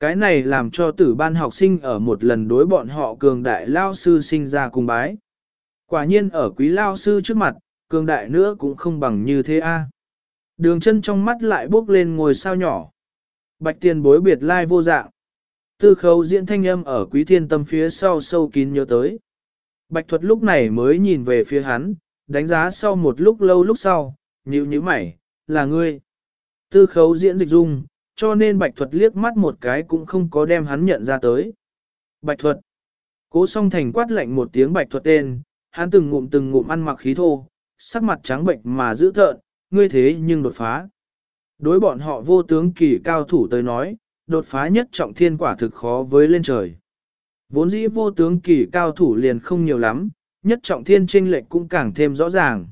Cái này làm cho tử ban học sinh ở một lần đối bọn họ cường đại lao sư sinh ra cùng bái. Quả nhiên ở quý lao sư trước mặt, cường đại nữa cũng không bằng như thế a. Đường chân trong mắt lại bước lên ngồi sao nhỏ. Bạch tiền bối biệt lai vô dạng. Tư khấu diễn thanh âm ở quý thiên tâm phía sau sâu kín nhớ tới. Bạch thuật lúc này mới nhìn về phía hắn, đánh giá sau một lúc lâu lúc sau, nhíu nhíu mày, là ngươi. Tư khấu diễn dịch dung, cho nên bạch thuật liếc mắt một cái cũng không có đem hắn nhận ra tới. Bạch thuật. Cố song thành quát lạnh một tiếng bạch thuật tên, hắn từng ngụm từng ngụm ăn mặc khí thô, sắc mặt trắng bệnh mà dữ thợn, ngươi thế nhưng đột phá. Đối bọn họ vô tướng kỳ cao thủ tới nói, đột phá nhất trọng thiên quả thực khó với lên trời. Vốn dĩ vô tướng kỳ cao thủ liền không nhiều lắm, nhất trọng thiên trinh lệch cũng càng thêm rõ ràng.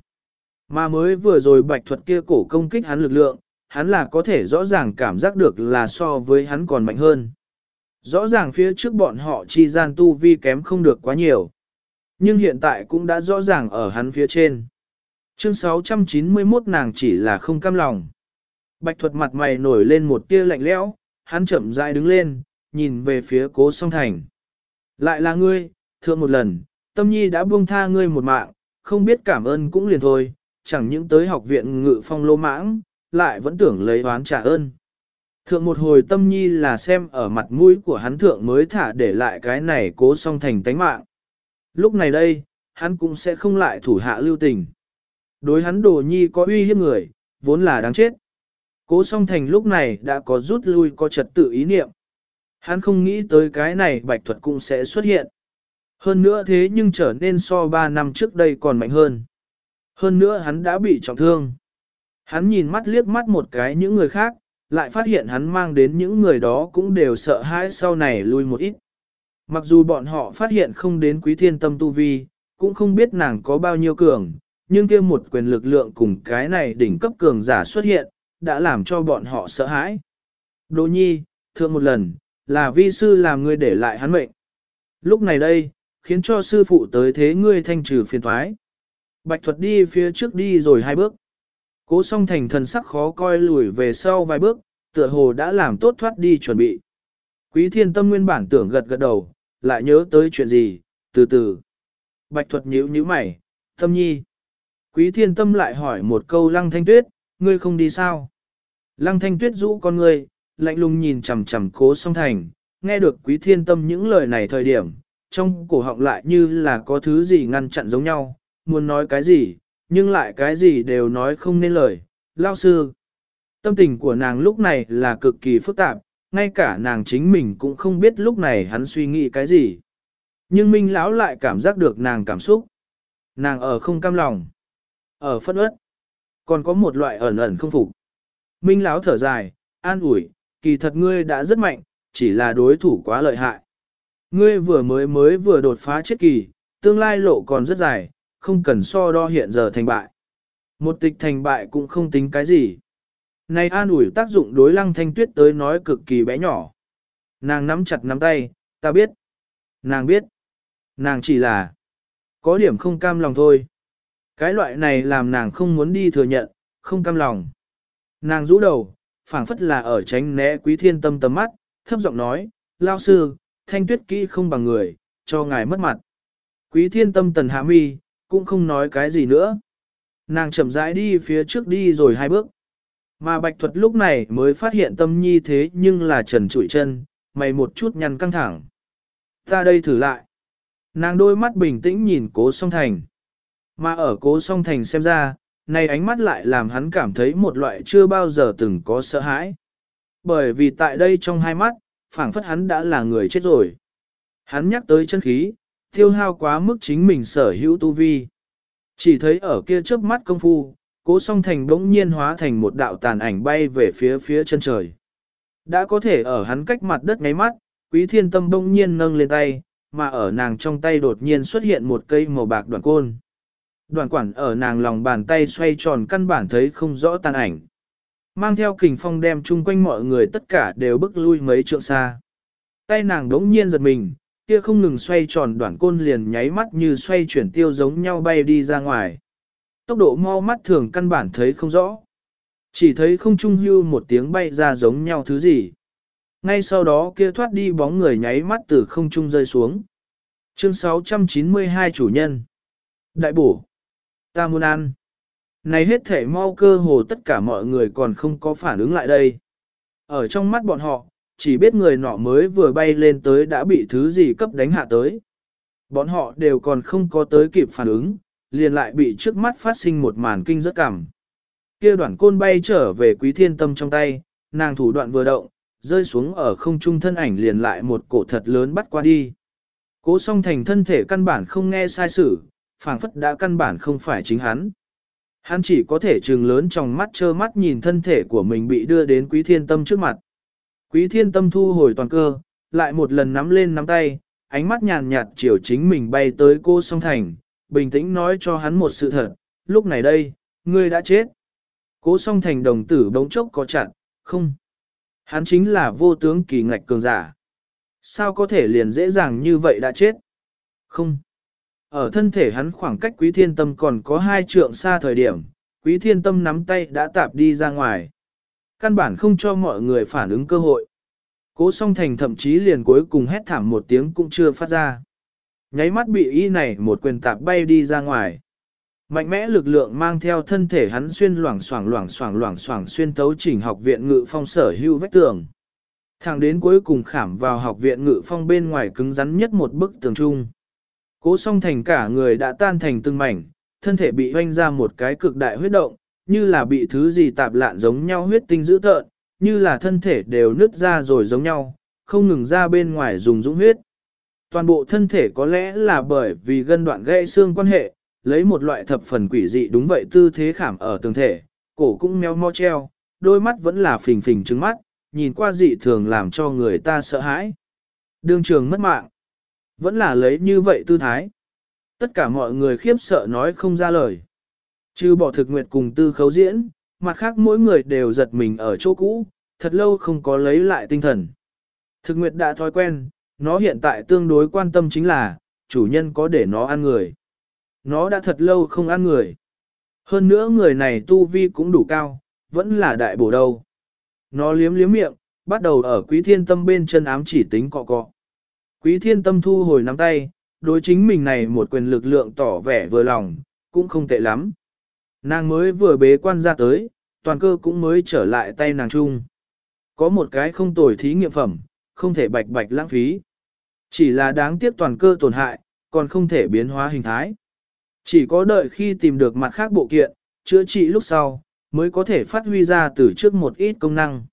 Mà mới vừa rồi bạch thuật kia cổ công kích hắn lực lượng, hắn là có thể rõ ràng cảm giác được là so với hắn còn mạnh hơn. Rõ ràng phía trước bọn họ chi gian tu vi kém không được quá nhiều. Nhưng hiện tại cũng đã rõ ràng ở hắn phía trên. Chương 691 nàng chỉ là không cam lòng. Bạch thuật mặt mày nổi lên một tia lạnh lẽo, hắn chậm rãi đứng lên, nhìn về phía cố song thành. Lại là ngươi, thượng một lần, tâm nhi đã buông tha ngươi một mạng, không biết cảm ơn cũng liền thôi, chẳng những tới học viện ngự phong lô mãng, lại vẫn tưởng lấy oán trả ơn. Thượng một hồi tâm nhi là xem ở mặt mũi của hắn thượng mới thả để lại cái này cố song thành tánh mạng. Lúc này đây, hắn cũng sẽ không lại thủ hạ lưu tình. Đối hắn đồ nhi có uy hiếp người, vốn là đáng chết. Cố song thành lúc này đã có rút lui có trật tự ý niệm. Hắn không nghĩ tới cái này bạch thuật cũng sẽ xuất hiện. Hơn nữa thế nhưng trở nên so 3 năm trước đây còn mạnh hơn. Hơn nữa hắn đã bị trọng thương. Hắn nhìn mắt liếc mắt một cái những người khác, lại phát hiện hắn mang đến những người đó cũng đều sợ hãi sau này lui một ít. Mặc dù bọn họ phát hiện không đến quý thiên tâm tu vi, cũng không biết nàng có bao nhiêu cường, nhưng kia một quyền lực lượng cùng cái này đỉnh cấp cường giả xuất hiện, đã làm cho bọn họ sợ hãi. Đỗ nhi, thượng một lần, là vi sư làm ngươi để lại hắn mệnh. Lúc này đây, khiến cho sư phụ tới thế ngươi thanh trừ phiền thoái. Bạch thuật đi phía trước đi rồi hai bước. Cố song thành thần sắc khó coi lùi về sau vài bước, tựa hồ đã làm tốt thoát đi chuẩn bị. Quý thiên tâm nguyên bản tưởng gật gật đầu, lại nhớ tới chuyện gì, từ từ. Bạch thuật nhíu nhíu mày, tâm nhi. Quý thiên tâm lại hỏi một câu lăng thanh tuyết, ngươi không đi sao? Lăng thanh tuyết rũ con ngươi, lạnh lùng nhìn chằm chằm cố song thành, nghe được quý thiên tâm những lời này thời điểm, trong cổ họng lại như là có thứ gì ngăn chặn giống nhau, muốn nói cái gì, nhưng lại cái gì đều nói không nên lời, lao sư. Tâm tình của nàng lúc này là cực kỳ phức tạp, ngay cả nàng chính mình cũng không biết lúc này hắn suy nghĩ cái gì. Nhưng Minh Lão lại cảm giác được nàng cảm xúc. Nàng ở không cam lòng, ở phất ớt, còn có một loại ẩn ẩn không phục. Minh Lão thở dài, an ủi, kỳ thật ngươi đã rất mạnh, chỉ là đối thủ quá lợi hại. Ngươi vừa mới mới vừa đột phá chết kỳ, tương lai lộ còn rất dài, không cần so đo hiện giờ thành bại. Một tịch thành bại cũng không tính cái gì. Này an ủi tác dụng đối lăng thanh tuyết tới nói cực kỳ bé nhỏ. Nàng nắm chặt nắm tay, ta biết. Nàng biết. Nàng chỉ là có điểm không cam lòng thôi. Cái loại này làm nàng không muốn đi thừa nhận, không cam lòng. Nàng rũ đầu, phảng phất là ở tránh né quý thiên tâm tầm mắt, thấp giọng nói, lao sư, thanh tuyết kỹ không bằng người, cho ngài mất mặt. Quý thiên tâm tần hạ mi, cũng không nói cái gì nữa. Nàng chậm rãi đi phía trước đi rồi hai bước. Mà bạch thuật lúc này mới phát hiện tâm nhi thế nhưng là trần trụi chân, mày một chút nhăn căng thẳng. Ta đây thử lại. Nàng đôi mắt bình tĩnh nhìn cố song thành. Mà ở cố song thành xem ra, này ánh mắt lại làm hắn cảm thấy một loại chưa bao giờ từng có sợ hãi. Bởi vì tại đây trong hai mắt, phảng phất hắn đã là người chết rồi. Hắn nhắc tới chân khí, tiêu hao quá mức chính mình sở hữu tu vi. Chỉ thấy ở kia trước mắt công phu, cố song thành bỗng nhiên hóa thành một đạo tàn ảnh bay về phía phía chân trời. Đã có thể ở hắn cách mặt đất ngáy mắt, quý thiên tâm bỗng nhiên nâng lên tay, mà ở nàng trong tay đột nhiên xuất hiện một cây màu bạc đoạn côn. Đoạn quản ở nàng lòng bàn tay xoay tròn căn bản thấy không rõ tàn ảnh. Mang theo kình phong đem chung quanh mọi người tất cả đều bước lui mấy trượng xa. Tay nàng đống nhiên giật mình, kia không ngừng xoay tròn đoạn côn liền nháy mắt như xoay chuyển tiêu giống nhau bay đi ra ngoài. Tốc độ mau mắt thường căn bản thấy không rõ. Chỉ thấy không trung hưu một tiếng bay ra giống nhau thứ gì. ngay sau đó kia thoát đi bóng người nháy mắt từ không trung rơi xuống. Chương 692 chủ nhân. Đại bổ. Ta muốn ăn. Này hết thể mau cơ hồ tất cả mọi người còn không có phản ứng lại đây. Ở trong mắt bọn họ, chỉ biết người nọ mới vừa bay lên tới đã bị thứ gì cấp đánh hạ tới. Bọn họ đều còn không có tới kịp phản ứng, liền lại bị trước mắt phát sinh một màn kinh rất cảm. Kia đoạn côn bay trở về quý thiên tâm trong tay, nàng thủ đoạn vừa động, rơi xuống ở không trung thân ảnh liền lại một cổ thật lớn bắt qua đi. Cố song thành thân thể căn bản không nghe sai sự, phảng phất đã căn bản không phải chính hắn. Hắn chỉ có thể trừng lớn trong mắt trơ mắt nhìn thân thể của mình bị đưa đến quý thiên tâm trước mặt. Quý thiên tâm thu hồi toàn cơ, lại một lần nắm lên nắm tay, ánh mắt nhàn nhạt chiều chính mình bay tới cô song thành, bình tĩnh nói cho hắn một sự thật, lúc này đây, ngươi đã chết. Cố song thành đồng tử bỗng chốc có chặn, không. Hắn chính là vô tướng kỳ ngạch cường giả. Sao có thể liền dễ dàng như vậy đã chết? Không. Ở thân thể hắn khoảng cách quý thiên tâm còn có hai trượng xa thời điểm, quý thiên tâm nắm tay đã tạp đi ra ngoài. Căn bản không cho mọi người phản ứng cơ hội. Cố song thành thậm chí liền cuối cùng hét thảm một tiếng cũng chưa phát ra. Nháy mắt bị y này một quyền tạp bay đi ra ngoài. Mạnh mẽ lực lượng mang theo thân thể hắn xuyên loảng xoảng loảng xoảng loảng xoảng xuyên tấu chỉnh học viện ngự phong sở hưu vách tường. Thẳng đến cuối cùng khảm vào học viện ngự phong bên ngoài cứng rắn nhất một bức tường trung. Cố song thành cả người đã tan thành từng mảnh, thân thể bị hoanh ra một cái cực đại huyết động, như là bị thứ gì tạp lạn giống nhau huyết tinh dữ tợn, như là thân thể đều nứt ra rồi giống nhau, không ngừng ra bên ngoài dùng dũng huyết. Toàn bộ thân thể có lẽ là bởi vì gân đoạn gãy xương quan hệ, lấy một loại thập phần quỷ dị đúng vậy tư thế khảm ở tường thể, cổ cũng meo mo treo, đôi mắt vẫn là phình phình trứng mắt, nhìn qua dị thường làm cho người ta sợ hãi. Đương trường mất mạng, vẫn là lấy như vậy tư thái. Tất cả mọi người khiếp sợ nói không ra lời. Chứ bỏ thực nguyệt cùng tư khấu diễn, mặt khác mỗi người đều giật mình ở chỗ cũ, thật lâu không có lấy lại tinh thần. Thực nguyệt đã thói quen, nó hiện tại tương đối quan tâm chính là, chủ nhân có để nó ăn người. Nó đã thật lâu không ăn người. Hơn nữa người này tu vi cũng đủ cao, vẫn là đại bổ đâu. Nó liếm liếm miệng, bắt đầu ở quý thiên tâm bên chân ám chỉ tính cọ cọ. Quý thiên tâm thu hồi nắm tay, đối chính mình này một quyền lực lượng tỏ vẻ vừa lòng, cũng không tệ lắm. Nàng mới vừa bế quan ra tới, toàn cơ cũng mới trở lại tay nàng chung. Có một cái không tồi thí nghiệm phẩm, không thể bạch bạch lãng phí. Chỉ là đáng tiếc toàn cơ tổn hại, còn không thể biến hóa hình thái. Chỉ có đợi khi tìm được mặt khác bộ kiện, chữa trị lúc sau, mới có thể phát huy ra từ trước một ít công năng.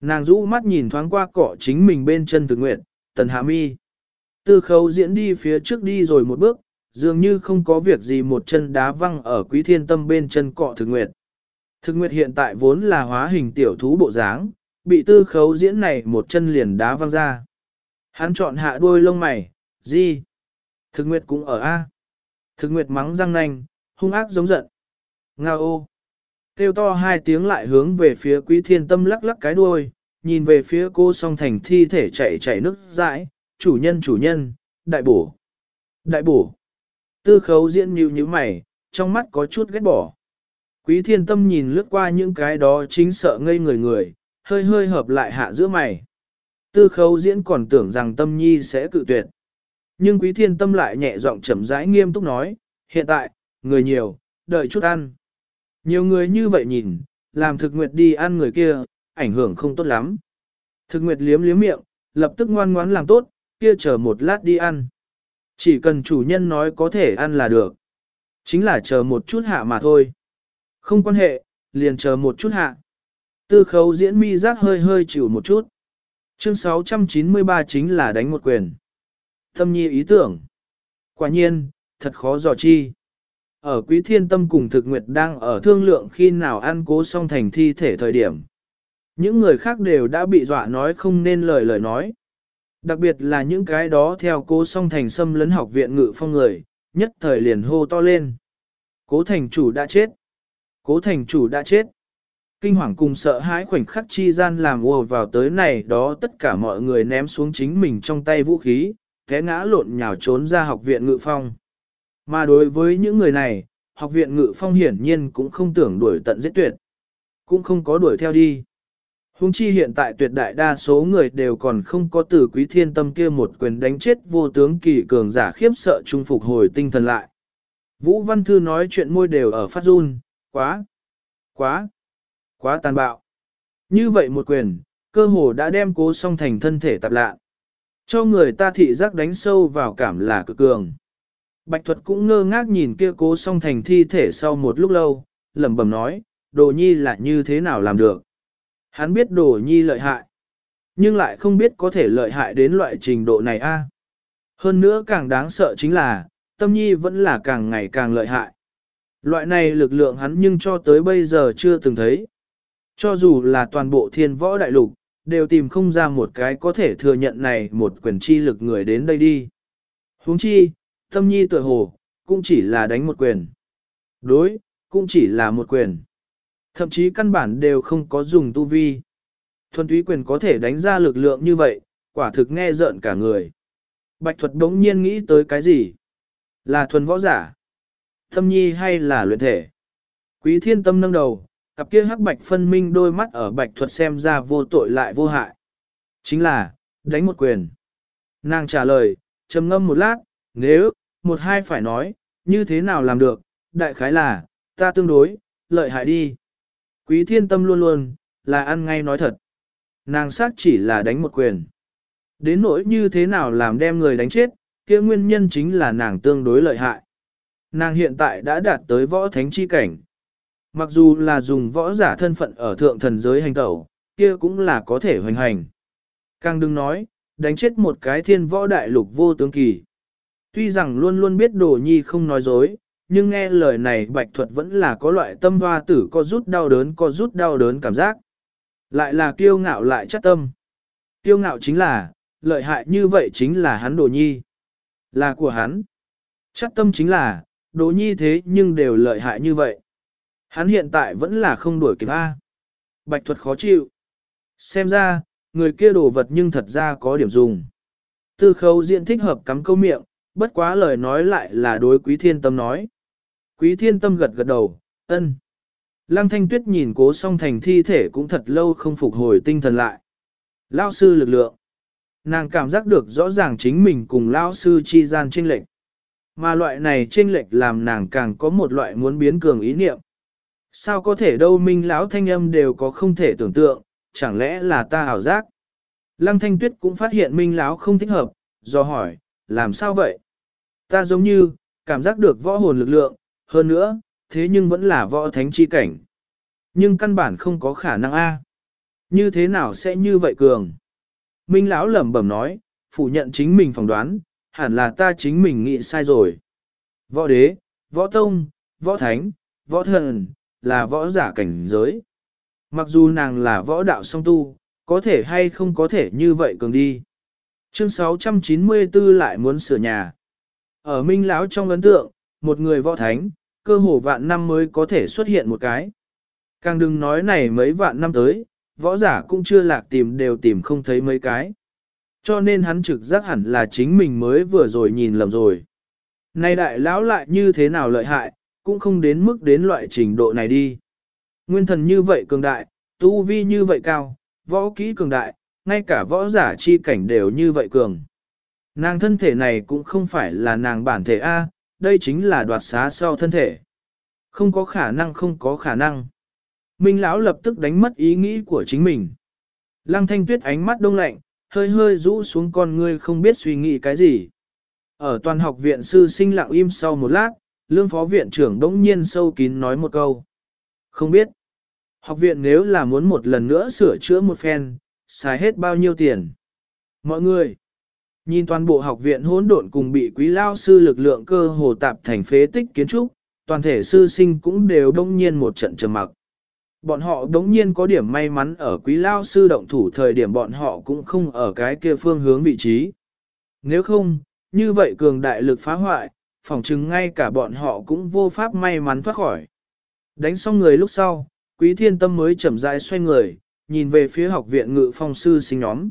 Nàng rũ mắt nhìn thoáng qua cỏ chính mình bên chân thực nguyện, tần hạ mi. Tư khấu diễn đi phía trước đi rồi một bước, dường như không có việc gì một chân đá văng ở quý thiên tâm bên chân cọ thực nguyệt. Thực nguyệt hiện tại vốn là hóa hình tiểu thú bộ dáng, bị tư khấu diễn này một chân liền đá văng ra. Hắn chọn hạ đuôi lông mày, gì? Thực nguyệt cũng ở A. Thực nguyệt mắng răng nanh, hung ác giống giận. Nga ô. Kêu to hai tiếng lại hướng về phía quý thiên tâm lắc lắc cái đuôi, nhìn về phía cô song thành thi thể chạy chạy nước dãi, chủ nhân chủ nhân, đại bổ. Đại bổ. Tư khấu diễn nhíu như mày, trong mắt có chút ghét bỏ. Quý thiên tâm nhìn lướt qua những cái đó chính sợ ngây người người, hơi hơi hợp lại hạ giữa mày. Tư khấu diễn còn tưởng rằng tâm nhi sẽ cự tuyệt. Nhưng quý thiên tâm lại nhẹ giọng chậm rãi nghiêm túc nói, hiện tại, người nhiều, đợi chút ăn. Nhiều người như vậy nhìn, làm thực nguyệt đi ăn người kia, ảnh hưởng không tốt lắm. Thực nguyệt liếm liếm miệng, lập tức ngoan ngoãn làm tốt, kia chờ một lát đi ăn. Chỉ cần chủ nhân nói có thể ăn là được. Chính là chờ một chút hạ mà thôi. Không quan hệ, liền chờ một chút hạ. Tư khấu diễn mi giác hơi hơi chịu một chút. Chương 693 chính là đánh một quyền. Tâm nhi ý tưởng. Quả nhiên, thật khó dò chi. Ở quý thiên tâm cùng thực nguyệt đang ở thương lượng khi nào ăn cố xong thành thi thể thời điểm. Những người khác đều đã bị dọa nói không nên lời lời nói. Đặc biệt là những cái đó theo cố song thành xâm lấn học viện ngự phong người, nhất thời liền hô to lên. Cố thành chủ đã chết. Cố thành chủ đã chết. Kinh hoàng cùng sợ hãi khoảnh khắc chi gian làm ùa vào tới này đó tất cả mọi người ném xuống chính mình trong tay vũ khí, té ngã lộn nhào trốn ra học viện ngự phong. Mà đối với những người này, học viện ngự phong hiển nhiên cũng không tưởng đuổi tận giết tuyệt. Cũng không có đuổi theo đi. Hùng chi hiện tại tuyệt đại đa số người đều còn không có từ quý thiên tâm kia một quyền đánh chết vô tướng kỳ cường giả khiếp sợ trung phục hồi tinh thần lại. Vũ Văn Thư nói chuyện môi đều ở phát run, quá, quá, quá tàn bạo. Như vậy một quyền, cơ hồ đã đem cố song thành thân thể tạp lạ. Cho người ta thị giác đánh sâu vào cảm là cực cường. Bạch thuật cũng ngơ ngác nhìn kia cố song thành thi thể sau một lúc lâu, lẩm bẩm nói, đồ nhi là như thế nào làm được. Hắn biết đồ nhi lợi hại, nhưng lại không biết có thể lợi hại đến loại trình độ này a. Hơn nữa càng đáng sợ chính là, tâm nhi vẫn là càng ngày càng lợi hại. Loại này lực lượng hắn nhưng cho tới bây giờ chưa từng thấy. Cho dù là toàn bộ thiên võ đại lục, đều tìm không ra một cái có thể thừa nhận này một quyền chi lực người đến đây đi. huống chi, tâm nhi tự hồ, cũng chỉ là đánh một quyền. Đối, cũng chỉ là một quyền. Thậm chí căn bản đều không có dùng tu vi. Thuần túy quyền có thể đánh ra lực lượng như vậy, quả thực nghe rợn cả người. Bạch thuật đống nhiên nghĩ tới cái gì? Là thuần võ giả? Tâm nhi hay là luyện thể? Quý thiên tâm nâng đầu, cặp kia hắc bạch phân minh đôi mắt ở bạch thuật xem ra vô tội lại vô hại. Chính là, đánh một quyền. Nàng trả lời, trầm ngâm một lát, nếu, một hai phải nói, như thế nào làm được, đại khái là, ta tương đối, lợi hại đi. Quý thiên tâm luôn luôn, là ăn ngay nói thật. Nàng xác chỉ là đánh một quyền. Đến nỗi như thế nào làm đem người đánh chết, kia nguyên nhân chính là nàng tương đối lợi hại. Nàng hiện tại đã đạt tới võ thánh chi cảnh. Mặc dù là dùng võ giả thân phận ở thượng thần giới hành tẩu, kia cũng là có thể hoành hành. Càng đừng nói, đánh chết một cái thiên võ đại lục vô tướng kỳ. Tuy rằng luôn luôn biết đồ nhi không nói dối, nhưng nghe lời này bạch thuật vẫn là có loại tâm hoa tử có rút đau đớn có rút đau đớn cảm giác. Lại là kiêu ngạo lại chắc tâm. Kiêu ngạo chính là, lợi hại như vậy chính là hắn đồ nhi. Là của hắn. Chắc tâm chính là, đồ nhi thế nhưng đều lợi hại như vậy. Hắn hiện tại vẫn là không đuổi kịp A. Bạch thuật khó chịu. Xem ra, người kia đồ vật nhưng thật ra có điểm dùng. Tư khấu diện thích hợp cắm câu miệng, bất quá lời nói lại là đối quý thiên tâm nói. Quý thiên tâm gật gật đầu, ân. Lăng thanh tuyết nhìn cố song thành thi thể cũng thật lâu không phục hồi tinh thần lại. Lao sư lực lượng. Nàng cảm giác được rõ ràng chính mình cùng Lao sư chi gian chênh lệch. Mà loại này chênh lệch làm nàng càng có một loại muốn biến cường ý niệm. Sao có thể đâu minh lão thanh âm đều có không thể tưởng tượng, chẳng lẽ là ta ảo giác? Lăng thanh tuyết cũng phát hiện minh lão không thích hợp, do hỏi, làm sao vậy? Ta giống như, cảm giác được võ hồn lực lượng, hơn nữa, thế nhưng vẫn là võ thánh chi cảnh. Nhưng căn bản không có khả năng a. Như thế nào sẽ như vậy cường? Minh lão lẩm bẩm nói, phủ nhận chính mình phỏng đoán, hẳn là ta chính mình nghĩ sai rồi. Võ đế, võ tông, võ thánh, võ thần, là võ giả cảnh giới. Mặc dù nàng là võ đạo song tu, có thể hay không có thể như vậy cường đi. Chương 694 lại muốn sửa nhà. Ở Minh Lão trong ấn tượng, một người võ thánh, cơ hồ vạn năm mới có thể xuất hiện một cái. Càng đừng nói này mấy vạn năm tới, võ giả cũng chưa lạc tìm đều tìm không thấy mấy cái. Cho nên hắn trực giác hẳn là chính mình mới vừa rồi nhìn lầm rồi. nay đại lão lại như thế nào lợi hại, cũng không đến mức đến loại trình độ này đi. Nguyên thần như vậy cường đại, tu vi như vậy cao, võ kỹ cường đại, ngay cả võ giả chi cảnh đều như vậy cường. Nàng thân thể này cũng không phải là nàng bản thể A, đây chính là đoạt xá sau thân thể. Không có khả năng không có khả năng. Minh lão lập tức đánh mất ý nghĩ của chính mình. Lăng thanh tuyết ánh mắt đông lạnh, hơi hơi rũ xuống con ngươi không biết suy nghĩ cái gì. Ở toàn học viện sư sinh lặng im sau một lát, lương phó viện trưởng đống nhiên sâu kín nói một câu. Không biết. Học viện nếu là muốn một lần nữa sửa chữa một phen, xài hết bao nhiêu tiền. Mọi người, nhìn toàn bộ học viện hỗn độn cùng bị quý lao sư lực lượng cơ hồ tạp thành phế tích kiến trúc, toàn thể sư sinh cũng đều đông nhiên một trận trầm mặc. Bọn họ đống nhiên có điểm may mắn ở quý lao sư động thủ thời điểm bọn họ cũng không ở cái kia phương hướng vị trí. Nếu không, như vậy cường đại lực phá hoại, phỏng chừng ngay cả bọn họ cũng vô pháp may mắn thoát khỏi. Đánh xong người lúc sau, quý thiên tâm mới chậm rãi xoay người, nhìn về phía học viện ngự phong sư sinh nhóm.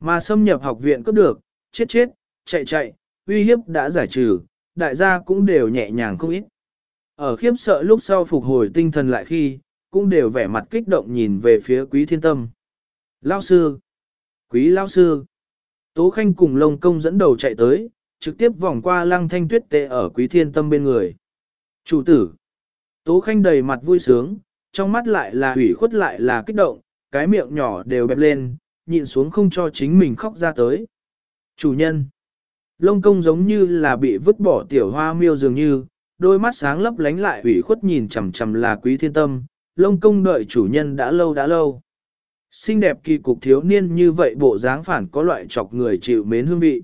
Mà xâm nhập học viện cấp được, chết chết, chạy chạy, uy hiếp đã giải trừ, đại gia cũng đều nhẹ nhàng không ít. Ở khiếp sợ lúc sau phục hồi tinh thần lại khi, cũng đều vẻ mặt kích động nhìn về phía quý thiên tâm. Lao sư! Quý Lao sư! Tố Khanh cùng lông công dẫn đầu chạy tới, trực tiếp vòng qua lăng thanh tuyết tệ ở quý thiên tâm bên người. Chủ tử! Tố Khanh đầy mặt vui sướng, trong mắt lại là ủy khuất lại là kích động, cái miệng nhỏ đều bẹp lên, nhịn xuống không cho chính mình khóc ra tới. Chủ nhân! Lông công giống như là bị vứt bỏ tiểu hoa miêu dường như, đôi mắt sáng lấp lánh lại ủy khuất nhìn chằm chằm là quý thiên tâm, lông công đợi chủ nhân đã lâu đã lâu. Xinh đẹp kỳ cục thiếu niên như vậy bộ dáng phản có loại chọc người chịu mến hương vị.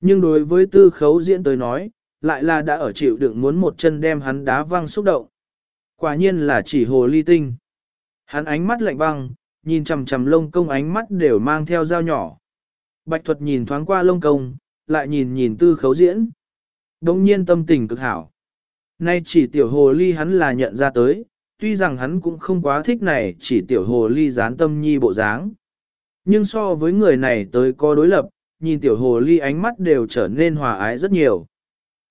Nhưng đối với tư khấu diễn tới nói, lại là đã ở chịu đựng muốn một chân đem hắn đá văng xúc động. Quả nhiên là chỉ hồ ly tinh. Hắn ánh mắt lạnh băng, nhìn chằm chằm lông công ánh mắt đều mang theo dao nhỏ. Bạch thuật nhìn thoáng qua lông công, lại nhìn nhìn tư khấu diễn. Đông nhiên tâm tình cực hảo. Nay chỉ tiểu hồ ly hắn là nhận ra tới, tuy rằng hắn cũng không quá thích này chỉ tiểu hồ ly gián tâm nhi bộ dáng. Nhưng so với người này tới có đối lập, nhìn tiểu hồ ly ánh mắt đều trở nên hòa ái rất nhiều.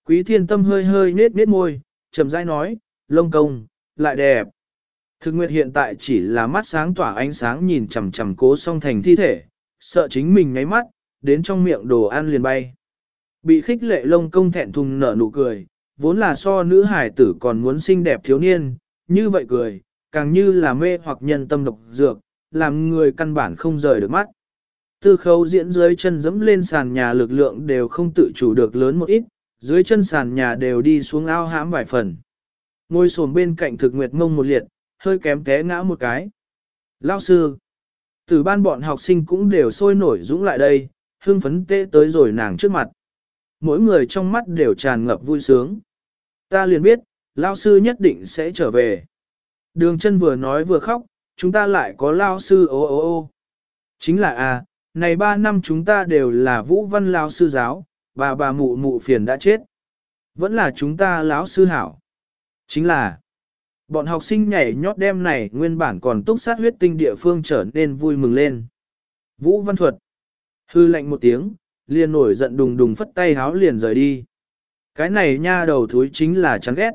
Quý thiên tâm hơi hơi nết nết môi, chậm rãi nói, lông công, lại đẹp. Thực nguyệt hiện tại chỉ là mắt sáng tỏa ánh sáng nhìn chằm chằm cố song thành thi thể, sợ chính mình ngáy mắt, đến trong miệng đồ ăn liền bay. Bị khích lệ lông công thẹn thùng nở nụ cười, vốn là so nữ hải tử còn muốn xinh đẹp thiếu niên, như vậy cười, càng như là mê hoặc nhân tâm độc dược, làm người căn bản không rời được mắt. Tư khấu diễn dưới chân dẫm lên sàn nhà lực lượng đều không tự chủ được lớn một ít, dưới chân sàn nhà đều đi xuống ao hãm vài phần. Ngồi sồn bên cạnh thực nguyệt mông một liệt, hơi kém té ngã một cái. Lao sư, từ ban bọn học sinh cũng đều sôi nổi dũng lại đây, hương phấn tê tới rồi nàng trước mặt. Mỗi người trong mắt đều tràn ngập vui sướng. Ta liền biết, Lao sư nhất định sẽ trở về. Đường chân vừa nói vừa khóc, chúng ta lại có Lao sư ô ô ô. Chính là à, này ba năm chúng ta đều là vũ văn Lao sư giáo, bà bà mụ mụ phiền đã chết. Vẫn là chúng ta lão sư hảo. Chính là, bọn học sinh nhảy nhót đêm này nguyên bản còn túc sát huyết tinh địa phương trở nên vui mừng lên. Vũ văn thuật, hư lạnh một tiếng, liền nổi giận đùng đùng phất tay háo liền rời đi. Cái này nha đầu thúi chính là chán ghét.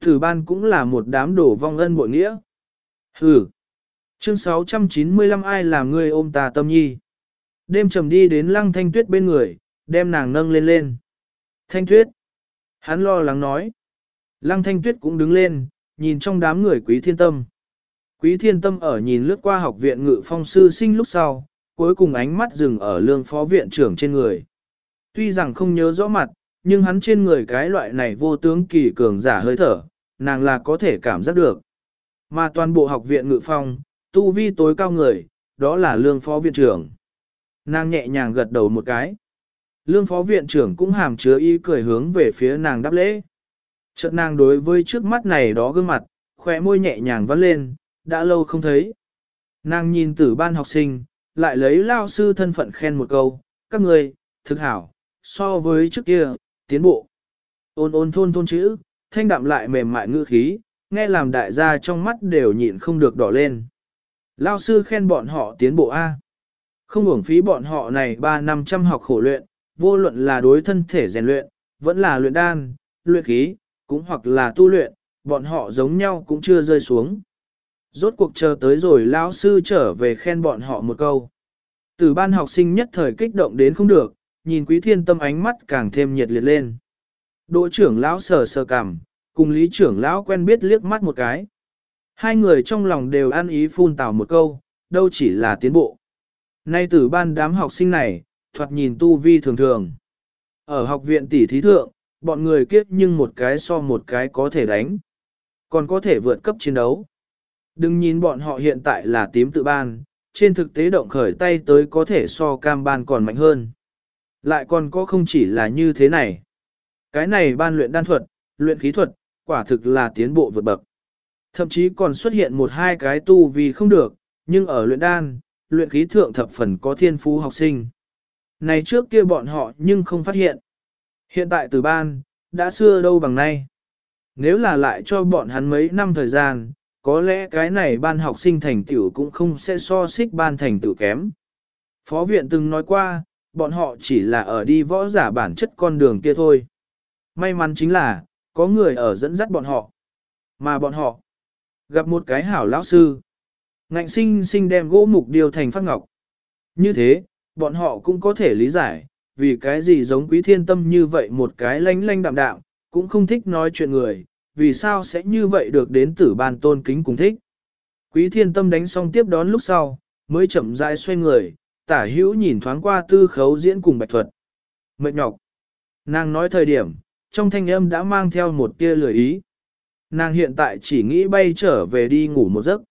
Thử ban cũng là một đám đổ vong ân bội nghĩa. Hừ. Chương 695 ai làm người ôm tà tâm nhi. Đêm trầm đi đến lăng thanh tuyết bên người, đem nàng nâng lên lên. Thanh tuyết. Hắn lo lắng nói. Lăng thanh tuyết cũng đứng lên, nhìn trong đám người quý thiên tâm. Quý thiên tâm ở nhìn lướt qua học viện ngự phong sư sinh lúc sau, cuối cùng ánh mắt dừng ở lương phó viện trưởng trên người. Tuy rằng không nhớ rõ mặt, nhưng hắn trên người cái loại này vô tướng kỳ cường giả hơi thở, nàng là có thể cảm giác được. Mà toàn bộ học viện ngự phong, tu vi tối cao người, đó là lương phó viện trưởng. Nàng nhẹ nhàng gật đầu một cái. Lương phó viện trưởng cũng hàm chứa ý cười hướng về phía nàng đáp lễ. Chợt nàng đối với trước mắt này đó gương mặt, khỏe môi nhẹ nhàng vắt lên, đã lâu không thấy. Nàng nhìn tử ban học sinh, lại lấy lao sư thân phận khen một câu, các người, thực hảo, so với trước kia, tiến bộ. Ôn ôn thôn thôn chữ, thanh đạm lại mềm mại ngữ khí, nghe làm đại gia trong mắt đều nhịn không được đỏ lên. Lao sư khen bọn họ tiến bộ A. Không uổng phí bọn họ này 3 năm trăm học khổ luyện, vô luận là đối thân thể rèn luyện, vẫn là luyện đan, luyện khí, cũng hoặc là tu luyện, bọn họ giống nhau cũng chưa rơi xuống. Rốt cuộc chờ tới rồi lão sư trở về khen bọn họ một câu. Từ ban học sinh nhất thời kích động đến không được, nhìn quý thiên tâm ánh mắt càng thêm nhiệt liệt lên. Đỗ trưởng lão sờ sờ cằm, cùng lý trưởng lão quen biết liếc mắt một cái. Hai người trong lòng đều ăn ý phun tào một câu, đâu chỉ là tiến bộ. Nay từ ban đám học sinh này, thoạt nhìn tu vi thường thường. Ở học viện tỷ thí thượng, bọn người kiếp nhưng một cái so một cái có thể đánh. Còn có thể vượt cấp chiến đấu. Đừng nhìn bọn họ hiện tại là tím tự ban, trên thực tế động khởi tay tới có thể so cam ban còn mạnh hơn. Lại còn có không chỉ là như thế này. Cái này ban luyện đan thuật, luyện khí thuật, quả thực là tiến bộ vượt bậc. Thậm chí còn xuất hiện một hai cái tu vì không được, nhưng ở luyện đan, luyện khí thượng thập phần có thiên phú học sinh. Này trước kia bọn họ nhưng không phát hiện. Hiện tại từ ban, đã xưa đâu bằng nay. Nếu là lại cho bọn hắn mấy năm thời gian, có lẽ cái này ban học sinh thành tựu cũng không sẽ so xích ban thành tựu kém. Phó viện từng nói qua, bọn họ chỉ là ở đi võ giả bản chất con đường kia thôi. May mắn chính là, có người ở dẫn dắt bọn họ. Mà bọn họ, gặp một cái hảo lão sư. Ngạnh sinh sinh đem gỗ mục điều thành phát ngọc. Như thế, bọn họ cũng có thể lý giải, vì cái gì giống quý thiên tâm như vậy một cái lanh lanh đạm đạm, cũng không thích nói chuyện người, vì sao sẽ như vậy được đến tử ban tôn kính cùng thích. Quý thiên tâm đánh xong tiếp đón lúc sau, mới chậm rãi xoay người, tả hữu nhìn thoáng qua tư khấu diễn cùng bạch thuật. Mệt nhọc. Nàng nói thời điểm, trong thanh âm đã mang theo một tia lười ý. Nàng hiện tại chỉ nghĩ bay trở về đi ngủ một giấc,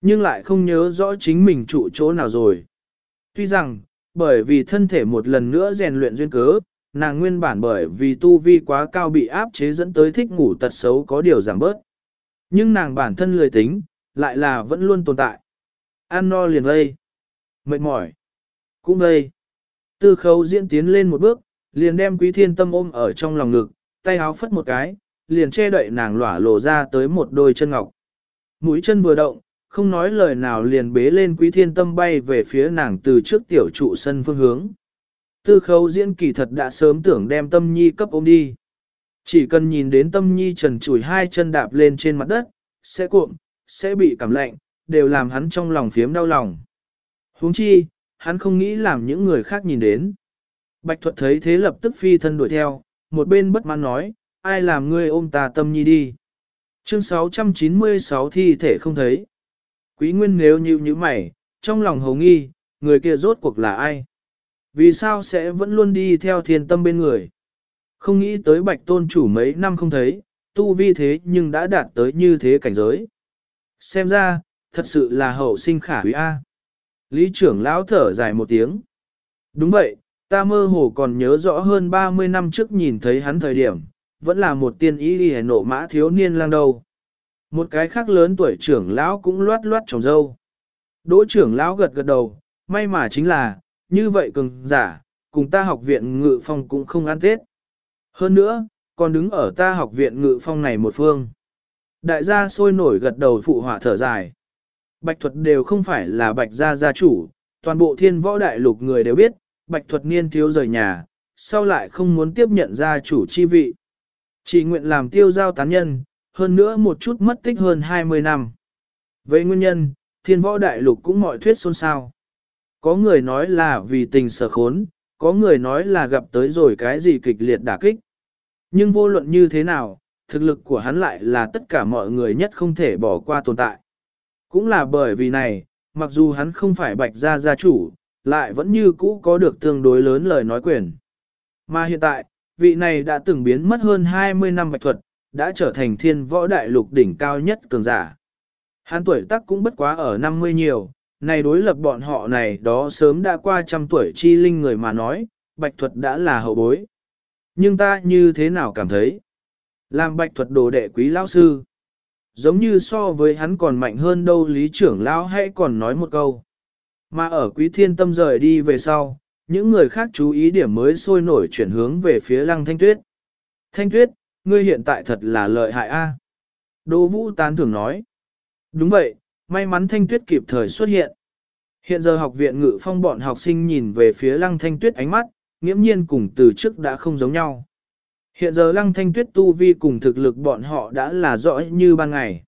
nhưng lại không nhớ rõ chính mình trụ chỗ nào rồi. Tuy rằng, bởi vì thân thể một lần nữa rèn luyện duyên cớ, nàng nguyên bản bởi vì tu vi quá cao bị áp chế dẫn tới thích ngủ tật xấu có điều giảm bớt. Nhưng nàng bản thân lười tính, lại là vẫn luôn tồn tại. Ăn no liền lây Mệt mỏi. Cũng lây. Tư khấu diễn tiến lên một bước, liền đem quý thiên tâm ôm ở trong lòng ngực, tay háo phất một cái, liền che đậy nàng lỏa lộ ra tới một đôi chân ngọc. Mũi chân vừa động, không nói lời nào liền bế lên quý thiên tâm bay về phía nàng từ trước tiểu trụ sân phương hướng. Tư khấu diễn kỳ thật đã sớm tưởng đem tâm nhi cấp ôm đi. Chỉ cần nhìn đến tâm nhi trần chủi hai chân đạp lên trên mặt đất, sẽ cuộn, sẽ bị cảm lạnh, đều làm hắn trong lòng phiếm đau lòng. huống chi, hắn không nghĩ làm những người khác nhìn đến. Bạch thuật thấy thế lập tức phi thân đuổi theo, một bên bất mãn nói, ai làm ngươi ôm ta tâm nhi đi. Chương 696 thi thể không thấy. Quý nguyên nếu như như mày, trong lòng hầu nghi, người kia rốt cuộc là ai? Vì sao sẽ vẫn luôn đi theo thiên tâm bên người? Không nghĩ tới bạch tôn chủ mấy năm không thấy, tu vi thế nhưng đã đạt tới như thế cảnh giới. Xem ra, thật sự là hậu sinh khả quý A. Lý trưởng lão thở dài một tiếng. Đúng vậy, ta mơ hồ còn nhớ rõ hơn 30 năm trước nhìn thấy hắn thời điểm, vẫn là một tiên ý đi nộ mã thiếu niên lang đầu. Một cái khác lớn tuổi trưởng lão cũng loát loát trồng dâu. Đỗ trưởng lão gật gật đầu, may mà chính là, như vậy cường giả, cùng ta học viện ngự phong cũng không ăn tết. Hơn nữa, còn đứng ở ta học viện ngự phong này một phương. Đại gia sôi nổi gật đầu phụ họa thở dài. Bạch thuật đều không phải là bạch gia gia chủ, toàn bộ thiên võ đại lục người đều biết, bạch thuật niên thiếu rời nhà, sau lại không muốn tiếp nhận gia chủ chi vị. Chỉ nguyện làm tiêu giao tán nhân, hơn nữa một chút mất tích hơn 20 năm. Vậy nguyên nhân, thiên võ đại lục cũng mọi thuyết xôn xao. Có người nói là vì tình sở khốn, có người nói là gặp tới rồi cái gì kịch liệt đả kích. Nhưng vô luận như thế nào, thực lực của hắn lại là tất cả mọi người nhất không thể bỏ qua tồn tại. Cũng là bởi vì này, mặc dù hắn không phải bạch gia gia chủ, lại vẫn như cũ có được tương đối lớn lời nói quyền. Mà hiện tại, vị này đã từng biến mất hơn 20 năm bạch thuật, đã trở thành thiên võ đại lục đỉnh cao nhất cường giả. Hắn tuổi tác cũng bất quá ở 50 nhiều, này đối lập bọn họ này đó sớm đã qua trăm tuổi chi linh người mà nói, bạch thuật đã là hậu bối. Nhưng ta như thế nào cảm thấy? Làm bạch thuật đồ đệ quý lão sư. Giống như so với hắn còn mạnh hơn đâu lý trưởng lão hãy còn nói một câu. Mà ở quý thiên tâm rời đi về sau, những người khác chú ý điểm mới sôi nổi chuyển hướng về phía lăng thanh tuyết. Thanh tuyết, ngươi hiện tại thật là lợi hại a. Đỗ vũ tán thưởng nói. Đúng vậy, may mắn thanh tuyết kịp thời xuất hiện. Hiện giờ học viện ngự phong bọn học sinh nhìn về phía lăng thanh tuyết ánh mắt, nghiễm nhiên cùng từ trước đã không giống nhau. Hiện giờ lăng thanh tuyết tu vi cùng thực lực bọn họ đã là rõ như ban ngày.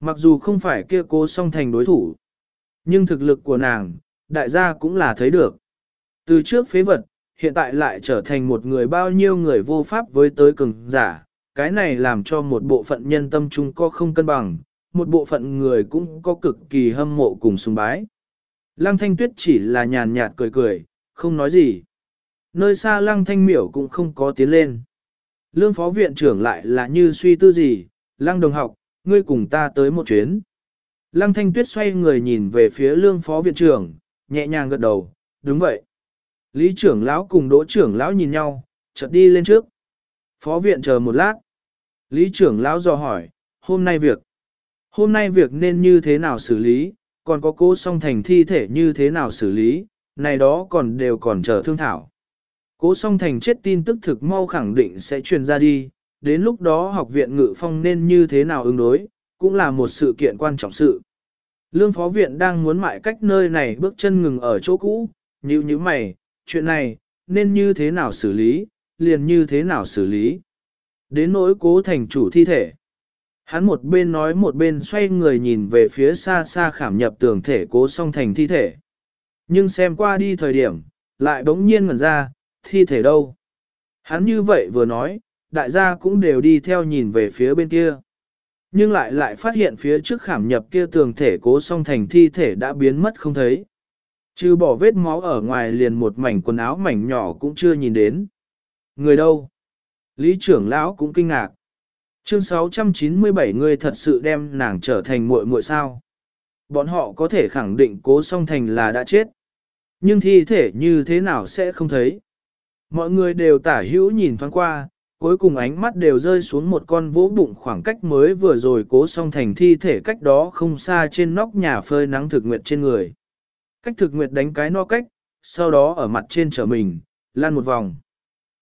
Mặc dù không phải kia cố song thành đối thủ, nhưng thực lực của nàng, đại gia cũng là thấy được. Từ trước phế vật, hiện tại lại trở thành một người bao nhiêu người vô pháp với tới cường giả, cái này làm cho một bộ phận nhân tâm chúng có không cân bằng, một bộ phận người cũng có cực kỳ hâm mộ cùng sùng bái. Lăng thanh tuyết chỉ là nhàn nhạt cười cười, không nói gì. Nơi xa lăng thanh miểu cũng không có tiến lên. Lương phó viện trưởng lại là như suy tư gì, lăng đồng học, ngươi cùng ta tới một chuyến. Lăng thanh tuyết xoay người nhìn về phía lương phó viện trưởng, nhẹ nhàng gật đầu, đúng vậy. Lý trưởng lão cùng đỗ trưởng lão nhìn nhau, chợt đi lên trước. Phó viện chờ một lát. Lý trưởng lão dò hỏi, hôm nay việc. Hôm nay việc nên như thế nào xử lý, còn có cố song thành thi thể như thế nào xử lý, này đó còn đều còn chờ thương thảo. Cố song thành chết tin tức thực mau khẳng định sẽ truyền ra đi, đến lúc đó học viện ngự phong nên như thế nào ứng đối, cũng là một sự kiện quan trọng sự. Lương phó viện đang muốn mại cách nơi này bước chân ngừng ở chỗ cũ, như như mày, chuyện này, nên như thế nào xử lý, liền như thế nào xử lý. Đến nỗi cố thành chủ thi thể. Hắn một bên nói một bên xoay người nhìn về phía xa xa khảm nhập tường thể cố song thành thi thể. Nhưng xem qua đi thời điểm, lại bỗng nhiên ngẩn ra, thi thể đâu. Hắn như vậy vừa nói, đại gia cũng đều đi theo nhìn về phía bên kia. Nhưng lại lại phát hiện phía trước khảm nhập kia tường thể cố song thành thi thể đã biến mất không thấy. Chứ bỏ vết máu ở ngoài liền một mảnh quần áo mảnh nhỏ cũng chưa nhìn đến. Người đâu? Lý trưởng lão cũng kinh ngạc. Chương 697 người thật sự đem nàng trở thành muội muội sao? Bọn họ có thể khẳng định cố song thành là đã chết. Nhưng thi thể như thế nào sẽ không thấy? Mọi người đều tả hữu nhìn thoáng qua, cuối cùng ánh mắt đều rơi xuống một con vỗ bụng khoảng cách mới vừa rồi cố song thành thi thể cách đó không xa trên nóc nhà phơi nắng thực nguyệt trên người. Cách thực nguyệt đánh cái no cách, sau đó ở mặt trên trở mình, lan một vòng.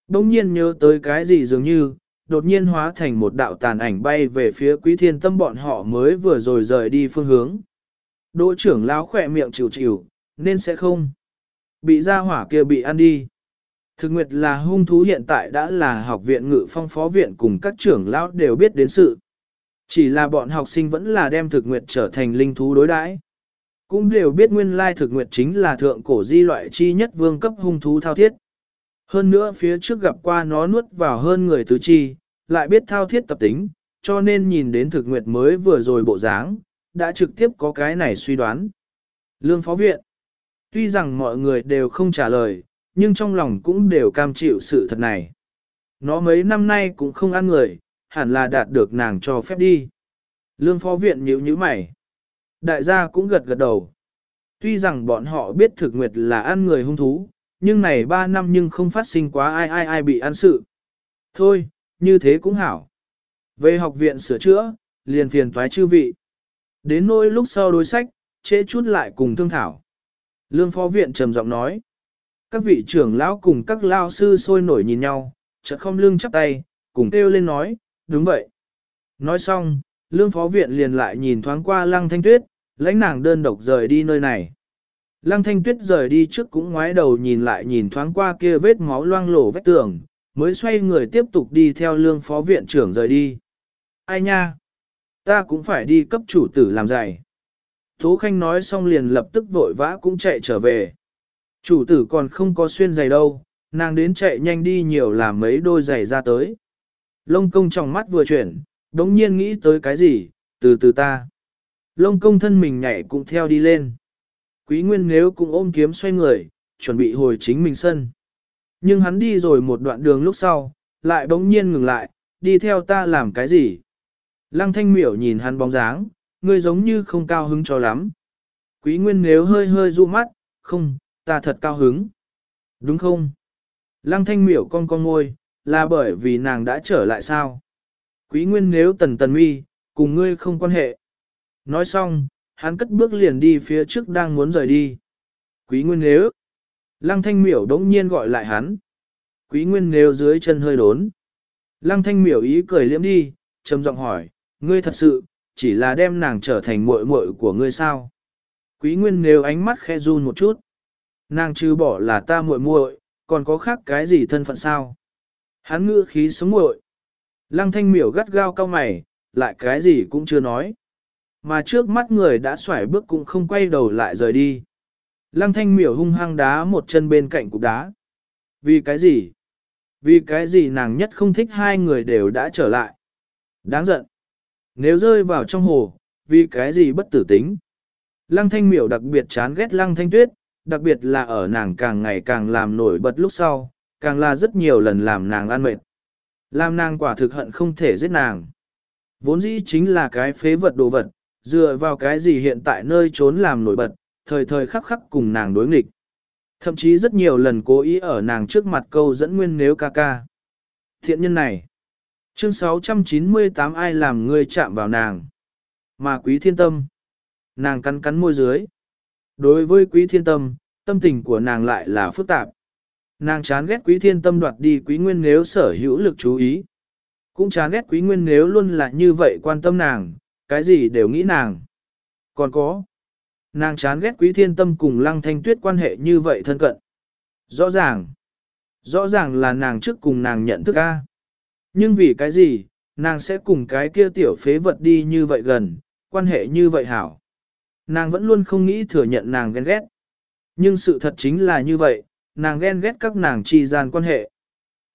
Đông nhiên nhớ tới cái gì dường như, đột nhiên hóa thành một đạo tàn ảnh bay về phía quý thiên tâm bọn họ mới vừa rồi rời đi phương hướng. Đỗ trưởng lão khỏe miệng chịu chịu, nên sẽ không. Bị ra hỏa kia bị ăn đi. Thực nguyệt là hung thú hiện tại đã là học viện ngự phong phó viện cùng các trưởng lão đều biết đến sự. Chỉ là bọn học sinh vẫn là đem thực nguyệt trở thành linh thú đối đãi. Cũng đều biết nguyên lai thực nguyệt chính là thượng cổ di loại chi nhất vương cấp hung thú thao thiết. Hơn nữa phía trước gặp qua nó nuốt vào hơn người tứ chi, lại biết thao thiết tập tính, cho nên nhìn đến thực nguyệt mới vừa rồi bộ dáng, đã trực tiếp có cái này suy đoán. Lương phó viện Tuy rằng mọi người đều không trả lời, nhưng trong lòng cũng đều cam chịu sự thật này. Nó mấy năm nay cũng không ăn người, hẳn là đạt được nàng cho phép đi. Lương phó viện nhíu nhíu mày. Đại gia cũng gật gật đầu. Tuy rằng bọn họ biết thực nguyệt là ăn người hung thú, nhưng này ba năm nhưng không phát sinh quá ai ai ai bị ăn sự. Thôi, như thế cũng hảo. Về học viện sửa chữa, liền phiền toái chư vị. Đến nỗi lúc sau đối sách, trễ chút lại cùng thương thảo. Lương phó viện trầm giọng nói. Các vị trưởng lão cùng các lao sư sôi nổi nhìn nhau, chợt không lương chắp tay, cùng kêu lên nói, đúng vậy. Nói xong, lương phó viện liền lại nhìn thoáng qua lăng thanh tuyết, lãnh nàng đơn độc rời đi nơi này. Lăng thanh tuyết rời đi trước cũng ngoái đầu nhìn lại nhìn thoáng qua kia vết máu loang lổ vết tường, mới xoay người tiếp tục đi theo lương phó viện trưởng rời đi. Ai nha? Ta cũng phải đi cấp chủ tử làm giày. Tố Khanh nói xong liền lập tức vội vã cũng chạy trở về. Chủ tử còn không có xuyên giày đâu, nàng đến chạy nhanh đi nhiều làm mấy đôi giày ra tới. Lông công trong mắt vừa chuyển, đống nhiên nghĩ tới cái gì, từ từ ta. Lông công thân mình nhảy cũng theo đi lên. Quý nguyên nếu cũng ôm kiếm xoay người, chuẩn bị hồi chính mình sân. Nhưng hắn đi rồi một đoạn đường lúc sau, lại bỗng nhiên ngừng lại, đi theo ta làm cái gì? Lăng thanh miểu nhìn hắn bóng dáng, ngươi giống như không cao hứng cho lắm. Quý nguyên nếu hơi hơi ru mắt, không, ta thật cao hứng. Đúng không? Lăng thanh miểu con con ngôi, là bởi vì nàng đã trở lại sao? Quý nguyên nếu tần tần mi, cùng ngươi không quan hệ. Nói xong, hắn cất bước liền đi phía trước đang muốn rời đi. Quý nguyên nếu. Lăng thanh miểu đống nhiên gọi lại hắn. Quý nguyên nếu dưới chân hơi đốn. Lăng thanh miểu ý cười liễm đi, trầm giọng hỏi, ngươi thật sự, chỉ là đem nàng trở thành muội muội của ngươi sao? Quý nguyên nếu ánh mắt khẽ run một chút. Nàng trừ bỏ là ta muội muội, còn có khác cái gì thân phận sao? Hắn ngữ khí sống muội. Lăng thanh miểu gắt gao cao mày, lại cái gì cũng chưa nói. Mà trước mắt người đã xoải bước cũng không quay đầu lại rời đi. Lăng thanh miểu hung hăng đá một chân bên cạnh cục đá. Vì cái gì? Vì cái gì nàng nhất không thích hai người đều đã trở lại. Đáng giận. Nếu rơi vào trong hồ, vì cái gì bất tử tính. Lăng thanh miểu đặc biệt chán ghét lăng thanh tuyết, đặc biệt là ở nàng càng ngày càng làm nổi bật lúc sau, càng là rất nhiều lần làm nàng ăn mệt. Làm nàng quả thực hận không thể giết nàng. Vốn dĩ chính là cái phế vật đồ vật, dựa vào cái gì hiện tại nơi trốn làm nổi bật, thời thời khắc khắc cùng nàng đối nghịch. Thậm chí rất nhiều lần cố ý ở nàng trước mặt câu dẫn nguyên nếu ca ca. Thiện nhân này. Chương 698 ai làm ngươi chạm vào nàng. Mà quý thiên tâm. Nàng cắn cắn môi dưới. Đối với quý thiên tâm, tâm tình của nàng lại là phức tạp. Nàng chán ghét quý thiên tâm đoạt đi quý nguyên nếu sở hữu lực chú ý. Cũng chán ghét quý nguyên nếu luôn là như vậy quan tâm nàng, cái gì đều nghĩ nàng. Còn có, nàng chán ghét quý thiên tâm cùng lăng thanh tuyết quan hệ như vậy thân cận. Rõ ràng, rõ ràng là nàng trước cùng nàng nhận thức a. Nhưng vì cái gì, nàng sẽ cùng cái kia tiểu phế vật đi như vậy gần, quan hệ như vậy hảo. Nàng vẫn luôn không nghĩ thừa nhận nàng ghen ghét. Nhưng sự thật chính là như vậy, nàng ghen ghét các nàng chi gian quan hệ.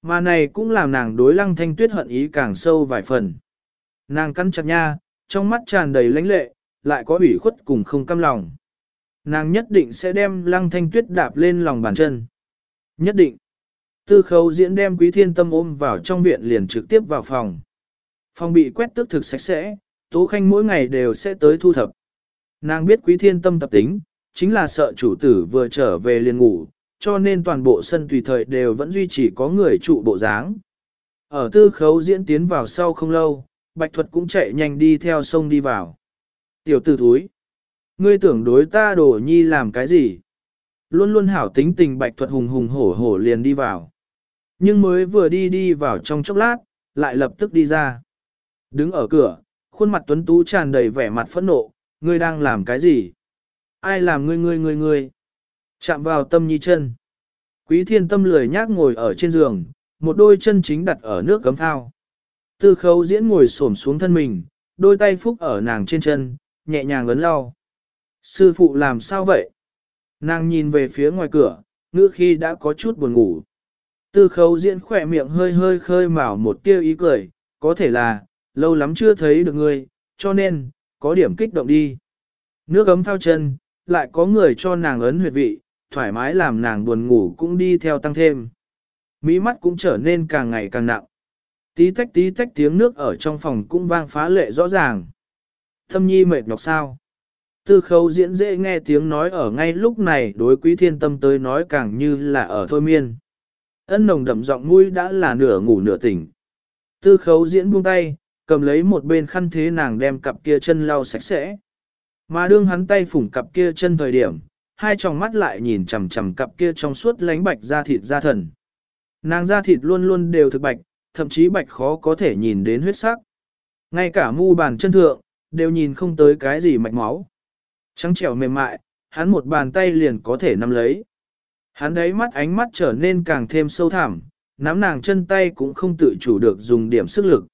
Mà này cũng làm nàng đối lăng thanh tuyết hận ý càng sâu vài phần. Nàng cắn chặt nha, trong mắt tràn đầy lãnh lệ, lại có ủy khuất cùng không căm lòng. Nàng nhất định sẽ đem lăng thanh tuyết đạp lên lòng bàn chân. Nhất định. Tư khấu diễn đem quý thiên tâm ôm vào trong viện liền trực tiếp vào phòng. Phòng bị quét tước thực sạch sẽ, Tố Khanh mỗi ngày đều sẽ tới thu thập. Nàng biết quý thiên tâm tập tính, chính là sợ chủ tử vừa trở về liền ngủ, cho nên toàn bộ sân tùy thời đều vẫn duy trì có người trụ bộ dáng. Ở tư khấu diễn tiến vào sau không lâu, Bạch Thuật cũng chạy nhanh đi theo sông đi vào. Tiểu tử thúi, ngươi tưởng đối ta đổ nhi làm cái gì? Luôn luôn hảo tính tình Bạch Thuật hùng hùng hổ hổ liền đi vào. Nhưng mới vừa đi đi vào trong chốc lát, lại lập tức đi ra. Đứng ở cửa, khuôn mặt tuấn tú tràn đầy vẻ mặt phẫn nộ, ngươi đang làm cái gì? Ai làm ngươi ngươi ngươi ngươi? Chạm vào tâm nhi chân. Quý thiên tâm lười nhác ngồi ở trên giường, một đôi chân chính đặt ở nước cấm thao. Tư khấu diễn ngồi xổm xuống thân mình, đôi tay phúc ở nàng trên chân, nhẹ nhàng ấn lau. Sư phụ làm sao vậy? Nàng nhìn về phía ngoài cửa, ngữ khi đã có chút buồn ngủ. Tư khấu diễn khỏe miệng hơi hơi khơi mào một tiêu ý cười, có thể là, lâu lắm chưa thấy được ngươi, cho nên, có điểm kích động đi. Nước ấm phao chân, lại có người cho nàng ấn huyệt vị, thoải mái làm nàng buồn ngủ cũng đi theo tăng thêm. Mỹ mắt cũng trở nên càng ngày càng nặng. Tí tách tí tách tiếng nước ở trong phòng cũng vang phá lệ rõ ràng. Thâm nhi mệt nhọc sao. Tư khấu diễn dễ nghe tiếng nói ở ngay lúc này đối quý thiên tâm tới nói càng như là ở thôi miên. Ân nồng đậm giọng mũi đã là nửa ngủ nửa tỉnh. Tư khấu diễn buông tay, cầm lấy một bên khăn thế nàng đem cặp kia chân lau sạch sẽ. Mà đương hắn tay phủng cặp kia chân thời điểm, hai tròng mắt lại nhìn chằm chằm cặp kia trong suốt lánh bạch da thịt da thần. Nàng da thịt luôn luôn đều thực bạch, thậm chí bạch khó có thể nhìn đến huyết sắc. Ngay cả mu bàn chân thượng, đều nhìn không tới cái gì mạch máu. Trắng trẻo mềm mại, hắn một bàn tay liền có thể nắm lấy. Hắn đấy mắt ánh mắt trở nên càng thêm sâu thẳm, nắm nàng chân tay cũng không tự chủ được dùng điểm sức lực.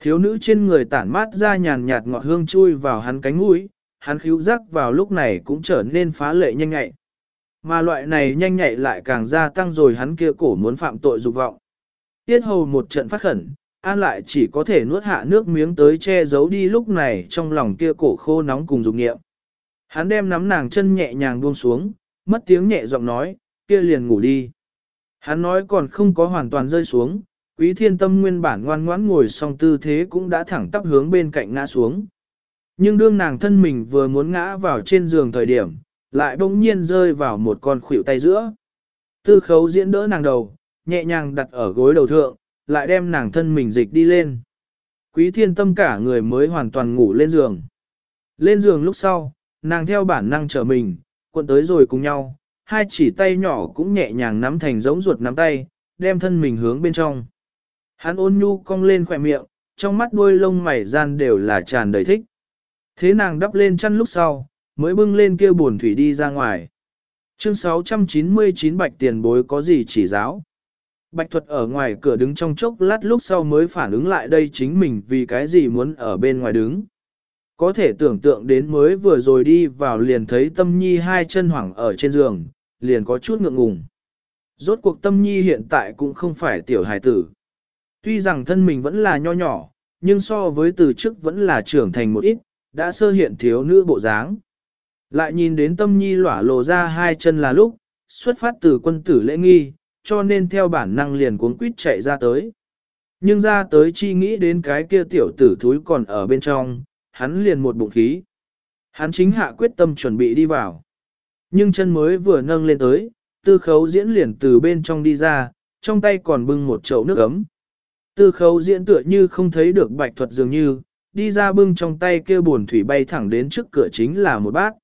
Thiếu nữ trên người tản mát ra nhàn nhạt ngọt hương chui vào hắn cánh mũi, hắn khíu giác vào lúc này cũng trở nên phá lệ nhanh nhạy. Mà loại này nhanh nhạy lại càng gia tăng rồi hắn kia cổ muốn phạm tội dục vọng. Tiết hầu một trận phát khẩn, an lại chỉ có thể nuốt hạ nước miếng tới che giấu đi lúc này trong lòng kia cổ khô nóng cùng dục nghiệm. Hắn đem nắm nàng chân nhẹ nhàng buông xuống, mất tiếng nhẹ giọng nói, kia liền ngủ đi. Hắn nói còn không có hoàn toàn rơi xuống, quý thiên tâm nguyên bản ngoan ngoãn ngồi song tư thế cũng đã thẳng tắp hướng bên cạnh ngã xuống. Nhưng đương nàng thân mình vừa muốn ngã vào trên giường thời điểm, lại bỗng nhiên rơi vào một con khuỷu tay giữa. Tư khấu diễn đỡ nàng đầu, nhẹ nhàng đặt ở gối đầu thượng, lại đem nàng thân mình dịch đi lên. Quý thiên tâm cả người mới hoàn toàn ngủ lên giường. Lên giường lúc sau, nàng theo bản năng trở mình, cuộn tới rồi cùng nhau, hai chỉ tay nhỏ cũng nhẹ nhàng nắm thành giống ruột nắm tay, đem thân mình hướng bên trong. Hắn ôn nhu cong lên khỏe miệng, trong mắt đuôi lông mày gian đều là tràn đầy thích. Thế nàng đắp lên chăn lúc sau, mới bưng lên kia buồn thủy đi ra ngoài. Chương 699 bạch tiền bối có gì chỉ giáo. Bạch thuật ở ngoài cửa đứng trong chốc lát lúc sau mới phản ứng lại đây chính mình vì cái gì muốn ở bên ngoài đứng. Có thể tưởng tượng đến mới vừa rồi đi vào liền thấy tâm nhi hai chân hoảng ở trên giường, liền có chút ngượng ngùng. Rốt cuộc tâm nhi hiện tại cũng không phải tiểu hài tử. Tuy rằng thân mình vẫn là nho nhỏ, nhưng so với từ trước vẫn là trưởng thành một ít, đã sơ hiện thiếu nữ bộ dáng. Lại nhìn đến tâm nhi lỏa lộ ra hai chân là lúc, xuất phát từ quân tử lễ nghi, cho nên theo bản năng liền cuốn quýt chạy ra tới. Nhưng ra tới chi nghĩ đến cái kia tiểu tử thúi còn ở bên trong, hắn liền một bụng khí. Hắn chính hạ quyết tâm chuẩn bị đi vào. Nhưng chân mới vừa nâng lên tới, tư khấu diễn liền từ bên trong đi ra, trong tay còn bưng một chậu nước ấm. Tư khấu diễn tựa như không thấy được bạch thuật dường như, đi ra bưng trong tay kia buồn thủy bay thẳng đến trước cửa chính là một bát.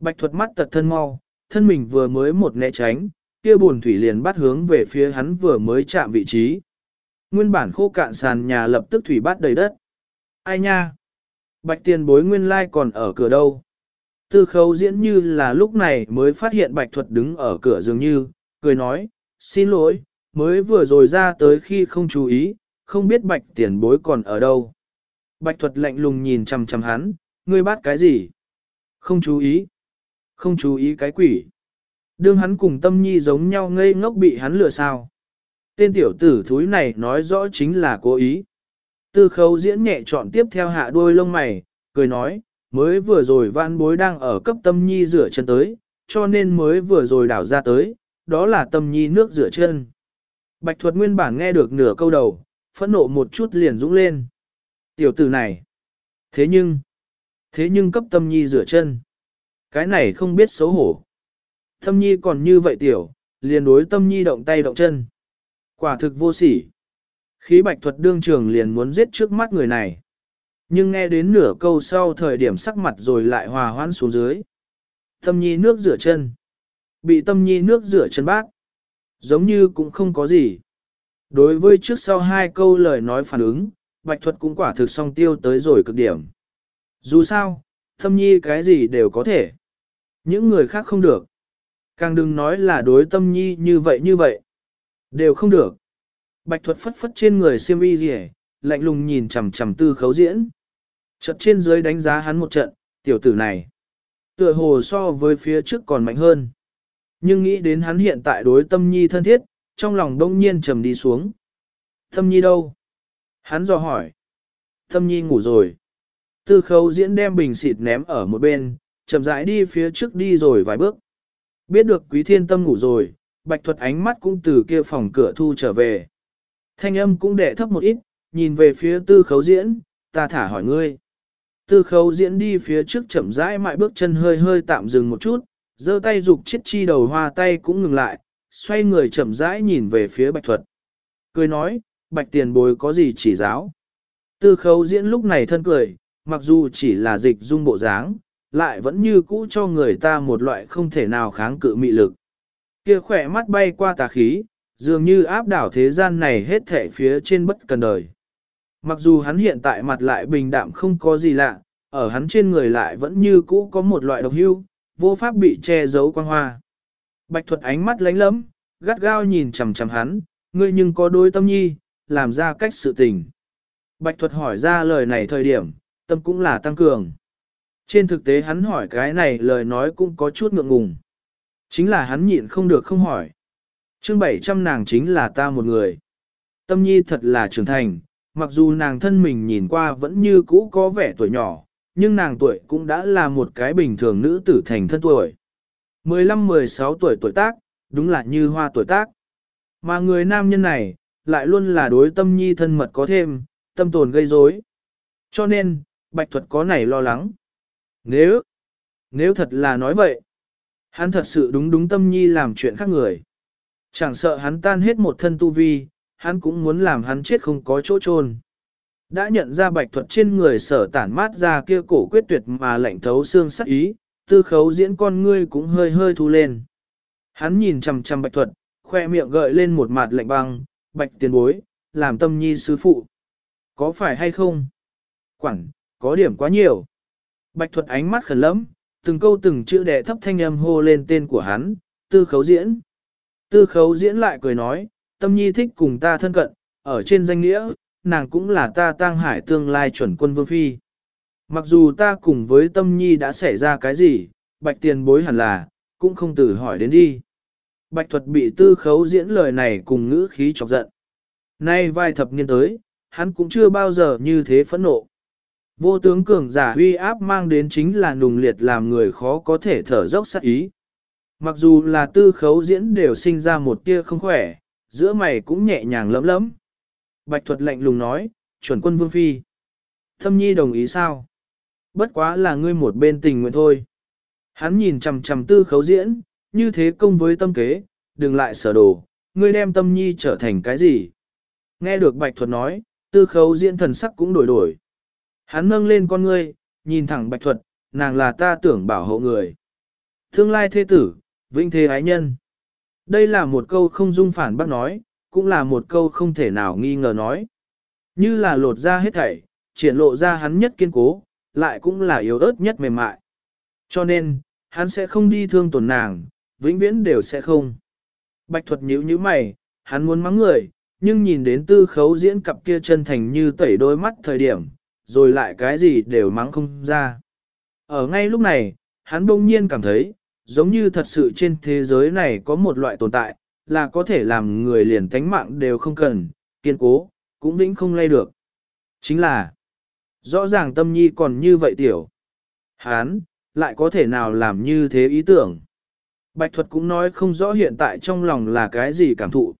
Bạch thuật mắt tật thân mau, thân mình vừa mới một né tránh, kia buồn thủy liền bắt hướng về phía hắn vừa mới chạm vị trí. Nguyên bản khô cạn sàn nhà lập tức thủy bát đầy đất. Ai nha? Bạch tiền bối nguyên lai còn ở cửa đâu? Tư khấu diễn như là lúc này mới phát hiện bạch thuật đứng ở cửa dường như, cười nói, xin lỗi, mới vừa rồi ra tới khi không chú ý, không biết bạch tiền bối còn ở đâu. Bạch thuật lạnh lùng nhìn chằm chằm hắn, ngươi bắt cái gì? Không chú ý. Không chú ý cái quỷ. Đương hắn cùng tâm nhi giống nhau ngây ngốc bị hắn lừa sao. Tên tiểu tử thúi này nói rõ chính là cố ý. Tư khấu diễn nhẹ chọn tiếp theo hạ đuôi lông mày, cười nói, mới vừa rồi văn bối đang ở cấp tâm nhi rửa chân tới, cho nên mới vừa rồi đảo ra tới, đó là tâm nhi nước rửa chân. Bạch thuật nguyên bản nghe được nửa câu đầu, phẫn nộ một chút liền dũng lên. Tiểu tử này. Thế nhưng, thế nhưng cấp tâm nhi rửa chân. Cái này không biết xấu hổ. Tâm nhi còn như vậy tiểu, liền đối tâm nhi động tay động chân. Quả thực vô sỉ. Khí bạch thuật đương trường liền muốn giết trước mắt người này. Nhưng nghe đến nửa câu sau thời điểm sắc mặt rồi lại hòa hoãn xuống dưới. Tâm nhi nước rửa chân. Bị tâm nhi nước rửa chân bác. Giống như cũng không có gì. Đối với trước sau hai câu lời nói phản ứng, bạch thuật cũng quả thực song tiêu tới rồi cực điểm. Dù sao, tâm nhi cái gì đều có thể. Những người khác không được. Càng đừng nói là đối tâm nhi như vậy như vậy. Đều không được. Bạch thuật phất phất trên người siêm y gì lạnh lùng nhìn chằm chằm tư khấu diễn. Trận trên dưới đánh giá hắn một trận, tiểu tử này. Tựa hồ so với phía trước còn mạnh hơn. Nhưng nghĩ đến hắn hiện tại đối tâm nhi thân thiết, trong lòng đông nhiên trầm đi xuống. Tâm nhi đâu? Hắn dò hỏi. Tâm nhi ngủ rồi. Tư khấu diễn đem bình xịt ném ở một bên, chậm rãi đi phía trước đi rồi vài bước. Biết được quý thiên tâm ngủ rồi, bạch thuật ánh mắt cũng từ kia phòng cửa thu trở về. Thanh âm cũng đệ thấp một ít, nhìn về phía tư khấu diễn, ta thả hỏi ngươi. Tư khấu diễn đi phía trước chậm rãi mại bước chân hơi hơi tạm dừng một chút, giơ tay dục chiếc chi đầu hoa tay cũng ngừng lại, xoay người chậm rãi nhìn về phía bạch thuật. Cười nói, bạch tiền bối có gì chỉ giáo. Tư khấu diễn lúc này thân cười, mặc dù chỉ là dịch dung bộ dáng, lại vẫn như cũ cho người ta một loại không thể nào kháng cự mị lực. Kia khỏe mắt bay qua tà khí, dường như áp đảo thế gian này hết thể phía trên bất cần đời. Mặc dù hắn hiện tại mặt lại bình đạm không có gì lạ, ở hắn trên người lại vẫn như cũ có một loại độc hưu, vô pháp bị che giấu quang hoa. Bạch thuật ánh mắt lánh lẫm, gắt gao nhìn chằm chằm hắn, ngươi nhưng có đôi tâm nhi, làm ra cách sự tình. Bạch thuật hỏi ra lời này thời điểm, tâm cũng là tăng cường. Trên thực tế hắn hỏi cái này lời nói cũng có chút ngượng ngùng. Chính là hắn nhịn không được không hỏi. chương 700 nàng chính là ta một người. Tâm nhi thật là trưởng thành, mặc dù nàng thân mình nhìn qua vẫn như cũ có vẻ tuổi nhỏ, nhưng nàng tuổi cũng đã là một cái bình thường nữ tử thành thân tuổi. 15-16 tuổi tuổi tác, đúng là như hoa tuổi tác. Mà người nam nhân này, lại luôn là đối tâm nhi thân mật có thêm, tâm tồn gây rối. Cho nên, bạch thuật có này lo lắng. Nếu, nếu thật là nói vậy, hắn thật sự đúng đúng tâm nhi làm chuyện khác người. Chẳng sợ hắn tan hết một thân tu vi, hắn cũng muốn làm hắn chết không có chỗ chôn. Đã nhận ra bạch thuật trên người sở tản mát ra kia cổ quyết tuyệt mà lạnh thấu xương sắc ý, tư khấu diễn con ngươi cũng hơi hơi thu lên. Hắn nhìn chằm chằm bạch thuật, khoe miệng gợi lên một mặt lạnh băng, bạch tiền bối, làm tâm nhi sứ phụ. Có phải hay không? Quảng, có điểm quá nhiều. Bạch thuật ánh mắt khẩn lẫm, từng câu từng chữ đẻ thấp thanh âm hô lên tên của hắn, tư khấu diễn. Tư khấu diễn lại cười nói, tâm nhi thích cùng ta thân cận, ở trên danh nghĩa, nàng cũng là ta tang hải tương lai chuẩn quân vương phi. Mặc dù ta cùng với tâm nhi đã xảy ra cái gì, bạch tiền bối hẳn là, cũng không từ hỏi đến đi. Bạch thuật bị tư khấu diễn lời này cùng ngữ khí chọc giận. Nay vài thập niên tới, hắn cũng chưa bao giờ như thế phẫn nộ. Vô tướng cường giả uy áp mang đến chính là nùng liệt làm người khó có thể thở dốc sát ý. Mặc dù là tư khấu diễn đều sinh ra một tia không khỏe, giữa mày cũng nhẹ nhàng lấm lấm. Bạch thuật lạnh lùng nói, chuẩn quân vương phi. Thâm nhi đồng ý sao? Bất quá là ngươi một bên tình nguyện thôi. Hắn nhìn chằm chằm tư khấu diễn, như thế công với tâm kế, đừng lại sở đồ, ngươi đem tâm nhi trở thành cái gì? Nghe được bạch thuật nói, tư khấu diễn thần sắc cũng đổi đổi. Hắn nâng lên con ngươi, nhìn thẳng bạch thuật, nàng là ta tưởng bảo hộ người. Tương lai thế tử, vinh thế ái nhân. Đây là một câu không dung phản bác nói, cũng là một câu không thể nào nghi ngờ nói. Như là lột ra hết thảy, triển lộ ra hắn nhất kiên cố, lại cũng là yếu ớt nhất mềm mại. Cho nên, hắn sẽ không đi thương tổn nàng, vĩnh viễn đều sẽ không. Bạch thuật nhíu nhíu mày, hắn muốn mắng người, nhưng nhìn đến tư khấu diễn cặp kia chân thành như tẩy đôi mắt thời điểm, rồi lại cái gì đều mắng không ra. Ở ngay lúc này, hắn bỗng nhiên cảm thấy, giống như thật sự trên thế giới này có một loại tồn tại, là có thể làm người liền tánh mạng đều không cần, kiên cố, cũng vĩnh không lay được. Chính là, rõ ràng tâm nhi còn như vậy tiểu. Hán, lại có thể nào làm như thế ý tưởng. Bạch thuật cũng nói không rõ hiện tại trong lòng là cái gì cảm thụ.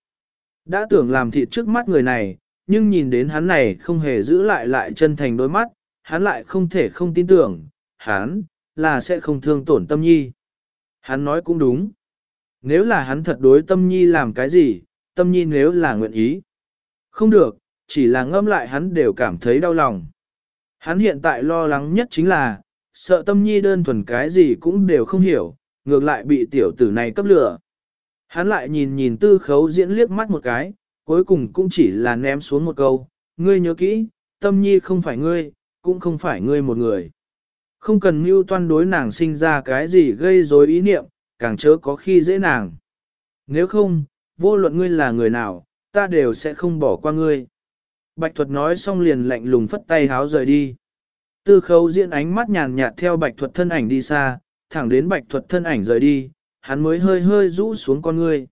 Đã tưởng làm thịt trước mắt người này, nhưng nhìn đến hắn này không hề giữ lại lại chân thành đôi mắt, hắn lại không thể không tin tưởng, hắn, là sẽ không thương tổn tâm nhi. Hắn nói cũng đúng. Nếu là hắn thật đối tâm nhi làm cái gì, tâm nhi nếu là nguyện ý. Không được, chỉ là ngâm lại hắn đều cảm thấy đau lòng. Hắn hiện tại lo lắng nhất chính là, sợ tâm nhi đơn thuần cái gì cũng đều không hiểu, ngược lại bị tiểu tử này cấp lửa. Hắn lại nhìn nhìn tư khấu diễn liếc mắt một cái, cuối cùng cũng chỉ là ném xuống một câu, ngươi nhớ kỹ, tâm nhi không phải ngươi, cũng không phải ngươi một người. Không cần mưu toan đối nàng sinh ra cái gì gây rối ý niệm, càng chớ có khi dễ nàng. Nếu không, vô luận ngươi là người nào, ta đều sẽ không bỏ qua ngươi. Bạch thuật nói xong liền lạnh lùng phất tay háo rời đi. Tư khấu diễn ánh mắt nhàn nhạt theo bạch thuật thân ảnh đi xa, thẳng đến bạch thuật thân ảnh rời đi, hắn mới hơi hơi rũ xuống con ngươi.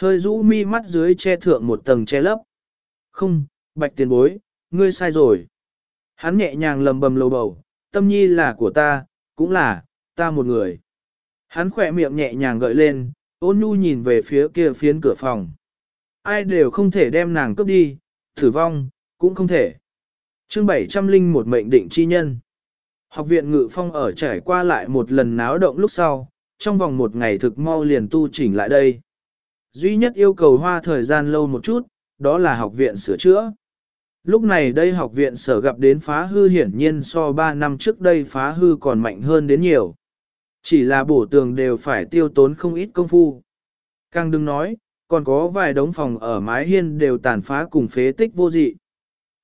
Hơi rũ mi mắt dưới che thượng một tầng che lấp. Không, bạch tiền bối, ngươi sai rồi. Hắn nhẹ nhàng lầm bầm lầu bầu, tâm nhi là của ta, cũng là, ta một người. Hắn khỏe miệng nhẹ nhàng gợi lên, ôn nhu nhìn về phía kia phiến cửa phòng. Ai đều không thể đem nàng cướp đi, thử vong, cũng không thể. chương 700 linh một mệnh định chi nhân. Học viện ngự phong ở trải qua lại một lần náo động lúc sau, trong vòng một ngày thực mau liền tu chỉnh lại đây. Duy nhất yêu cầu hoa thời gian lâu một chút, đó là học viện sửa chữa. Lúc này đây học viện sở gặp đến phá hư hiển nhiên so 3 năm trước đây phá hư còn mạnh hơn đến nhiều. Chỉ là bổ tường đều phải tiêu tốn không ít công phu. Càng đừng nói, còn có vài đống phòng ở mái hiên đều tàn phá cùng phế tích vô dị.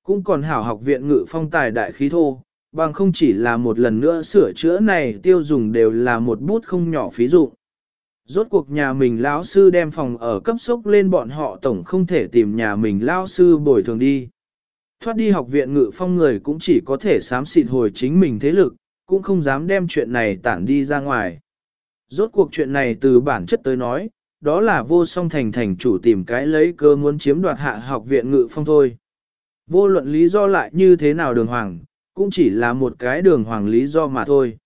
Cũng còn hảo học viện ngự phong tài đại khí thô, bằng không chỉ là một lần nữa sửa chữa này tiêu dùng đều là một bút không nhỏ phí dụng Rốt cuộc nhà mình lão sư đem phòng ở cấp sốc lên bọn họ tổng không thể tìm nhà mình lão sư bồi thường đi. Thoát đi học viện ngự phong người cũng chỉ có thể sám xịt hồi chính mình thế lực, cũng không dám đem chuyện này tản đi ra ngoài. Rốt cuộc chuyện này từ bản chất tới nói, đó là vô song thành thành chủ tìm cái lấy cơ muốn chiếm đoạt hạ học viện ngự phong thôi. Vô luận lý do lại như thế nào đường hoàng, cũng chỉ là một cái đường hoàng lý do mà thôi.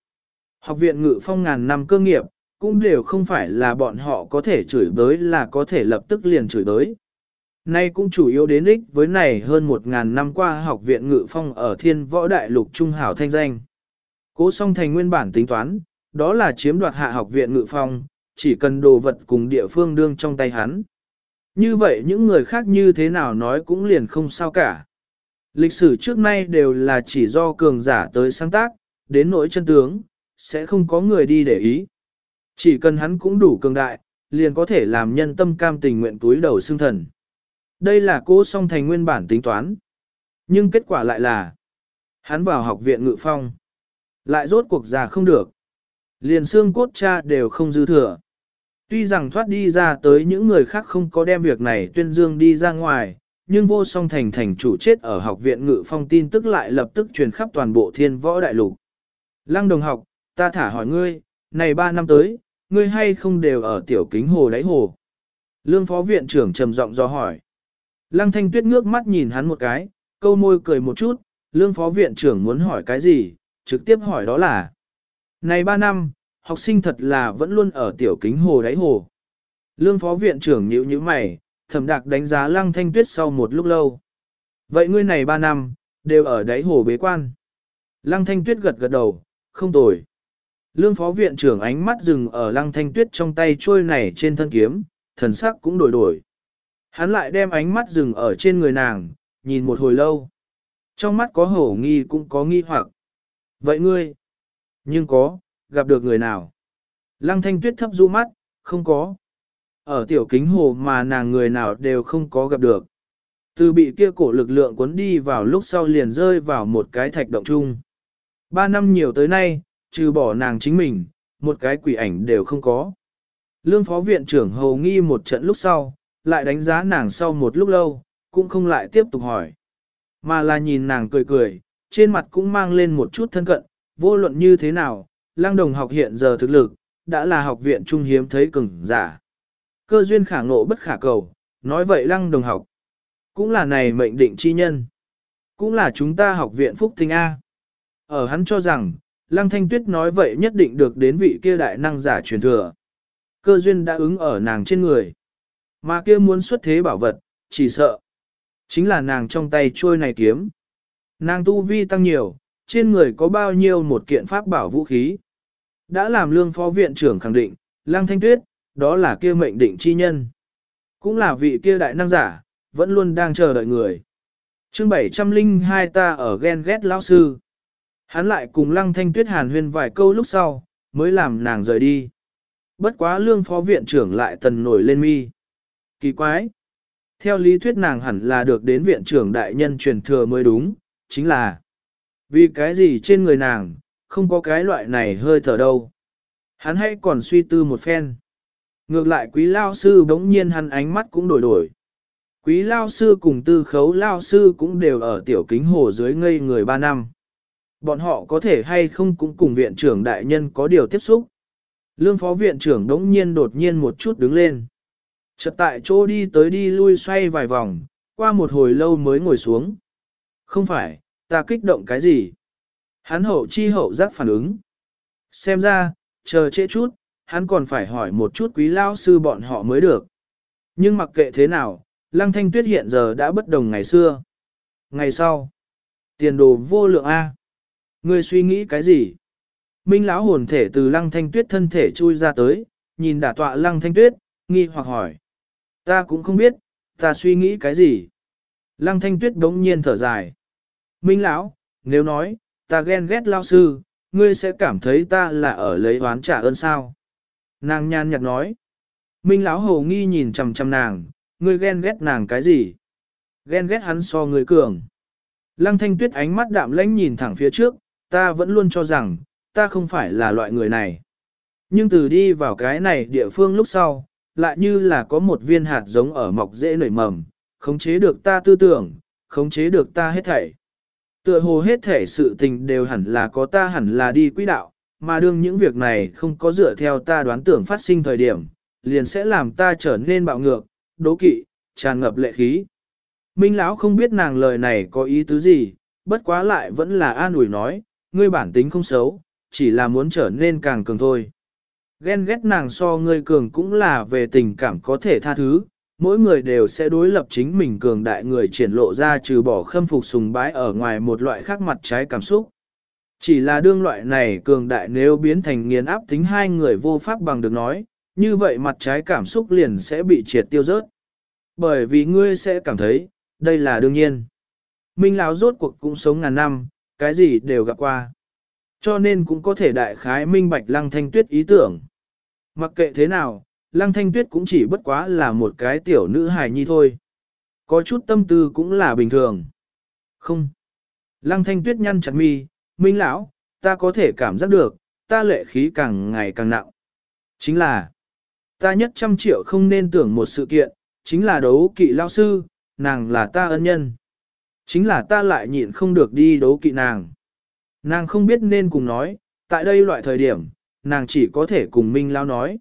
Học viện ngự phong ngàn năm cơ nghiệp, cũng đều không phải là bọn họ có thể chửi bới là có thể lập tức liền chửi bới. Nay cũng chủ yếu đến ích với này hơn một ngàn năm qua học viện ngự phong ở thiên võ đại lục trung hảo thanh danh. Cố song thành nguyên bản tính toán, đó là chiếm đoạt hạ học viện ngự phong, chỉ cần đồ vật cùng địa phương đương trong tay hắn. Như vậy những người khác như thế nào nói cũng liền không sao cả. Lịch sử trước nay đều là chỉ do cường giả tới sáng tác, đến nỗi chân tướng, sẽ không có người đi để ý. Chỉ cần hắn cũng đủ cường đại, liền có thể làm nhân tâm cam tình nguyện túi đầu xương thần. Đây là cố song thành nguyên bản tính toán. Nhưng kết quả lại là, hắn vào học viện ngự phong. Lại rốt cuộc già không được. Liền xương cốt cha đều không dư thừa. Tuy rằng thoát đi ra tới những người khác không có đem việc này tuyên dương đi ra ngoài, nhưng vô song thành thành chủ chết ở học viện ngự phong tin tức lại lập tức truyền khắp toàn bộ thiên võ đại lục. Lăng đồng học, ta thả hỏi ngươi, này ba năm tới, ngươi hay không đều ở tiểu kính hồ đáy hồ? Lương phó viện trưởng trầm giọng do hỏi. Lăng thanh tuyết ngước mắt nhìn hắn một cái, câu môi cười một chút, lương phó viện trưởng muốn hỏi cái gì, trực tiếp hỏi đó là. Này ba năm, học sinh thật là vẫn luôn ở tiểu kính hồ đáy hồ. Lương phó viện trưởng nhíu nhíu mày, thẩm đạc đánh giá lăng thanh tuyết sau một lúc lâu. Vậy ngươi này ba năm, đều ở đáy hồ bế quan. Lăng thanh tuyết gật gật đầu, không tồi. Lương phó viện trưởng ánh mắt dừng ở lăng thanh tuyết trong tay trôi này trên thân kiếm, thần sắc cũng đổi đổi. Hắn lại đem ánh mắt dừng ở trên người nàng, nhìn một hồi lâu. Trong mắt có hổ nghi cũng có nghi hoặc. Vậy ngươi? Nhưng có, gặp được người nào? Lăng thanh tuyết thấp du mắt, không có. Ở tiểu kính hồ mà nàng người nào đều không có gặp được. Từ bị kia cổ lực lượng cuốn đi vào lúc sau liền rơi vào một cái thạch động chung. Ba năm nhiều tới nay, trừ bỏ nàng chính mình, một cái quỷ ảnh đều không có. Lương phó viện trưởng hầu nghi một trận lúc sau, lại đánh giá nàng sau một lúc lâu, cũng không lại tiếp tục hỏi. Mà là nhìn nàng cười cười, trên mặt cũng mang lên một chút thân cận, vô luận như thế nào, Lang đồng học hiện giờ thực lực, đã là học viện trung hiếm thấy cứng, giả. Cơ duyên khả ngộ bất khả cầu, nói vậy lăng đồng học, cũng là này mệnh định chi nhân, cũng là chúng ta học viện phúc tinh A. Ở hắn cho rằng, lăng thanh tuyết nói vậy nhất định được đến vị kia đại năng giả truyền thừa. Cơ duyên đã ứng ở nàng trên người. Mà kia muốn xuất thế bảo vật, chỉ sợ. Chính là nàng trong tay trôi này kiếm. Nàng tu vi tăng nhiều, trên người có bao nhiêu một kiện pháp bảo vũ khí. Đã làm lương phó viện trưởng khẳng định, Lăng Thanh Tuyết, đó là kia mệnh định chi nhân. Cũng là vị kia đại năng giả, vẫn luôn đang chờ đợi người. chương 702 ta ở ghen ghét lão sư. Hắn lại cùng Lăng Thanh Tuyết hàn huyên vài câu lúc sau, mới làm nàng rời đi. Bất quá lương phó viện trưởng lại tần nổi lên mi. Kỳ quái! Theo lý thuyết nàng hẳn là được đến viện trưởng đại nhân truyền thừa mới đúng, chính là vì cái gì trên người nàng, không có cái loại này hơi thở đâu. Hắn hãy còn suy tư một phen. Ngược lại quý lao sư bỗng nhiên hắn ánh mắt cũng đổi đổi. Quý lao sư cùng tư khấu lao sư cũng đều ở tiểu kính hồ dưới ngây người ba năm. Bọn họ có thể hay không cũng cùng viện trưởng đại nhân có điều tiếp xúc. Lương phó viện trưởng đống nhiên đột nhiên một chút đứng lên. Chợt tại chỗ đi tới đi lui xoay vài vòng, qua một hồi lâu mới ngồi xuống. Không phải, ta kích động cái gì? Hắn hậu chi hậu giác phản ứng. Xem ra, chờ trễ chút, hắn còn phải hỏi một chút quý lao sư bọn họ mới được. Nhưng mặc kệ thế nào, Lăng Thanh Tuyết hiện giờ đã bất đồng ngày xưa. Ngày sau, tiền đồ vô lượng A. Ngươi suy nghĩ cái gì? Minh lão hồn thể từ Lăng Thanh Tuyết thân thể chui ra tới, nhìn đả tọa Lăng Thanh Tuyết, nghi hoặc hỏi. Ta cũng không biết, ta suy nghĩ cái gì. Lăng thanh tuyết đống nhiên thở dài. Minh lão, nếu nói, ta ghen ghét lao sư, ngươi sẽ cảm thấy ta là ở lấy oán trả ơn sao. Nàng nhan nhạt nói. Minh lão hồ nghi nhìn chằm chằm nàng, ngươi ghen ghét nàng cái gì? Ghen ghét hắn so ngươi cường. Lăng thanh tuyết ánh mắt đạm lãnh nhìn thẳng phía trước, ta vẫn luôn cho rằng, ta không phải là loại người này. Nhưng từ đi vào cái này địa phương lúc sau, lại như là có một viên hạt giống ở mọc dễ nảy mầm, khống chế được ta tư tưởng, khống chế được ta hết thảy. Tựa hồ hết thể sự tình đều hẳn là có ta hẳn là đi quỹ đạo, mà đương những việc này không có dựa theo ta đoán tưởng phát sinh thời điểm, liền sẽ làm ta trở nên bạo ngược, đố kỵ, tràn ngập lệ khí. Minh lão không biết nàng lời này có ý tứ gì, bất quá lại vẫn là an ủi nói, ngươi bản tính không xấu, chỉ là muốn trở nên càng cường thôi. Ghen ghét nàng so ngươi cường cũng là về tình cảm có thể tha thứ, mỗi người đều sẽ đối lập chính mình cường đại người triển lộ ra trừ bỏ khâm phục sùng bái ở ngoài một loại khác mặt trái cảm xúc. Chỉ là đương loại này cường đại nếu biến thành nghiền áp tính hai người vô pháp bằng được nói, như vậy mặt trái cảm xúc liền sẽ bị triệt tiêu rớt. Bởi vì ngươi sẽ cảm thấy, đây là đương nhiên. Minh Lão rốt cuộc cũng sống ngàn năm, cái gì đều gặp qua. Cho nên cũng có thể đại khái minh bạch lăng thanh tuyết ý tưởng. Mặc kệ thế nào, Lăng Thanh Tuyết cũng chỉ bất quá là một cái tiểu nữ hài nhi thôi. Có chút tâm tư cũng là bình thường. Không. Lăng Thanh Tuyết nhăn chặt mi, Minh lão, ta có thể cảm giác được, ta lệ khí càng ngày càng nặng. Chính là, ta nhất trăm triệu không nên tưởng một sự kiện, chính là đấu kỵ lao sư, nàng là ta ân nhân. Chính là ta lại nhịn không được đi đấu kỵ nàng. Nàng không biết nên cùng nói, tại đây loại thời điểm, nàng chỉ có thể cùng Minh Lao nói.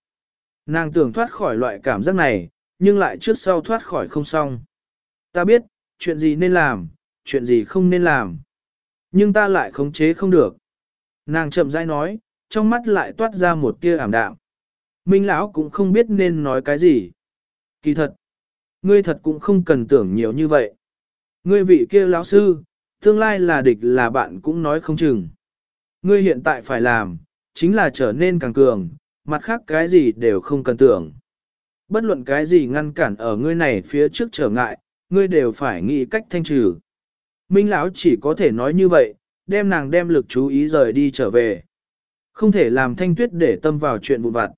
Nàng tưởng thoát khỏi loại cảm giác này, nhưng lại trước sau thoát khỏi không xong. Ta biết, chuyện gì nên làm, chuyện gì không nên làm. Nhưng ta lại khống chế không được. Nàng chậm rãi nói, trong mắt lại toát ra một tia ảm đạm. Minh lão cũng không biết nên nói cái gì. Kỳ thật, ngươi thật cũng không cần tưởng nhiều như vậy. Ngươi vị kia lão sư, tương lai là địch là bạn cũng nói không chừng. Ngươi hiện tại phải làm, chính là trở nên càng cường, mặt khác cái gì đều không cần tưởng. Bất luận cái gì ngăn cản ở ngươi này phía trước trở ngại, ngươi đều phải nghĩ cách thanh trừ. Minh lão chỉ có thể nói như vậy, đem nàng đem lực chú ý rời đi trở về. Không thể làm thanh tuyết để tâm vào chuyện vụn vặt.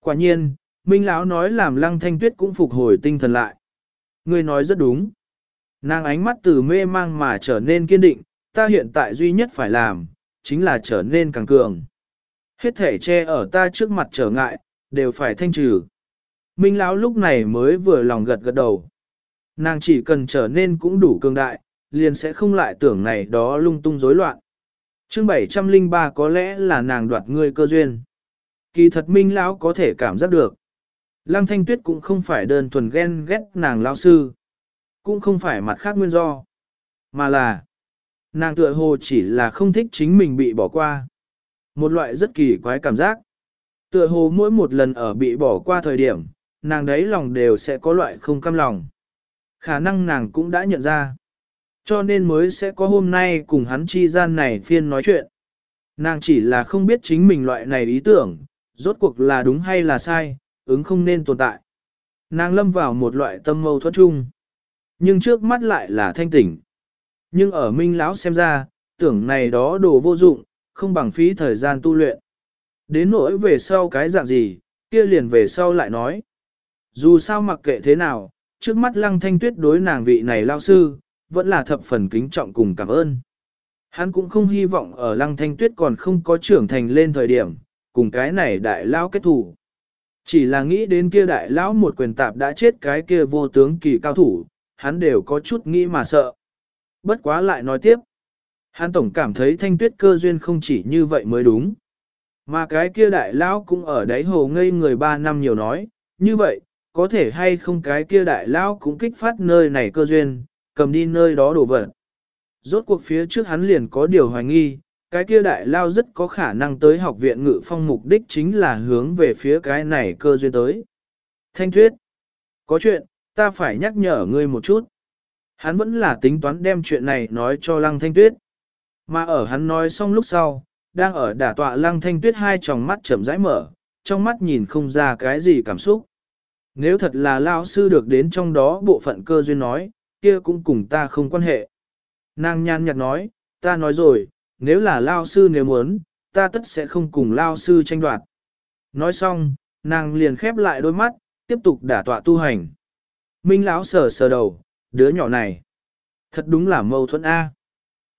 Quả nhiên, Minh lão nói làm lăng thanh tuyết cũng phục hồi tinh thần lại. Ngươi nói rất đúng. Nàng ánh mắt từ mê mang mà trở nên kiên định, ta hiện tại duy nhất phải làm, chính là trở nên càng cường. Hết thể che ở ta trước mặt trở ngại, đều phải thanh trừ. Minh Lão lúc này mới vừa lòng gật gật đầu. Nàng chỉ cần trở nên cũng đủ cường đại, liền sẽ không lại tưởng này đó lung tung rối loạn. Chương 703 có lẽ là nàng đoạt ngươi cơ duyên. Kỳ thật Minh Lão có thể cảm giác được. Lăng Thanh Tuyết cũng không phải đơn thuần ghen ghét nàng lão sư, cũng không phải mặt khác nguyên do, mà là nàng tựa hồ chỉ là không thích chính mình bị bỏ qua. Một loại rất kỳ quái cảm giác. Tựa hồ mỗi một lần ở bị bỏ qua thời điểm, nàng đấy lòng đều sẽ có loại không căm lòng. Khả năng nàng cũng đã nhận ra. Cho nên mới sẽ có hôm nay cùng hắn chi gian này phiên nói chuyện. Nàng chỉ là không biết chính mình loại này ý tưởng, rốt cuộc là đúng hay là sai, ứng không nên tồn tại. Nàng lâm vào một loại tâm mâu thuẫn chung. Nhưng trước mắt lại là thanh tỉnh. Nhưng ở minh lão xem ra, tưởng này đó đồ vô dụng, không bằng phí thời gian tu luyện. Đến nỗi về sau cái dạng gì, kia liền về sau lại nói. Dù sao mặc kệ thế nào, trước mắt lăng thanh tuyết đối nàng vị này lao sư, vẫn là thập phần kính trọng cùng cảm ơn. Hắn cũng không hy vọng ở lăng thanh tuyết còn không có trưởng thành lên thời điểm, cùng cái này đại lao kết thủ. Chỉ là nghĩ đến kia đại lão một quyền tạp đã chết cái kia vô tướng kỳ cao thủ, hắn đều có chút nghĩ mà sợ. Bất quá lại nói tiếp. Hắn tổng cảm thấy thanh tuyết cơ duyên không chỉ như vậy mới đúng. Mà cái kia đại lão cũng ở đáy hồ ngây người ba năm nhiều nói, như vậy, có thể hay không cái kia đại lão cũng kích phát nơi này cơ duyên, cầm đi nơi đó đổ vật. Rốt cuộc phía trước hắn liền có điều hoài nghi, cái kia đại lao rất có khả năng tới học viện ngự phong mục đích chính là hướng về phía cái này cơ duyên tới. Thanh Tuyết, có chuyện, ta phải nhắc nhở ngươi một chút. Hắn vẫn là tính toán đem chuyện này nói cho Lăng Thanh Tuyết. Mà ở hắn nói xong lúc sau, đang ở đả tọa Lăng Thanh Tuyết hai tròng mắt chậm rãi mở, trong mắt nhìn không ra cái gì cảm xúc. Nếu thật là lao sư được đến trong đó bộ phận cơ duyên nói, kia cũng cùng ta không quan hệ. Nàng nhan nhạt nói, ta nói rồi, nếu là lao sư nếu muốn, ta tất sẽ không cùng lao sư tranh đoạt. Nói xong, nàng liền khép lại đôi mắt, tiếp tục đả tọa tu hành. Minh lão sờ sờ đầu, đứa nhỏ này. Thật đúng là mâu thuẫn A.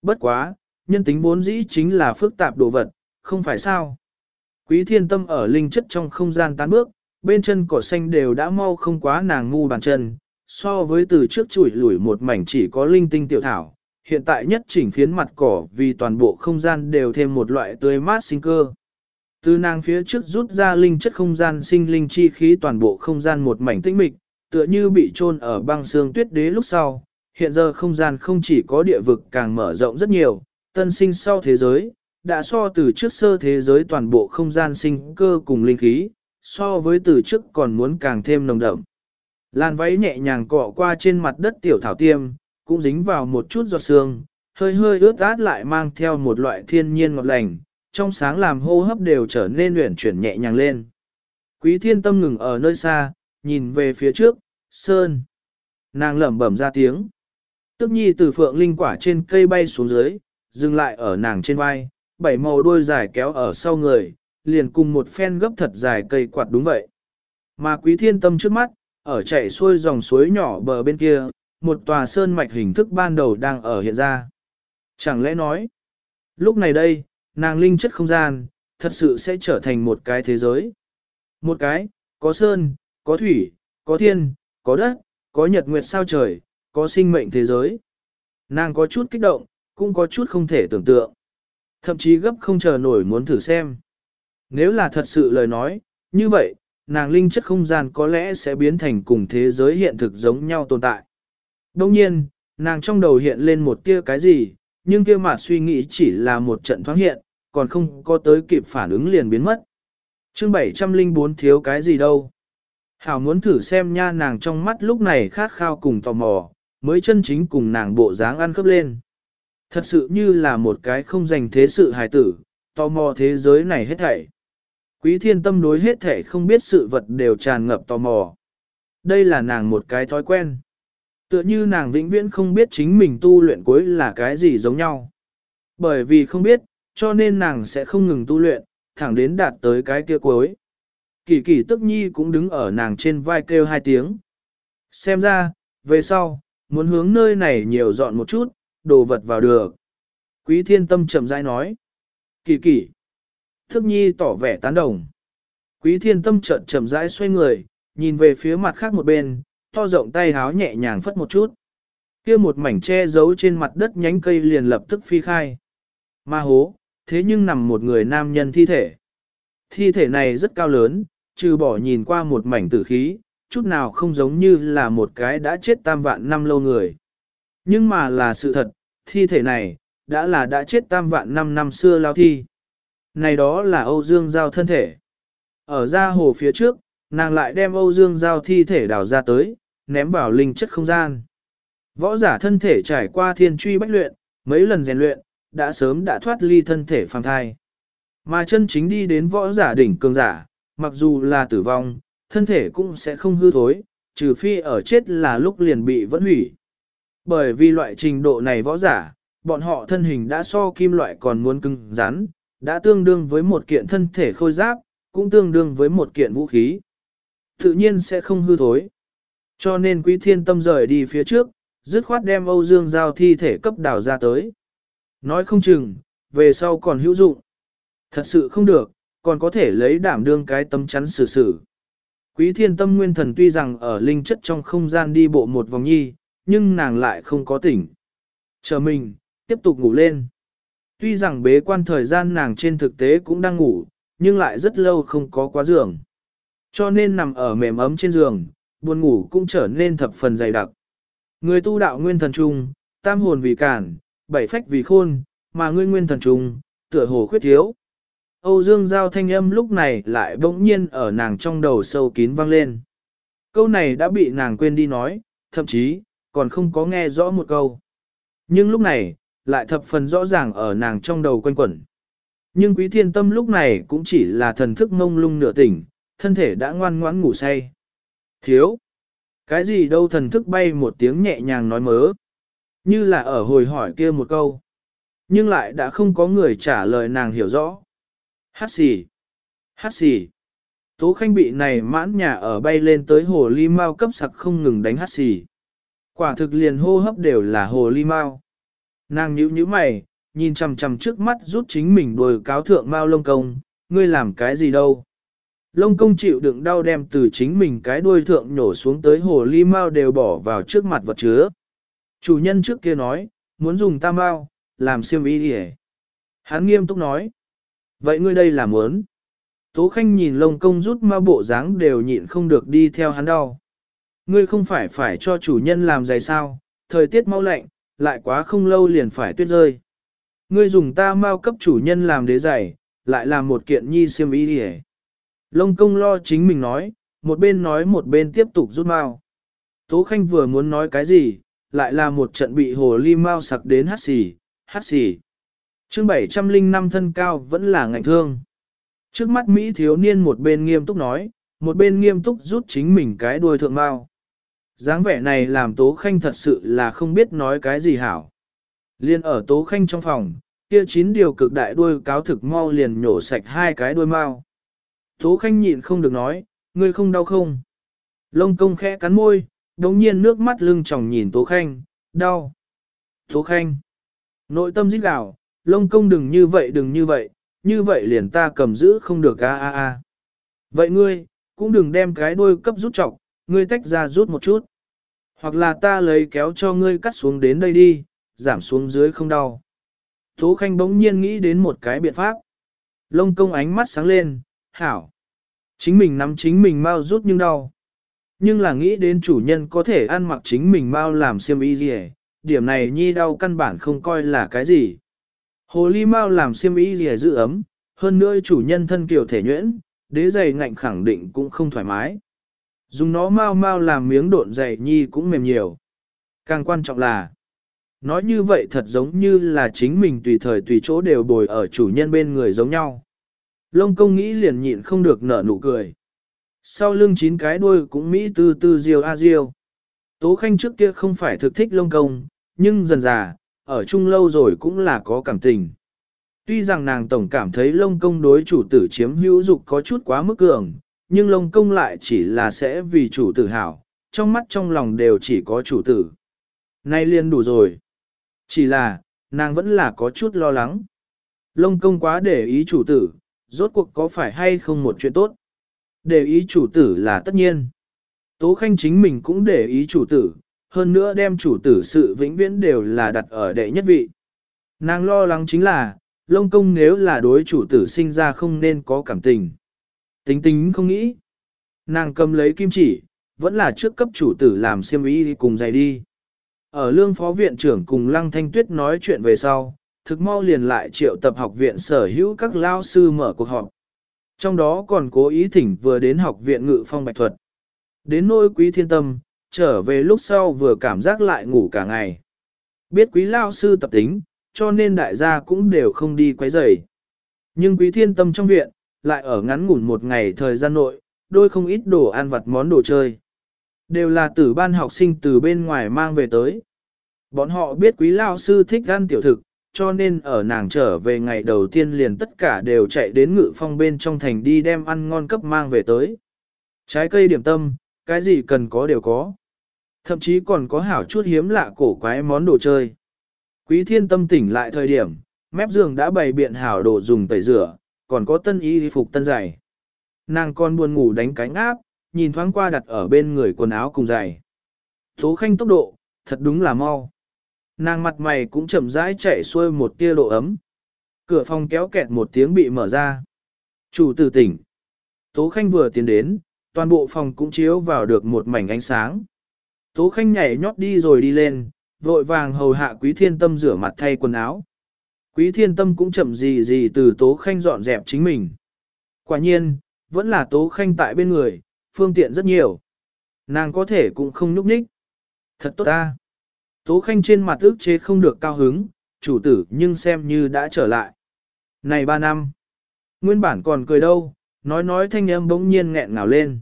Bất quá, nhân tính vốn dĩ chính là phức tạp đồ vật, không phải sao. Quý thiên tâm ở linh chất trong không gian tán bước, bên chân cỏ xanh đều đã mau không quá nàng ngu bàn chân, so với từ trước chuỗi lủi một mảnh chỉ có linh tinh tiểu thảo, hiện tại nhất chỉnh phiến mặt cỏ vì toàn bộ không gian đều thêm một loại tươi mát sinh cơ. Từ nàng phía trước rút ra linh chất không gian sinh linh chi khí toàn bộ không gian một mảnh tĩnh mịch, tựa như bị chôn ở băng xương tuyết đế lúc sau. Hiện giờ không gian không chỉ có địa vực càng mở rộng rất nhiều, tân sinh sau thế giới, đã so từ trước sơ thế giới toàn bộ không gian sinh cơ cùng linh khí, so với từ trước còn muốn càng thêm nồng đậm. làn váy nhẹ nhàng cọ qua trên mặt đất tiểu thảo tiêm, cũng dính vào một chút giọt sương, hơi hơi ướt át lại mang theo một loại thiên nhiên ngọt lành, trong sáng làm hô hấp đều trở nên luyện chuyển nhẹ nhàng lên. Quý thiên tâm ngừng ở nơi xa, nhìn về phía trước, sơn. Nàng lẩm bẩm ra tiếng. Tức nhi từ phượng linh quả trên cây bay xuống dưới, dừng lại ở nàng trên vai, bảy màu đuôi dài kéo ở sau người, liền cùng một phen gấp thật dài cây quạt đúng vậy. Mà quý thiên tâm trước mắt, ở chạy xuôi dòng suối nhỏ bờ bên kia, một tòa sơn mạch hình thức ban đầu đang ở hiện ra. Chẳng lẽ nói, lúc này đây, nàng linh chất không gian, thật sự sẽ trở thành một cái thế giới. Một cái, có sơn, có thủy, có thiên, có đất, có nhật nguyệt sao trời, có sinh mệnh thế giới. Nàng có chút kích động, cũng có chút không thể tưởng tượng. Thậm chí gấp không chờ nổi muốn thử xem. Nếu là thật sự lời nói, như vậy, nàng linh chất không gian có lẽ sẽ biến thành cùng thế giới hiện thực giống nhau tồn tại. Đông nhiên, nàng trong đầu hiện lên một tia cái gì, nhưng kia mà suy nghĩ chỉ là một trận thoáng hiện, còn không có tới kịp phản ứng liền biến mất. chương 704 thiếu cái gì đâu. Hảo muốn thử xem nha nàng trong mắt lúc này khát khao cùng tò mò, mới chân chính cùng nàng bộ dáng ăn khớp lên. Thật sự như là một cái không dành thế sự hài tử, tò mò thế giới này hết thảy. Quý thiên tâm đối hết thảy không biết sự vật đều tràn ngập tò mò. Đây là nàng một cái thói quen. Tựa như nàng vĩnh viễn không biết chính mình tu luyện cuối là cái gì giống nhau. Bởi vì không biết, cho nên nàng sẽ không ngừng tu luyện, thẳng đến đạt tới cái kia cuối. Kỳ kỳ tức nhi cũng đứng ở nàng trên vai kêu hai tiếng. Xem ra, về sau, muốn hướng nơi này nhiều dọn một chút, đồ vật vào được. Quý thiên tâm chậm rãi nói. Kỳ kỳ. Thức nhi tỏ vẻ tán đồng. Quý thiên tâm chợt chậm rãi xoay người, nhìn về phía mặt khác một bên, to rộng tay háo nhẹ nhàng phất một chút. kia một mảnh che giấu trên mặt đất nhánh cây liền lập tức phi khai. Ma hố, thế nhưng nằm một người nam nhân thi thể. Thi thể này rất cao lớn, trừ bỏ nhìn qua một mảnh tử khí, chút nào không giống như là một cái đã chết tam vạn năm lâu người. Nhưng mà là sự thật, thi thể này, đã là đã chết tam vạn năm năm xưa lao thi. Này đó là Âu Dương Giao thân thể. Ở ra hồ phía trước, nàng lại đem Âu Dương Giao thi thể đào ra tới, ném vào linh chất không gian. Võ giả thân thể trải qua thiên truy bách luyện, mấy lần rèn luyện, đã sớm đã thoát ly thân thể phàm thai. Mà chân chính đi đến võ giả đỉnh cường giả, mặc dù là tử vong, thân thể cũng sẽ không hư thối, trừ phi ở chết là lúc liền bị vẫn hủy. Bởi vì loại trình độ này võ giả, bọn họ thân hình đã so kim loại còn muốn cứng rắn, đã tương đương với một kiện thân thể khôi giáp, cũng tương đương với một kiện vũ khí. Tự nhiên sẽ không hư thối. Cho nên quý thiên tâm rời đi phía trước, dứt khoát đem Âu Dương Giao thi thể cấp đảo ra tới. Nói không chừng, về sau còn hữu dụng. Thật sự không được, còn có thể lấy đảm đương cái tâm chắn xử xử. Quý thiên tâm nguyên thần tuy rằng ở linh chất trong không gian đi bộ một vòng nhi, nhưng nàng lại không có tỉnh. Chờ mình, tiếp tục ngủ lên. Tuy rằng bế quan thời gian nàng trên thực tế cũng đang ngủ, nhưng lại rất lâu không có quá giường. Cho nên nằm ở mềm ấm trên giường, buồn ngủ cũng trở nên thập phần dày đặc. Người tu đạo nguyên thần trung, tam hồn vì cản, bảy phách vì khôn, mà ngươi nguyên thần trung, tựa hồ khuyết thiếu. Âu Dương Giao thanh âm lúc này lại bỗng nhiên ở nàng trong đầu sâu kín vang lên. Câu này đã bị nàng quên đi nói, thậm chí, còn không có nghe rõ một câu. Nhưng lúc này, lại thập phần rõ ràng ở nàng trong đầu quanh quẩn. Nhưng quý thiên tâm lúc này cũng chỉ là thần thức mông lung nửa tỉnh, thân thể đã ngoan ngoãn ngủ say. Thiếu! Cái gì đâu thần thức bay một tiếng nhẹ nhàng nói mớ. Như là ở hồi hỏi kia một câu. Nhưng lại đã không có người trả lời nàng hiểu rõ. Hát xì! Hát xì! Tố khanh bị này mãn nhà ở bay lên tới hồ ly mau cấp sặc không ngừng đánh hát xì. Quả thực liền hô hấp đều là hồ ly mau. Nàng nhíu nhíu mày, nhìn chằm chằm trước mắt rút chính mình đồi cáo thượng mau lông công, ngươi làm cái gì đâu. Lông công chịu đựng đau đem từ chính mình cái đuôi thượng nhổ xuống tới hồ ly mau đều bỏ vào trước mặt vật chứa. Chủ nhân trước kia nói, muốn dùng tam mau, làm siêm y đi Hắn nghiêm túc nói. Vậy ngươi đây là muốn. Tố khanh nhìn lông công rút ma bộ dáng đều nhịn không được đi theo hắn đau. Ngươi không phải phải cho chủ nhân làm giày sao, thời tiết mau lạnh, lại quá không lâu liền phải tuyết rơi. Ngươi dùng ta mau cấp chủ nhân làm đế giày, lại làm một kiện nhi siêm y đi Lông công lo chính mình nói, một bên nói một bên tiếp tục rút mau. Tố Khanh vừa muốn nói cái gì, lại là một trận bị hồ ly mau sặc đến hát xì, hát xì chương 705 thân cao vẫn là ngạnh thương. Trước mắt Mỹ thiếu niên một bên nghiêm túc nói, một bên nghiêm túc rút chính mình cái đuôi thượng mau dáng vẻ này làm Tố Khanh thật sự là không biết nói cái gì hảo. Liên ở Tố Khanh trong phòng, kia chín điều cực đại đuôi cáo thực mau liền nhổ sạch hai cái đuôi mau. Tố Khanh nhịn không được nói, ngươi không đau không? Lông công khẽ cắn môi, đồng nhiên nước mắt lưng tròng nhìn Tố Khanh, đau. Tố Khanh, nội tâm giết gào, lông công đừng như vậy đừng như vậy, như vậy liền ta cầm giữ không được a a a. Vậy ngươi, cũng đừng đem cái đuôi cấp rút chọc, ngươi tách ra rút một chút. Hoặc là ta lấy kéo cho ngươi cắt xuống đến đây đi, giảm xuống dưới không đau. Tố Khanh bỗng nhiên nghĩ đến một cái biện pháp. Lông công ánh mắt sáng lên, hảo. Chính mình nắm chính mình mau rút nhưng đau. Nhưng là nghĩ đến chủ nhân có thể ăn mặc chính mình mau làm xiêm y gì điểm này nhi đau căn bản không coi là cái gì. Hồ ly mau làm xiêm y gì giữ ấm, hơn nữa chủ nhân thân kiểu thể nhuyễn, đế giày ngạnh khẳng định cũng không thoải mái. Dùng nó mau mau làm miếng độn dày nhi cũng mềm nhiều. Càng quan trọng là, nói như vậy thật giống như là chính mình tùy thời tùy chỗ đều bồi ở chủ nhân bên người giống nhau. Lông công nghĩ liền nhịn không được nở nụ cười. Sau lưng chín cái đuôi cũng Mỹ tư tư diêu a diêu. Tố khanh trước kia không phải thực thích lông công, nhưng dần già, ở chung lâu rồi cũng là có cảm tình. Tuy rằng nàng tổng cảm thấy lông công đối chủ tử chiếm hữu dục có chút quá mức cường, nhưng lông công lại chỉ là sẽ vì chủ tử hảo, trong mắt trong lòng đều chỉ có chủ tử. Nay liền đủ rồi. Chỉ là, nàng vẫn là có chút lo lắng. Lông công quá để ý chủ tử, rốt cuộc có phải hay không một chuyện tốt. Để ý chủ tử là tất nhiên. Tố Khanh chính mình cũng để ý chủ tử, hơn nữa đem chủ tử sự vĩnh viễn đều là đặt ở đệ nhất vị. Nàng lo lắng chính là, lông công nếu là đối chủ tử sinh ra không nên có cảm tình. Tính tính không nghĩ. Nàng cầm lấy kim chỉ, vẫn là trước cấp chủ tử làm siêm ý cùng giày đi. Ở lương phó viện trưởng cùng Lăng Thanh Tuyết nói chuyện về sau, thực mau liền lại triệu tập học viện sở hữu các lao sư mở cuộc họp. Trong đó còn cố ý thỉnh vừa đến học viện ngự phong bạch thuật. Đến nôi quý thiên tâm, trở về lúc sau vừa cảm giác lại ngủ cả ngày. Biết quý lao sư tập tính, cho nên đại gia cũng đều không đi quấy rầy. Nhưng quý thiên tâm trong viện, lại ở ngắn ngủn một ngày thời gian nội, đôi không ít đồ ăn vặt món đồ chơi. Đều là từ ban học sinh từ bên ngoài mang về tới. Bọn họ biết quý lao sư thích ăn tiểu thực, cho nên ở nàng trở về ngày đầu tiên liền tất cả đều chạy đến ngự phong bên trong thành đi đem ăn ngon cấp mang về tới. Trái cây điểm tâm, cái gì cần có đều có. Thậm chí còn có hảo chút hiếm lạ cổ quái món đồ chơi. Quý thiên tâm tỉnh lại thời điểm, mép giường đã bày biện hảo đồ dùng tẩy rửa, còn có tân y phục tân giày. Nàng còn buồn ngủ đánh cánh áp, nhìn thoáng qua đặt ở bên người quần áo cùng giày. Tố khanh tốc độ, thật đúng là mau. Nàng mặt mày cũng chậm rãi chạy xuôi một tia độ ấm. Cửa phòng kéo kẹt một tiếng bị mở ra. Chủ tử tỉnh. Tố khanh vừa tiến đến, toàn bộ phòng cũng chiếu vào được một mảnh ánh sáng. Tố khanh nhảy nhót đi rồi đi lên, vội vàng hầu hạ quý thiên tâm rửa mặt thay quần áo. Quý thiên tâm cũng chậm gì gì từ tố khanh dọn dẹp chính mình. Quả nhiên, vẫn là tố khanh tại bên người, phương tiện rất nhiều. Nàng có thể cũng không nhúc nhích. Thật tốt ta. Tố khanh trên mặt ước chế không được cao hứng, chủ tử nhưng xem như đã trở lại. Này ba năm, nguyên bản còn cười đâu, nói nói thanh em bỗng nhiên nghẹn ngào lên.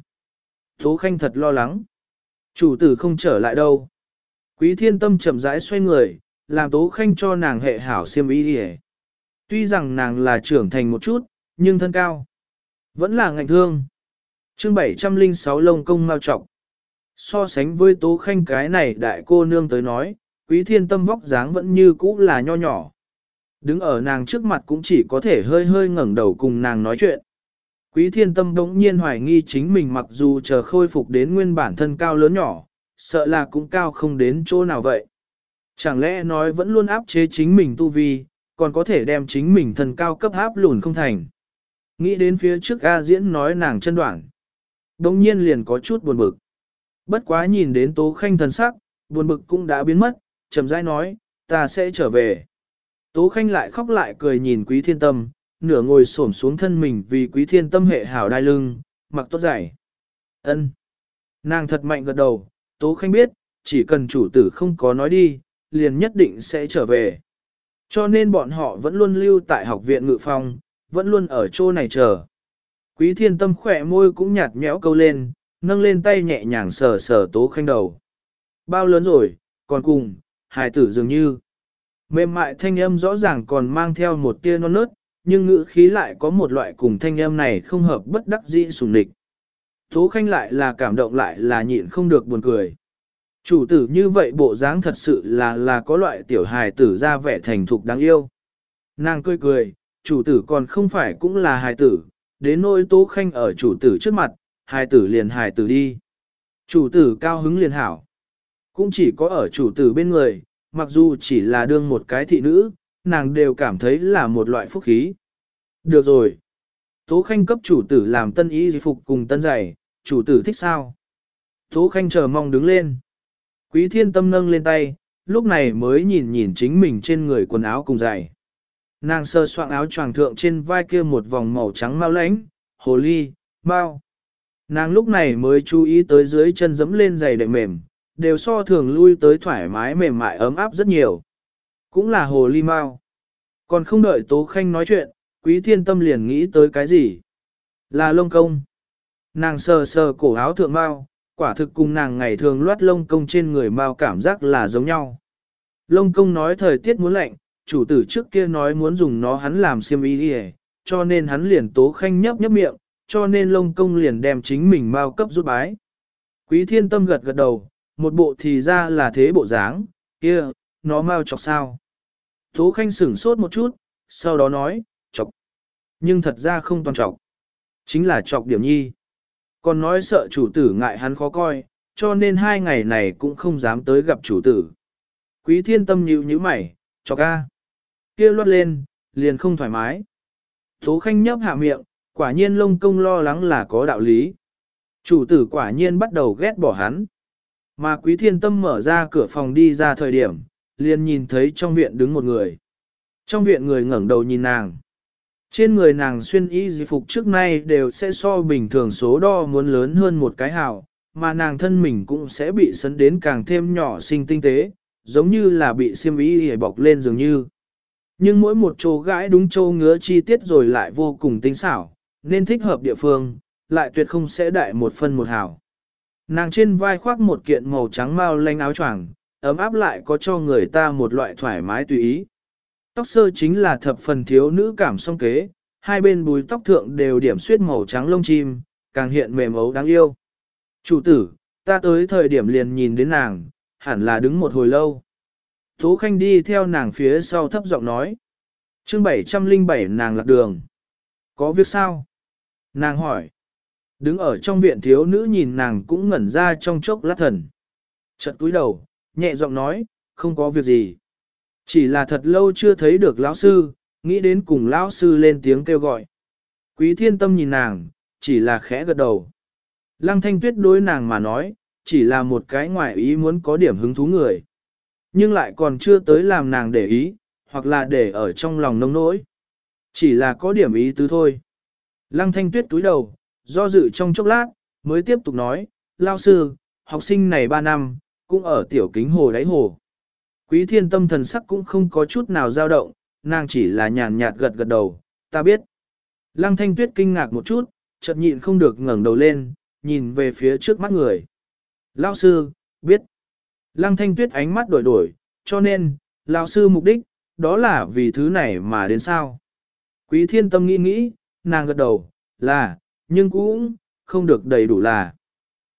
Tố khanh thật lo lắng. Chủ tử không trở lại đâu. Quý thiên tâm chậm rãi xoay người, làm tố khanh cho nàng hệ hảo siêm ý đi Tuy rằng nàng là trưởng thành một chút, nhưng thân cao. Vẫn là ngạnh thương. chương 706 lông công mau trọng. So sánh với tố khanh cái này đại cô nương tới nói, quý thiên tâm vóc dáng vẫn như cũ là nho nhỏ. Đứng ở nàng trước mặt cũng chỉ có thể hơi hơi ngẩng đầu cùng nàng nói chuyện. Quý thiên tâm đống nhiên hoài nghi chính mình mặc dù chờ khôi phục đến nguyên bản thân cao lớn nhỏ, sợ là cũng cao không đến chỗ nào vậy. Chẳng lẽ nói vẫn luôn áp chế chính mình tu vi, còn có thể đem chính mình thân cao cấp áp lùn không thành. Nghĩ đến phía trước A diễn nói nàng chân đoạn. Đông nhiên liền có chút buồn bực. Bất quá nhìn đến tố khanh thần sắc, buồn bực cũng đã biến mất, chậm rãi nói, ta sẽ trở về. Tố khanh lại khóc lại cười nhìn quý thiên tâm, nửa ngồi xổm xuống thân mình vì quý thiên tâm hệ hảo đai lưng, mặc tốt dày. ân Nàng thật mạnh gật đầu, tố khanh biết, chỉ cần chủ tử không có nói đi, liền nhất định sẽ trở về. Cho nên bọn họ vẫn luôn lưu tại học viện ngự phong, vẫn luôn ở chỗ này chờ. Quý thiên tâm khỏe môi cũng nhạt nhẽo câu lên, nâng lên tay nhẹ nhàng sờ sờ tố khanh đầu. Bao lớn rồi, còn cùng, hài tử dường như. Mềm mại thanh âm rõ ràng còn mang theo một tia non nớt, nhưng ngữ khí lại có một loại cùng thanh âm này không hợp bất đắc dĩ sùng địch. Tố khanh lại là cảm động lại là nhịn không được buồn cười. Chủ tử như vậy bộ dáng thật sự là là có loại tiểu hài tử ra vẻ thành thục đáng yêu. Nàng cười cười, chủ tử còn không phải cũng là hài tử, đến nỗi tố khanh ở chủ tử trước mặt, hài tử liền hài tử đi. Chủ tử cao hứng liền hảo. Cũng chỉ có ở chủ tử bên người, mặc dù chỉ là đương một cái thị nữ, nàng đều cảm thấy là một loại phúc khí. Được rồi. Tố Khanh cấp chủ tử làm tân y phục cùng tân giày, chủ tử thích sao? Tố Khanh chờ mong đứng lên. Quý thiên tâm nâng lên tay, lúc này mới nhìn nhìn chính mình trên người quần áo cùng giày. Nàng sơ soạn áo choàng thượng trên vai kia một vòng màu trắng mau lánh, hồ ly, mau. Nàng lúc này mới chú ý tới dưới chân dẫm lên giày đệm mềm, đều so thường lui tới thoải mái mềm mại ấm áp rất nhiều. Cũng là hồ ly mao Còn không đợi Tố Khanh nói chuyện, Quý Thiên Tâm liền nghĩ tới cái gì? Là lông công. Nàng sờ sờ cổ áo thượng mao quả thực cùng nàng ngày thường loát lông công trên người mao cảm giác là giống nhau. Lông công nói thời tiết muốn lạnh, chủ tử trước kia nói muốn dùng nó hắn làm xiêm y đi cho nên hắn liền Tố Khanh nhấp nhấp miệng, cho nên lông công liền đem chính mình mao cấp rút bái. Quý Thiên Tâm gật gật đầu, một bộ thì ra là thế bộ dáng, kia, nó mau chọc sao. Tố Khanh sửng sốt một chút, sau đó nói, chọc. Nhưng thật ra không toàn chọc. Chính là chọc điểm nhi. còn nói sợ chủ tử ngại hắn khó coi, cho nên hai ngày này cũng không dám tới gặp chủ tử. Quý thiên tâm nhíu nhíu mày, chọc ca. kia loát lên, liền không thoải mái. Tố khanh nhấp hạ miệng, quả nhiên lông công lo lắng là có đạo lý. Chủ tử quả nhiên bắt đầu ghét bỏ hắn. Mà quý thiên tâm mở ra cửa phòng đi ra thời điểm, liền nhìn thấy trong viện đứng một người. Trong viện người ngẩng đầu nhìn nàng. Trên người nàng xuyên y di phục trước nay đều sẽ so bình thường số đo muốn lớn hơn một cái hào, mà nàng thân mình cũng sẽ bị sấn đến càng thêm nhỏ xinh tinh tế, giống như là bị xiêm y bọc lên dường như. Nhưng mỗi một chỗ gãi đúng chỗ ngứa chi tiết rồi lại vô cùng tinh xảo, nên thích hợp địa phương, lại tuyệt không sẽ đại một phân một hào. Nàng trên vai khoác một kiện màu trắng mau lanh áo choàng, ấm áp lại có cho người ta một loại thoải mái tùy ý. Tóc sơ chính là thập phần thiếu nữ cảm song kế, hai bên bùi tóc thượng đều điểm suyết màu trắng lông chim, càng hiện mềm ấu đáng yêu. Chủ tử, ta tới thời điểm liền nhìn đến nàng, hẳn là đứng một hồi lâu. Tố Khanh đi theo nàng phía sau thấp giọng nói. chương 707 nàng lạc đường. Có việc sao? Nàng hỏi. Đứng ở trong viện thiếu nữ nhìn nàng cũng ngẩn ra trong chốc lát thần. Chật cúi đầu, nhẹ giọng nói, không có việc gì. Chỉ là thật lâu chưa thấy được lão sư, nghĩ đến cùng lão sư lên tiếng kêu gọi. Quý thiên tâm nhìn nàng, chỉ là khẽ gật đầu. Lăng thanh tuyết đối nàng mà nói, chỉ là một cái ngoại ý muốn có điểm hứng thú người. Nhưng lại còn chưa tới làm nàng để ý, hoặc là để ở trong lòng nông nỗi. Chỉ là có điểm ý tứ thôi. Lăng thanh tuyết túi đầu, do dự trong chốc lát, mới tiếp tục nói, lao sư, học sinh này 3 năm, cũng ở tiểu kính hồ đáy hồ. Quý thiên tâm thần sắc cũng không có chút nào dao động, nàng chỉ là nhàn nhạt gật gật đầu, ta biết. Lăng thanh tuyết kinh ngạc một chút, chợt nhịn không được ngẩng đầu lên, nhìn về phía trước mắt người. Lao sư, biết. Lăng thanh tuyết ánh mắt đổi đổi, cho nên, lão sư mục đích, đó là vì thứ này mà đến sao. Quý thiên tâm nghĩ nghĩ, nàng gật đầu, là, nhưng cũng, không được đầy đủ là.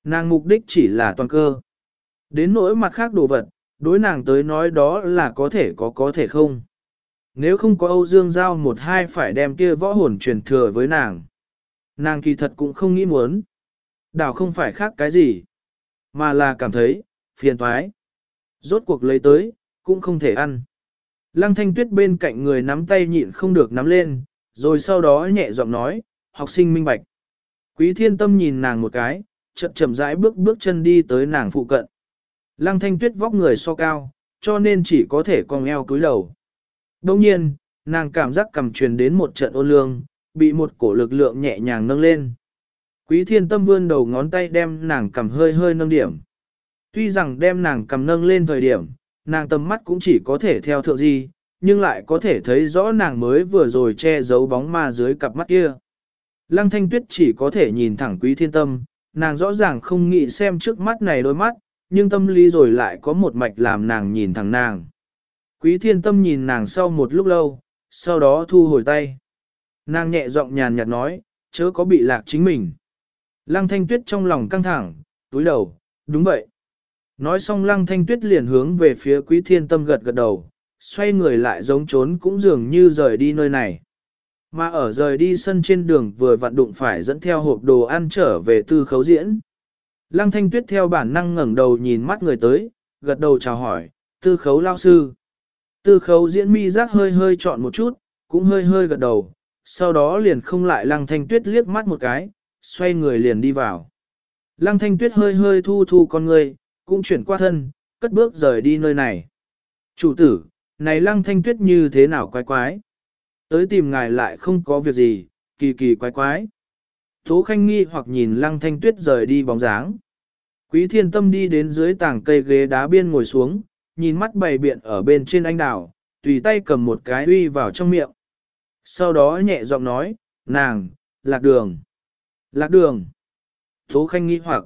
Nàng mục đích chỉ là toàn cơ. Đến nỗi mặt khác đồ vật, đối nàng tới nói đó là có thể có có thể không. Nếu không có Âu Dương Giao một hai phải đem kia võ hồn truyền thừa với nàng. Nàng kỳ thật cũng không nghĩ muốn. Đảo không phải khác cái gì, mà là cảm thấy, phiền thoái. Rốt cuộc lấy tới, cũng không thể ăn. Lăng thanh tuyết bên cạnh người nắm tay nhịn không được nắm lên, rồi sau đó nhẹ giọng nói, học sinh minh bạch. Quý thiên tâm nhìn nàng một cái, chậm chậm rãi bước bước chân đi tới nàng phụ cận. Lăng thanh tuyết vóc người so cao, cho nên chỉ có thể cong eo cúi đầu. Đồng nhiên, nàng cảm giác cầm truyền đến một trận ôn lương, bị một cổ lực lượng nhẹ nhàng nâng lên. Quý thiên tâm vươn đầu ngón tay đem nàng cầm hơi hơi nâng điểm. Tuy rằng đem nàng cầm nâng lên thời điểm, nàng tầm mắt cũng chỉ có thể theo thượng gì, nhưng lại có thể thấy rõ nàng mới vừa rồi che giấu bóng ma dưới cặp mắt kia. Lăng thanh tuyết chỉ có thể nhìn thẳng quý thiên tâm, nàng rõ ràng không nghĩ xem trước mắt này đôi mắt, nhưng tâm lý rồi lại có một mạch làm nàng nhìn thẳng nàng. Quý thiên tâm nhìn nàng sau một lúc lâu, sau đó thu hồi tay. Nàng nhẹ giọng nhàn nhạt nói, chớ có bị lạc chính mình. Lăng thanh tuyết trong lòng căng thẳng, túi đầu, đúng vậy. Nói xong lăng thanh tuyết liền hướng về phía quý thiên tâm gật gật đầu, xoay người lại giống trốn cũng dường như rời đi nơi này. Mà ở rời đi sân trên đường vừa vặn đụng phải dẫn theo hộp đồ ăn trở về tư khấu diễn. Lăng thanh tuyết theo bản năng ngẩng đầu nhìn mắt người tới, gật đầu chào hỏi, tư khấu lao sư. Tư khấu diễn mi giác hơi hơi chọn một chút, cũng hơi hơi gật đầu, sau đó liền không lại lăng thanh tuyết liếc mắt một cái, xoay người liền đi vào. Lăng thanh tuyết hơi hơi thu thu con người, cũng chuyển qua thân, cất bước rời đi nơi này. Chủ tử, này lăng thanh tuyết như thế nào quái quái? Tới tìm ngài lại không có việc gì, kỳ kỳ quái quái. Tố khanh nghi hoặc nhìn lăng thanh tuyết rời đi bóng dáng. Quý thiên tâm đi đến dưới tảng cây ghế đá biên ngồi xuống, nhìn mắt bày biện ở bên trên anh đào, tùy tay cầm một cái uy vào trong miệng. Sau đó nhẹ giọng nói, nàng, lạc đường. Lạc đường. Tố khanh nghi hoặc.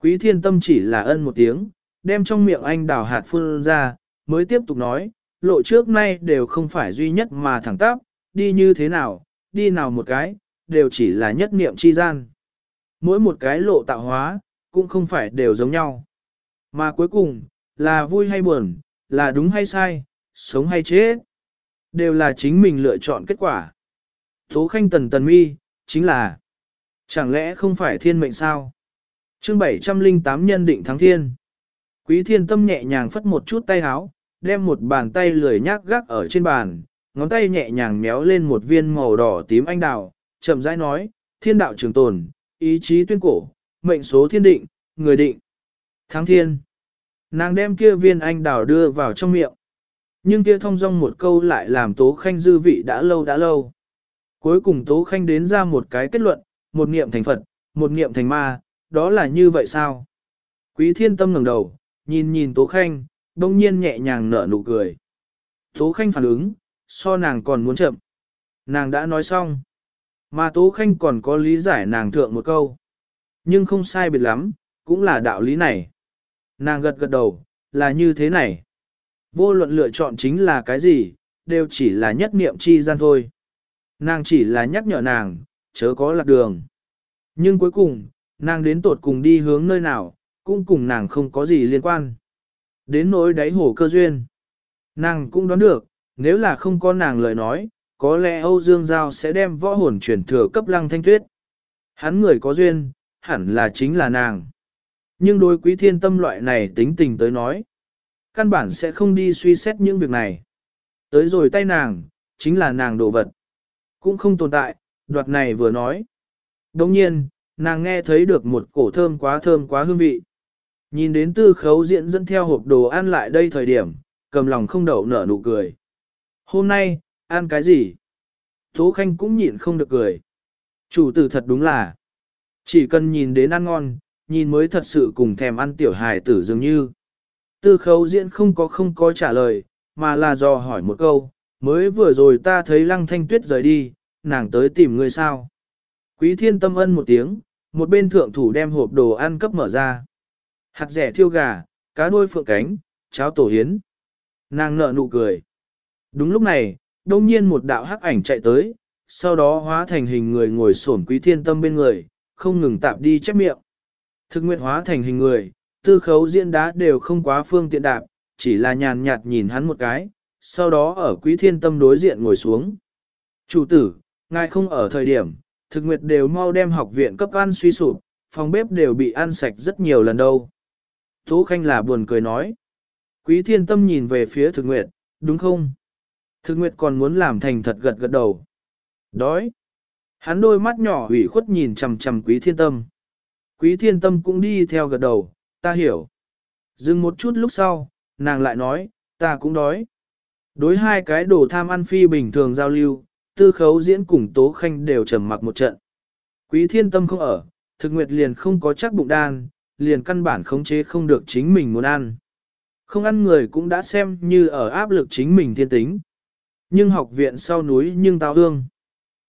Quý thiên tâm chỉ là ân một tiếng, đem trong miệng anh đào hạt phun ra, mới tiếp tục nói, lộ trước nay đều không phải duy nhất mà thẳng tắp, đi như thế nào, đi nào một cái, đều chỉ là nhất niệm chi gian. Mỗi một cái lộ tạo hóa, cũng không phải đều giống nhau. Mà cuối cùng, là vui hay buồn, là đúng hay sai, sống hay chết, đều là chính mình lựa chọn kết quả. Tố khanh tần tần mi, chính là Chẳng lẽ không phải thiên mệnh sao? chương 708 nhân định thắng thiên. Quý thiên tâm nhẹ nhàng phất một chút tay háo, đem một bàn tay lười nhác gác ở trên bàn, ngón tay nhẹ nhàng méo lên một viên màu đỏ tím anh đào, chậm rãi nói, thiên đạo trường tồn, ý chí tuyên cổ, mệnh số thiên định, người định. Thắng thiên. Nàng đem kia viên anh đào đưa vào trong miệng. Nhưng kia thông dong một câu lại làm Tố Khanh dư vị đã lâu đã lâu. Cuối cùng Tố Khanh đến ra một cái kết luận, một niệm thành Phật, một niệm thành ma, đó là như vậy sao? Quý thiên tâm ngẩng đầu, nhìn nhìn Tố Khanh, đông nhiên nhẹ nhàng nở nụ cười. Tố Khanh phản ứng, so nàng còn muốn chậm. Nàng đã nói xong. Mà Tố Khanh còn có lý giải nàng thượng một câu. Nhưng không sai biệt lắm, cũng là đạo lý này. Nàng gật gật đầu, là như thế này. Vô luận lựa chọn chính là cái gì, đều chỉ là nhất niệm chi gian thôi. Nàng chỉ là nhắc nhở nàng, chớ có lạc đường. Nhưng cuối cùng, nàng đến tột cùng đi hướng nơi nào, cũng cùng nàng không có gì liên quan. Đến nỗi đáy hồ cơ duyên. Nàng cũng đoán được, nếu là không có nàng lời nói, có lẽ Âu Dương Giao sẽ đem võ hồn chuyển thừa cấp lăng thanh tuyết. Hắn người có duyên, hẳn là chính là nàng. Nhưng đối quý thiên tâm loại này tính tình tới nói, căn bản sẽ không đi suy xét những việc này. Tới rồi tay nàng, chính là nàng đồ vật. Cũng không tồn tại, đoạt này vừa nói. Đồng nhiên, nàng nghe thấy được một cổ thơm quá thơm quá hương vị. Nhìn đến tư khấu diễn dẫn theo hộp đồ ăn lại đây thời điểm, cầm lòng không đậu nở nụ cười. Hôm nay, ăn cái gì? Tố Khanh cũng nhịn không được cười. Chủ tử thật đúng là, chỉ cần nhìn đến ăn ngon, nhìn mới thật sự cùng thèm ăn tiểu hài tử dường như. Tư khấu diễn không có không có trả lời, mà là do hỏi một câu, mới vừa rồi ta thấy lăng thanh tuyết rời đi, nàng tới tìm người sao. Quý thiên tâm ân một tiếng, một bên thượng thủ đem hộp đồ ăn cấp mở ra. Hạt rẻ thiêu gà, cá đuôi phượng cánh, cháo tổ hiến. Nàng nở nụ cười. Đúng lúc này, đông nhiên một đạo hắc ảnh chạy tới, sau đó hóa thành hình người ngồi xổm quý thiên tâm bên người, không ngừng tạm đi chép miệng. Thực nguyện hóa thành hình người, tư khấu diễn đá đều không quá phương tiện đạp, chỉ là nhàn nhạt nhìn hắn một cái, sau đó ở quý thiên tâm đối diện ngồi xuống. Chủ tử, ngài không ở thời điểm, thực nguyệt đều mau đem học viện cấp ăn suy sụp, phòng bếp đều bị ăn sạch rất nhiều lần đâu. Tố Khanh là buồn cười nói. Quý thiên tâm nhìn về phía thực nguyệt, đúng không? Thực nguyệt còn muốn làm thành thật gật gật đầu. Đói. Hắn đôi mắt nhỏ ủy khuất nhìn chằm chằm quý thiên tâm. Quý thiên tâm cũng đi theo gật đầu, ta hiểu. Dừng một chút lúc sau, nàng lại nói, ta cũng đói. Đối hai cái đồ tham ăn phi bình thường giao lưu, tư khấu diễn cùng tố khanh đều trầm mặc một trận. Quý thiên tâm không ở, thực nguyệt liền không có chắc bụng đan, liền căn bản khống chế không được chính mình muốn ăn. Không ăn người cũng đã xem như ở áp lực chính mình thiên tính. Nhưng học viện sau núi nhưng tao hương.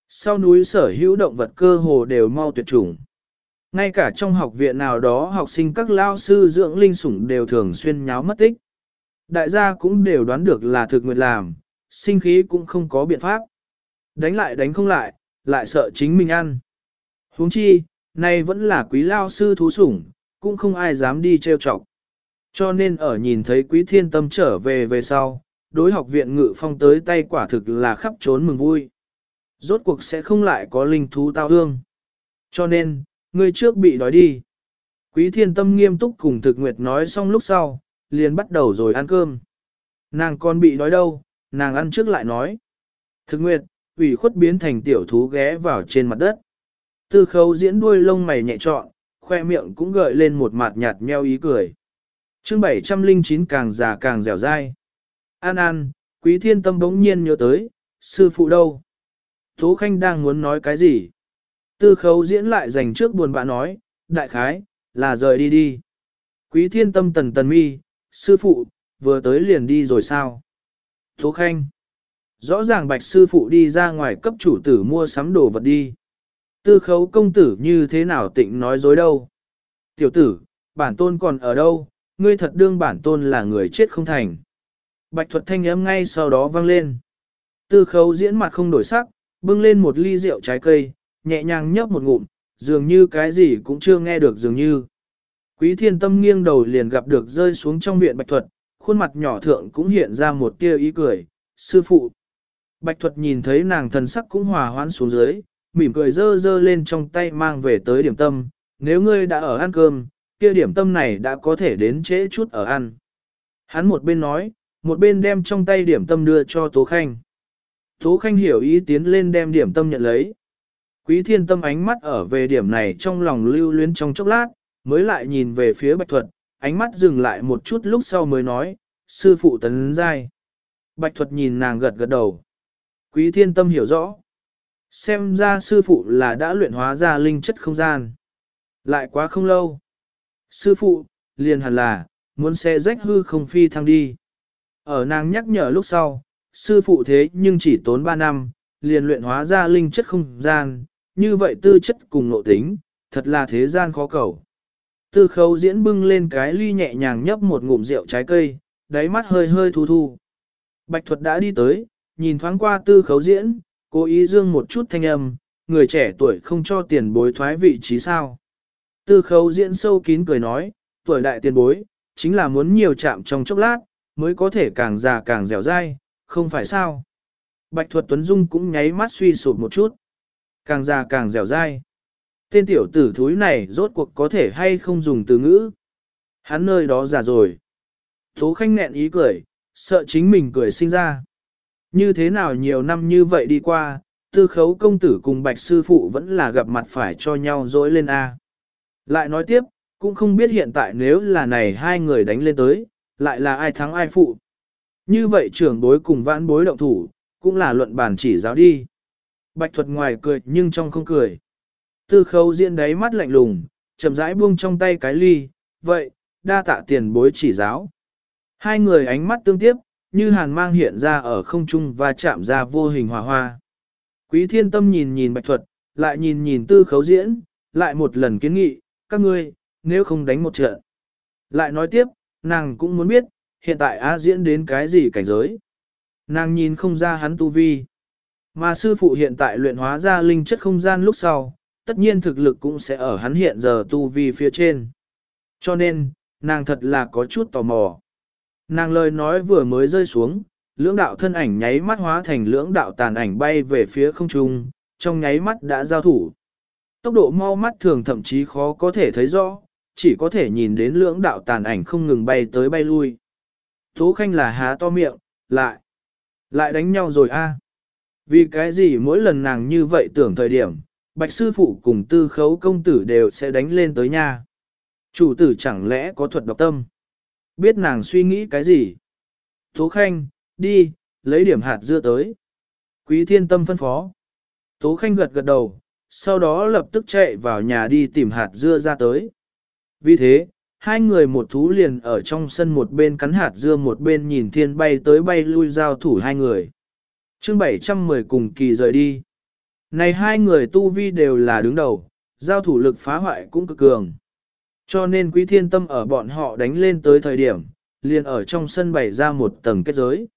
Sau núi sở hữu động vật cơ hồ đều mau tuyệt chủng. Ngay cả trong học viện nào đó học sinh các lao sư dưỡng linh sủng đều thường xuyên nháo mất tích. Đại gia cũng đều đoán được là thực nguyệt làm, sinh khí cũng không có biện pháp. Đánh lại đánh không lại, lại sợ chính mình ăn. huống chi, nay vẫn là quý lao sư thú sủng, cũng không ai dám đi trêu chọc. Cho nên ở nhìn thấy quý thiên tâm trở về về sau, đối học viện ngự phong tới tay quả thực là khắp trốn mừng vui. Rốt cuộc sẽ không lại có linh thú tao hương. Cho nên, ngươi trước bị đói đi. Quý thiên tâm nghiêm túc cùng thực nguyệt nói xong lúc sau, liền bắt đầu rồi ăn cơm. Nàng còn bị đói đâu, nàng ăn trước lại nói. Thực nguyệt, ủy khuất biến thành tiểu thú ghé vào trên mặt đất. Tư khấu diễn đuôi lông mày nhẹ trọn, khoe miệng cũng gợi lên một mặt nhạt nheo ý cười. chương 709 càng già càng dẻo dai. An an, quý thiên tâm bỗng nhiên nhớ tới, sư phụ đâu? Tố Khanh đang muốn nói cái gì? Tư khấu diễn lại dành trước buồn bã nói, đại khái, là rời đi đi. Quý thiên tâm tần tần mi, sư phụ, vừa tới liền đi rồi sao? Tố Khanh. Rõ ràng bạch sư phụ đi ra ngoài cấp chủ tử mua sắm đồ vật đi. Tư khấu công tử như thế nào tịnh nói dối đâu. Tiểu tử, bản tôn còn ở đâu, ngươi thật đương bản tôn là người chết không thành. Bạch thuật thanh âm ngay sau đó vang lên. Tư khấu diễn mặt không đổi sắc, bưng lên một ly rượu trái cây, nhẹ nhàng nhấp một ngụm, dường như cái gì cũng chưa nghe được dường như. Quý thiên tâm nghiêng đầu liền gặp được rơi xuống trong viện bạch thuật, khuôn mặt nhỏ thượng cũng hiện ra một tia ý cười, sư phụ. Bạch thuật nhìn thấy nàng thần sắc cũng hòa hoãn xuống dưới, mỉm cười dơ dơ lên trong tay mang về tới điểm tâm, nếu ngươi đã ở ăn cơm, kia điểm tâm này đã có thể đến trễ chút ở ăn. Hắn một bên nói, một bên đem trong tay điểm tâm đưa cho Tố Khanh. Tố Khanh hiểu ý tiến lên đem điểm tâm nhận lấy. Quý thiên tâm ánh mắt ở về điểm này trong lòng lưu luyến trong chốc lát, mới lại nhìn về phía Bạch Thuật, ánh mắt dừng lại một chút lúc sau mới nói, sư phụ tấn giai. Bạch Thuật nhìn nàng gật gật đầu. Quý thiên tâm hiểu rõ. Xem ra sư phụ là đã luyện hóa ra linh chất không gian. Lại quá không lâu. Sư phụ, liền hẳn là, muốn xe rách hư không phi thăng đi. Ở nàng nhắc nhở lúc sau, sư phụ thế nhưng chỉ tốn 3 năm, liền luyện hóa ra linh chất không gian, như vậy tư chất cùng nội tính, thật là thế gian khó cầu. Tư khấu diễn bưng lên cái ly nhẹ nhàng nhấp một ngụm rượu trái cây, đáy mắt hơi hơi thu thu. Bạch thuật đã đi tới, nhìn thoáng qua tư khấu diễn, cố ý dương một chút thanh âm, người trẻ tuổi không cho tiền bối thoái vị trí sao. Tư khấu diễn sâu kín cười nói, tuổi đại tiền bối, chính là muốn nhiều chạm trong chốc lát, mới có thể càng già càng dẻo dai, không phải sao. Bạch thuật Tuấn Dung cũng nháy mắt suy sụp một chút. Càng già càng dẻo dai. Tên tiểu tử thúi này rốt cuộc có thể hay không dùng từ ngữ. Hắn nơi đó già rồi. Tố khanh nẹn ý cười, sợ chính mình cười sinh ra. Như thế nào nhiều năm như vậy đi qua, tư khấu công tử cùng bạch sư phụ vẫn là gặp mặt phải cho nhau dối lên A. Lại nói tiếp, cũng không biết hiện tại nếu là này hai người đánh lên tới, lại là ai thắng ai phụ. Như vậy trưởng bối cùng vãn bối động thủ, cũng là luận bản chỉ giáo đi. Bạch thuật ngoài cười nhưng trong không cười. Tư khấu diễn đáy mắt lạnh lùng, chậm rãi buông trong tay cái ly, vậy, đa tạ tiền bối chỉ giáo. Hai người ánh mắt tương tiếp, như hàn mang hiện ra ở không trung và chạm ra vô hình hòa hoa. Quý thiên tâm nhìn nhìn bạch thuật, lại nhìn nhìn tư khấu diễn, lại một lần kiến nghị, các ngươi, nếu không đánh một trận. Lại nói tiếp, nàng cũng muốn biết, hiện tại A diễn đến cái gì cảnh giới. Nàng nhìn không ra hắn tu vi. Mà sư phụ hiện tại luyện hóa ra linh chất không gian lúc sau, tất nhiên thực lực cũng sẽ ở hắn hiện giờ tu vi phía trên. Cho nên, nàng thật là có chút tò mò. Nàng lời nói vừa mới rơi xuống, lưỡng đạo thân ảnh nháy mắt hóa thành lưỡng đạo tàn ảnh bay về phía không trung, trong nháy mắt đã giao thủ. Tốc độ mau mắt thường thậm chí khó có thể thấy rõ, chỉ có thể nhìn đến lưỡng đạo tàn ảnh không ngừng bay tới bay lui. Tố khanh là há to miệng, lại, lại đánh nhau rồi a. Vì cái gì mỗi lần nàng như vậy tưởng thời điểm, bạch sư phụ cùng tư khấu công tử đều sẽ đánh lên tới nha. Chủ tử chẳng lẽ có thuật độc tâm? Biết nàng suy nghĩ cái gì? Tố khanh, đi, lấy điểm hạt dưa tới. Quý thiên tâm phân phó. Tố khanh gật gật đầu, sau đó lập tức chạy vào nhà đi tìm hạt dưa ra tới. Vì thế, hai người một thú liền ở trong sân một bên cắn hạt dưa một bên nhìn thiên bay tới bay lui giao thủ hai người. chương 710 cùng kỳ rời đi. Này hai người tu vi đều là đứng đầu, giao thủ lực phá hoại cũng cực cường. Cho nên quý thiên tâm ở bọn họ đánh lên tới thời điểm, liền ở trong sân bày ra một tầng kết giới.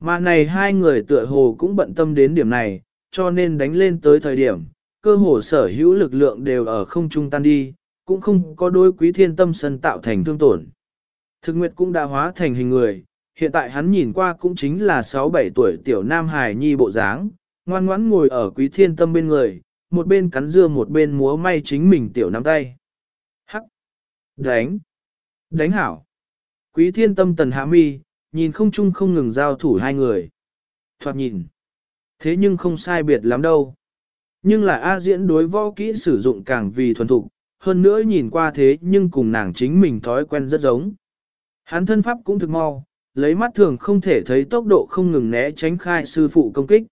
Mà này hai người tựa hồ cũng bận tâm đến điểm này, cho nên đánh lên tới thời điểm, cơ hồ sở hữu lực lượng đều ở không trung tan đi, cũng không có đôi quý thiên tâm sân tạo thành thương tổn. Thực nguyệt cũng đã hóa thành hình người, hiện tại hắn nhìn qua cũng chính là 6-7 tuổi tiểu nam hài nhi bộ dáng, ngoan ngoãn ngồi ở quý thiên tâm bên người, một bên cắn dưa một bên múa may chính mình tiểu nắm tay. Hắc! Đánh! Đánh hảo! Quý thiên tâm tần hạ mi, nhìn không chung không ngừng giao thủ hai người. Thoạt nhìn! Thế nhưng không sai biệt lắm đâu. Nhưng là A diễn đối võ kỹ sử dụng càng vì thuần thục, hơn nữa nhìn qua thế nhưng cùng nàng chính mình thói quen rất giống. Hắn thân pháp cũng thực mau, lấy mắt thường không thể thấy tốc độ không ngừng né tránh khai sư phụ công kích.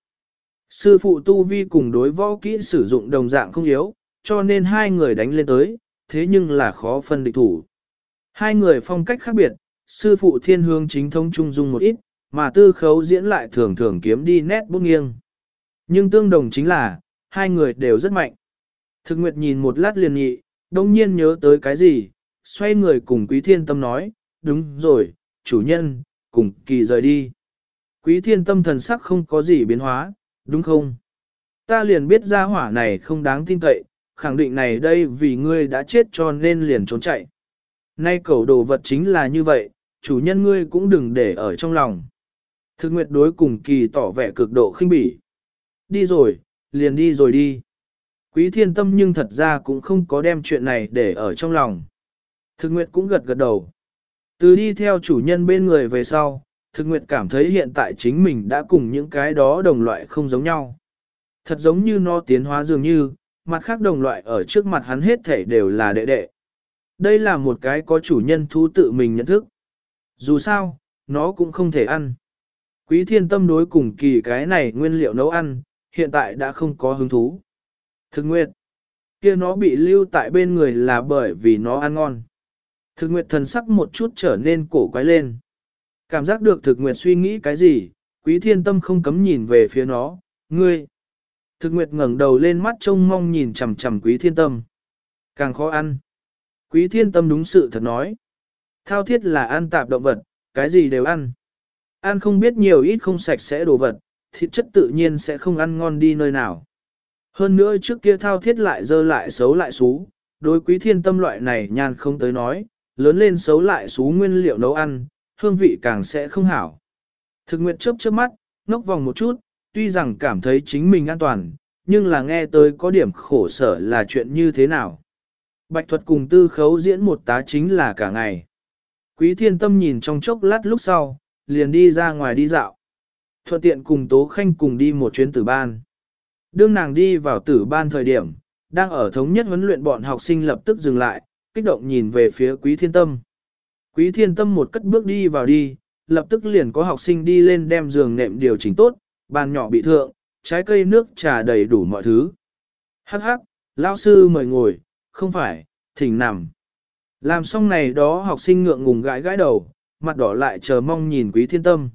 Sư phụ tu vi cùng đối võ kỹ sử dụng đồng dạng không yếu, cho nên hai người đánh lên tới, thế nhưng là khó phân địch thủ. Hai người phong cách khác biệt, sư phụ thiên hướng chính thống trung dung một ít, mà tư khấu diễn lại thường thường kiếm đi nét bút nghiêng. Nhưng tương đồng chính là, hai người đều rất mạnh. Thực nguyệt nhìn một lát liền nhị, đông nhiên nhớ tới cái gì, xoay người cùng quý thiên tâm nói, đúng rồi, chủ nhân, cùng kỳ rời đi. Quý thiên tâm thần sắc không có gì biến hóa, đúng không? Ta liền biết ra hỏa này không đáng tin cậy, khẳng định này đây vì ngươi đã chết cho nên liền trốn chạy. Nay cầu đồ vật chính là như vậy, chủ nhân ngươi cũng đừng để ở trong lòng. Thực nguyệt đối cùng kỳ tỏ vẻ cực độ khinh bỉ. Đi rồi, liền đi rồi đi. Quý thiên tâm nhưng thật ra cũng không có đem chuyện này để ở trong lòng. Thực nguyệt cũng gật gật đầu. Từ đi theo chủ nhân bên người về sau, thực nguyệt cảm thấy hiện tại chính mình đã cùng những cái đó đồng loại không giống nhau. Thật giống như nó tiến hóa dường như, mặt khác đồng loại ở trước mặt hắn hết thể đều là đệ đệ. Đây là một cái có chủ nhân thú tự mình nhận thức. Dù sao, nó cũng không thể ăn. Quý thiên tâm đối cùng kỳ cái này nguyên liệu nấu ăn, hiện tại đã không có hứng thú. Thực nguyệt, kia nó bị lưu tại bên người là bởi vì nó ăn ngon. Thực nguyệt thần sắc một chút trở nên cổ quái lên. Cảm giác được thực nguyệt suy nghĩ cái gì, quý thiên tâm không cấm nhìn về phía nó, ngươi. Thực nguyệt ngẩng đầu lên mắt trông mong nhìn chằm chằm quý thiên tâm. Càng khó ăn. Quý thiên tâm đúng sự thật nói. Thao thiết là ăn tạp động vật, cái gì đều ăn. Ăn không biết nhiều ít không sạch sẽ đồ vật, thịt chất tự nhiên sẽ không ăn ngon đi nơi nào. Hơn nữa trước kia thao thiết lại dơ lại xấu lại xú, đối quý thiên tâm loại này nhan không tới nói, lớn lên xấu lại xú nguyên liệu nấu ăn, hương vị càng sẽ không hảo. Thực nguyệt chớp chớp mắt, ngốc vòng một chút, tuy rằng cảm thấy chính mình an toàn, nhưng là nghe tới có điểm khổ sở là chuyện như thế nào. Bạch thuật cùng tư khấu diễn một tá chính là cả ngày. Quý thiên tâm nhìn trong chốc lát lúc sau, liền đi ra ngoài đi dạo. Thuận tiện cùng Tố Khanh cùng đi một chuyến tử ban. Đương nàng đi vào tử ban thời điểm, đang ở thống nhất huấn luyện bọn học sinh lập tức dừng lại, kích động nhìn về phía quý thiên tâm. Quý thiên tâm một cất bước đi vào đi, lập tức liền có học sinh đi lên đem giường nệm điều chỉnh tốt, bàn nhỏ bị thượng, trái cây nước trà đầy đủ mọi thứ. Hắc hắc, lão sư mời ngồi, không phải, thỉnh nằm. Làm xong này đó học sinh ngượng ngùng gãi gãi đầu, mặt đỏ lại chờ mong nhìn quý thiên tâm.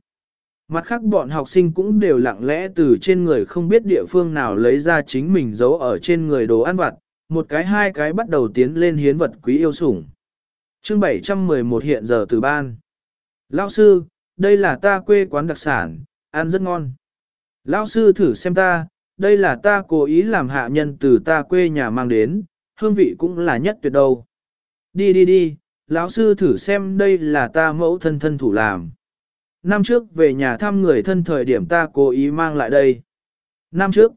Mặt khác bọn học sinh cũng đều lặng lẽ từ trên người không biết địa phương nào lấy ra chính mình giấu ở trên người đồ ăn vặt, một cái hai cái bắt đầu tiến lên hiến vật quý yêu sủng. Chương 711 hiện giờ từ ban. Lão sư, đây là ta quê quán đặc sản, ăn rất ngon. Lão sư thử xem ta, đây là ta cố ý làm hạ nhân từ ta quê nhà mang đến, hương vị cũng là nhất tuyệt đâu. Đi đi đi, lão sư thử xem đây là ta mẫu thân thân thủ làm. Năm trước về nhà thăm người thân thời điểm ta cố ý mang lại đây. Năm trước,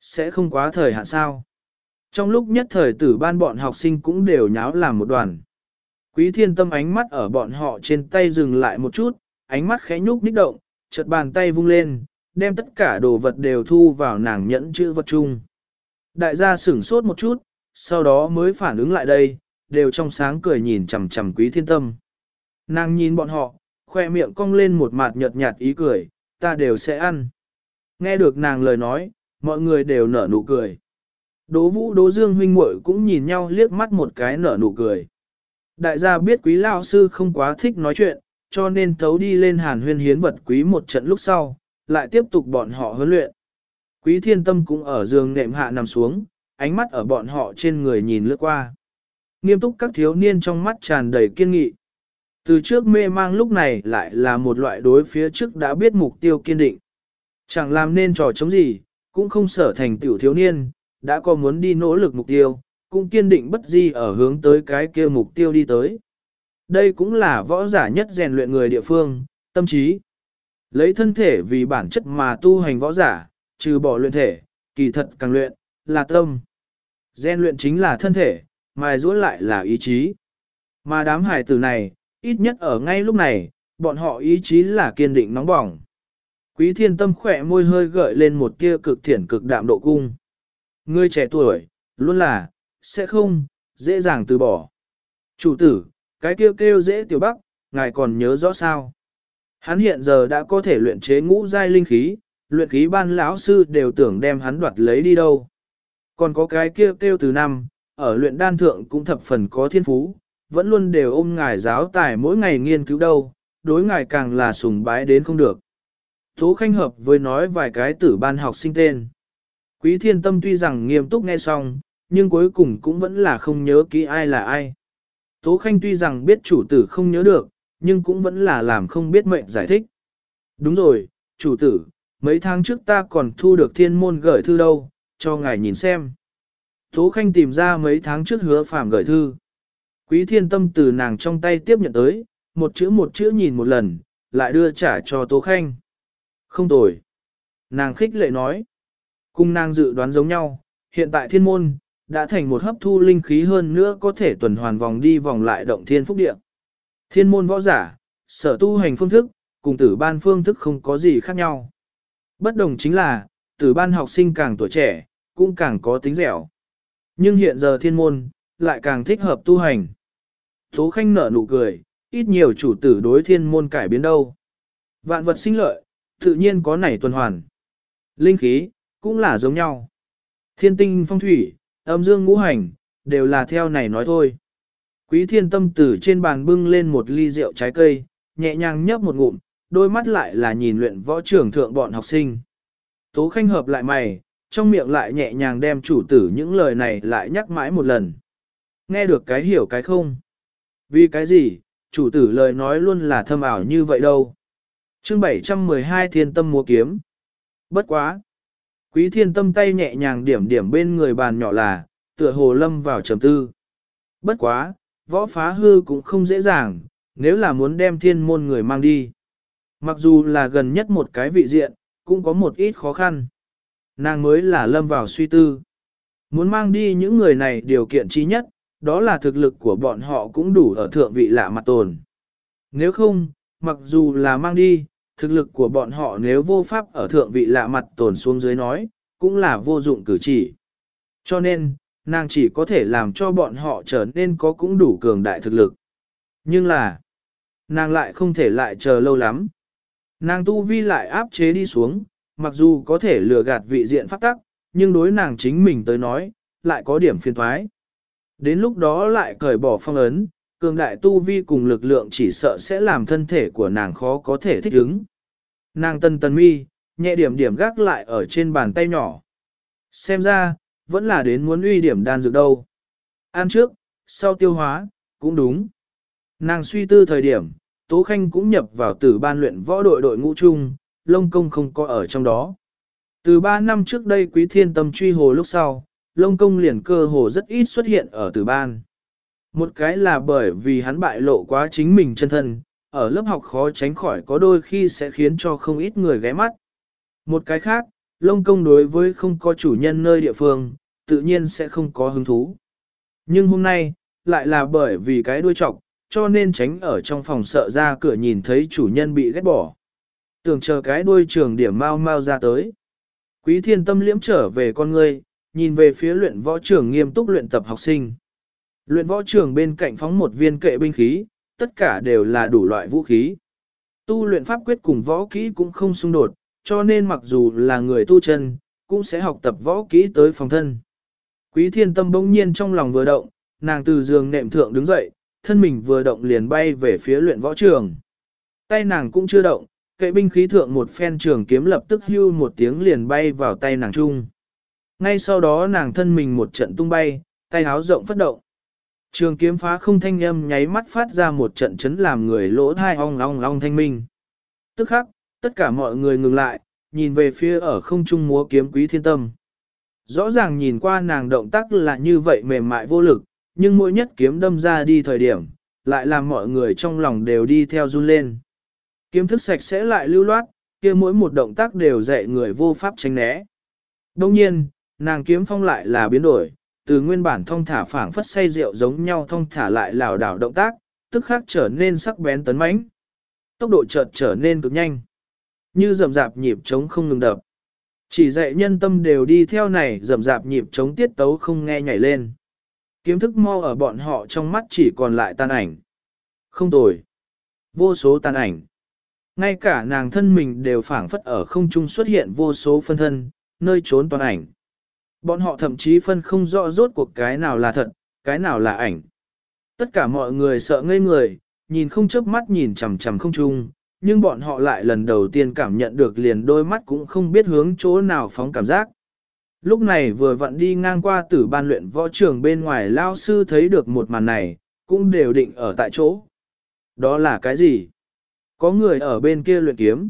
sẽ không quá thời hạn sao. Trong lúc nhất thời tử ban bọn học sinh cũng đều nháo làm một đoàn. Quý thiên tâm ánh mắt ở bọn họ trên tay dừng lại một chút, ánh mắt khẽ nhúc nhích động, chợt bàn tay vung lên, đem tất cả đồ vật đều thu vào nàng nhẫn chữ vật chung. Đại gia sửng sốt một chút, sau đó mới phản ứng lại đây, đều trong sáng cười nhìn chằm chằm quý thiên tâm. Nàng nhìn bọn họ, khoe miệng cong lên một mặt nhợt nhạt ý cười, ta đều sẽ ăn. Nghe được nàng lời nói, mọi người đều nở nụ cười. Đỗ vũ đỗ dương huynh muội cũng nhìn nhau liếc mắt một cái nở nụ cười. Đại gia biết quý lao sư không quá thích nói chuyện, cho nên thấu đi lên hàn huyên hiến vật quý một trận lúc sau, lại tiếp tục bọn họ huấn luyện. Quý thiên tâm cũng ở giường nệm hạ nằm xuống, ánh mắt ở bọn họ trên người nhìn lướt qua. Nghiêm túc các thiếu niên trong mắt tràn đầy kiên nghị. Từ trước mê mang lúc này lại là một loại đối phía trước đã biết mục tiêu kiên định. Chẳng làm nên trò chống gì, cũng không sở thành tiểu thiếu niên, đã có muốn đi nỗ lực mục tiêu, cũng kiên định bất di ở hướng tới cái kia mục tiêu đi tới. Đây cũng là võ giả nhất rèn luyện người địa phương, tâm trí. Lấy thân thể vì bản chất mà tu hành võ giả, trừ bỏ luyện thể, kỳ thật càng luyện, là tâm. Rèn luyện chính là thân thể, mài rũa lại là ý chí. Mà đám hải tử này, ít nhất ở ngay lúc này, bọn họ ý chí là kiên định nóng bỏng. Quý thiên tâm khỏe môi hơi gợi lên một tia cực thiển cực đạm độ cung. Ngươi trẻ tuổi, luôn là, sẽ không, dễ dàng từ bỏ. Chủ tử, cái kêu kêu dễ tiểu bắc, ngài còn nhớ rõ sao. Hắn hiện giờ đã có thể luyện chế ngũ giai linh khí, luyện khí ban lão sư đều tưởng đem hắn đoạt lấy đi đâu. Còn có cái kia kêu từ năm, ở luyện đan thượng cũng thập phần có thiên phú, vẫn luôn đều ôm ngài giáo tài mỗi ngày nghiên cứu đâu, đối ngài càng là sùng bái đến không được. Tố Khanh hợp với nói vài cái tử ban học sinh tên. Quý thiên tâm tuy rằng nghiêm túc nghe xong, nhưng cuối cùng cũng vẫn là không nhớ kỹ ai là ai. Tố Khanh tuy rằng biết chủ tử không nhớ được, nhưng cũng vẫn là làm không biết mệnh giải thích. Đúng rồi, chủ tử, mấy tháng trước ta còn thu được thiên môn gửi thư đâu, cho ngài nhìn xem. Tố Khanh tìm ra mấy tháng trước hứa phạm gửi thư. Quý thiên tâm từ nàng trong tay tiếp nhận tới, một chữ một chữ nhìn một lần, lại đưa trả cho Tố Khanh. Không tồi. Nàng khích lệ nói. Cùng nàng dự đoán giống nhau, hiện tại thiên môn, đã thành một hấp thu linh khí hơn nữa có thể tuần hoàn vòng đi vòng lại động thiên phúc địa. Thiên môn võ giả, sở tu hành phương thức, cùng tử ban phương thức không có gì khác nhau. Bất đồng chính là, tử ban học sinh càng tuổi trẻ, cũng càng có tính dẻo. Nhưng hiện giờ thiên môn, lại càng thích hợp tu hành. Tố Khanh nở nụ cười, ít nhiều chủ tử đối thiên môn cải biến đâu. Vạn vật sinh lợi, tự nhiên có nảy tuần hoàn. Linh khí, cũng là giống nhau. Thiên tinh phong thủy, âm dương ngũ hành, đều là theo này nói thôi. Quý thiên tâm tử trên bàn bưng lên một ly rượu trái cây, nhẹ nhàng nhấp một ngụm, đôi mắt lại là nhìn luyện võ trưởng thượng bọn học sinh. Tố khanh hợp lại mày, trong miệng lại nhẹ nhàng đem chủ tử những lời này lại nhắc mãi một lần. Nghe được cái hiểu cái không. Vì cái gì, chủ tử lời nói luôn là thâm ảo như vậy đâu. chương 712 thiên tâm múa kiếm. Bất quá. Quý thiên tâm tay nhẹ nhàng điểm điểm bên người bàn nhỏ là, tựa hồ lâm vào trầm tư. Bất quá, võ phá hư cũng không dễ dàng, nếu là muốn đem thiên môn người mang đi. Mặc dù là gần nhất một cái vị diện, cũng có một ít khó khăn. Nàng mới là lâm vào suy tư. Muốn mang đi những người này điều kiện chi nhất, đó là thực lực của bọn họ cũng đủ ở thượng vị lạ mặt tồn. Nếu không, mặc dù là mang đi, thực lực của bọn họ nếu vô pháp ở thượng vị lạ mặt tồn xuống dưới nói, cũng là vô dụng cử chỉ. Cho nên, nàng chỉ có thể làm cho bọn họ trở nên có cũng đủ cường đại thực lực. Nhưng là, nàng lại không thể lại chờ lâu lắm. Nàng tu vi lại áp chế đi xuống, mặc dù có thể lừa gạt vị diện pháp tắc, nhưng đối nàng chính mình tới nói, lại có điểm phiền thoái. Đến lúc đó lại cởi bỏ phong ấn, cường đại tu vi cùng lực lượng chỉ sợ sẽ làm thân thể của nàng khó có thể thích ứng. Nàng tân tân mi, nhẹ điểm điểm gác lại ở trên bàn tay nhỏ. Xem ra, vẫn là đến muốn uy điểm đan dược đâu. Ăn trước, sau tiêu hóa, cũng đúng. Nàng suy tư thời điểm, Tố Khanh cũng nhập vào tử ban luyện võ đội đội ngũ chung, lông công không có ở trong đó. Từ 3 năm trước đây quý thiên tâm truy hồ lúc sau, lông công liền cơ hồ rất ít xuất hiện ở tử ban. Một cái là bởi vì hắn bại lộ quá chính mình chân thân, ở lớp học khó tránh khỏi có đôi khi sẽ khiến cho không ít người ghé mắt. Một cái khác, lông công đối với không có chủ nhân nơi địa phương, tự nhiên sẽ không có hứng thú. Nhưng hôm nay, lại là bởi vì cái đuôi trọc, cho nên tránh ở trong phòng sợ ra cửa nhìn thấy chủ nhân bị ghét bỏ. Tưởng chờ cái đuôi trường điểm mau mau ra tới. Quý thiên tâm liễm trở về con ngươi, nhìn về phía luyện võ trưởng nghiêm túc luyện tập học sinh. Luyện võ trưởng bên cạnh phóng một viên kệ binh khí, tất cả đều là đủ loại vũ khí. Tu luyện pháp quyết cùng võ kỹ cũng không xung đột, cho nên mặc dù là người tu chân, cũng sẽ học tập võ kỹ tới phòng thân. Quý thiên tâm bỗng nhiên trong lòng vừa động, nàng từ giường nệm thượng đứng dậy, thân mình vừa động liền bay về phía luyện võ trường. Tay nàng cũng chưa động, kệ binh khí thượng một phen trường kiếm lập tức hưu một tiếng liền bay vào tay nàng chung. Ngay sau đó nàng thân mình một trận tung bay, tay háo rộng phất động. Trường kiếm phá không thanh âm nháy mắt phát ra một trận chấn làm người lỗ thai ong ong ong thanh minh. Tức khắc, tất cả mọi người ngừng lại, nhìn về phía ở không trung múa kiếm quý thiên tâm. Rõ ràng nhìn qua nàng động tác là như vậy mềm mại vô lực, nhưng mỗi nhất kiếm đâm ra đi thời điểm, lại làm mọi người trong lòng đều đi theo run lên. Kiếm thức sạch sẽ lại lưu loát, kia mỗi một động tác đều dạy người vô pháp tránh né. Đồng nhiên, nàng kiếm phong lại là biến đổi, từ nguyên bản thông thả phảng phất say rượu giống nhau thông thả lại lảo đảo động tác, tức khắc trở nên sắc bén tấn mãnh. Tốc độ chợt trở nên cực nhanh, như rầm rạp nhịp trống không ngừng đập. Chỉ dạy nhân tâm đều đi theo này rầm rạp nhịp trống tiết tấu không nghe nhảy lên. Kiếm thức mau ở bọn họ trong mắt chỉ còn lại tan ảnh. Không tồi. Vô số tan ảnh. Ngay cả nàng thân mình đều phảng phất ở không trung xuất hiện vô số phân thân, nơi trốn toàn ảnh. Bọn họ thậm chí phân không rõ rốt cuộc cái nào là thật, cái nào là ảnh. Tất cả mọi người sợ ngây người, nhìn không chớp mắt nhìn chằm chằm không trung, nhưng bọn họ lại lần đầu tiên cảm nhận được liền đôi mắt cũng không biết hướng chỗ nào phóng cảm giác. Lúc này vừa vặn đi ngang qua tử ban luyện võ trường bên ngoài lao sư thấy được một màn này, cũng đều định ở tại chỗ. Đó là cái gì? Có người ở bên kia luyện kiếm.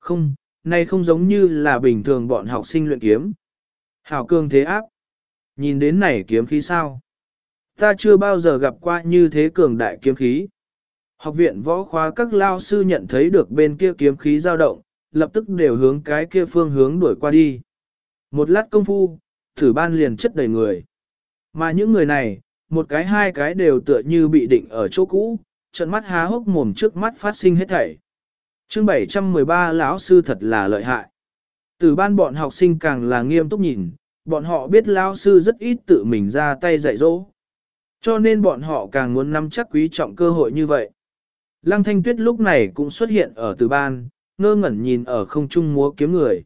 Không, này không giống như là bình thường bọn học sinh luyện kiếm. Hảo cương thế áp. Nhìn đến này kiếm khí sao? Ta chưa bao giờ gặp qua như thế cường đại kiếm khí. Học viện võ khóa các lao sư nhận thấy được bên kia kiếm khí dao động, lập tức đều hướng cái kia phương hướng đuổi qua đi. Một lát công phu, thử ban liền chất đầy người. Mà những người này, một cái hai cái đều tựa như bị định ở chỗ cũ, trận mắt há hốc mồm trước mắt phát sinh hết thảy. Chương 713 lão sư thật là lợi hại. Từ ban bọn học sinh càng là nghiêm túc nhìn, bọn họ biết lao sư rất ít tự mình ra tay dạy dỗ. Cho nên bọn họ càng muốn nắm chắc quý trọng cơ hội như vậy. Lăng thanh tuyết lúc này cũng xuất hiện ở từ ban, ngơ ngẩn nhìn ở không trung múa kiếm người.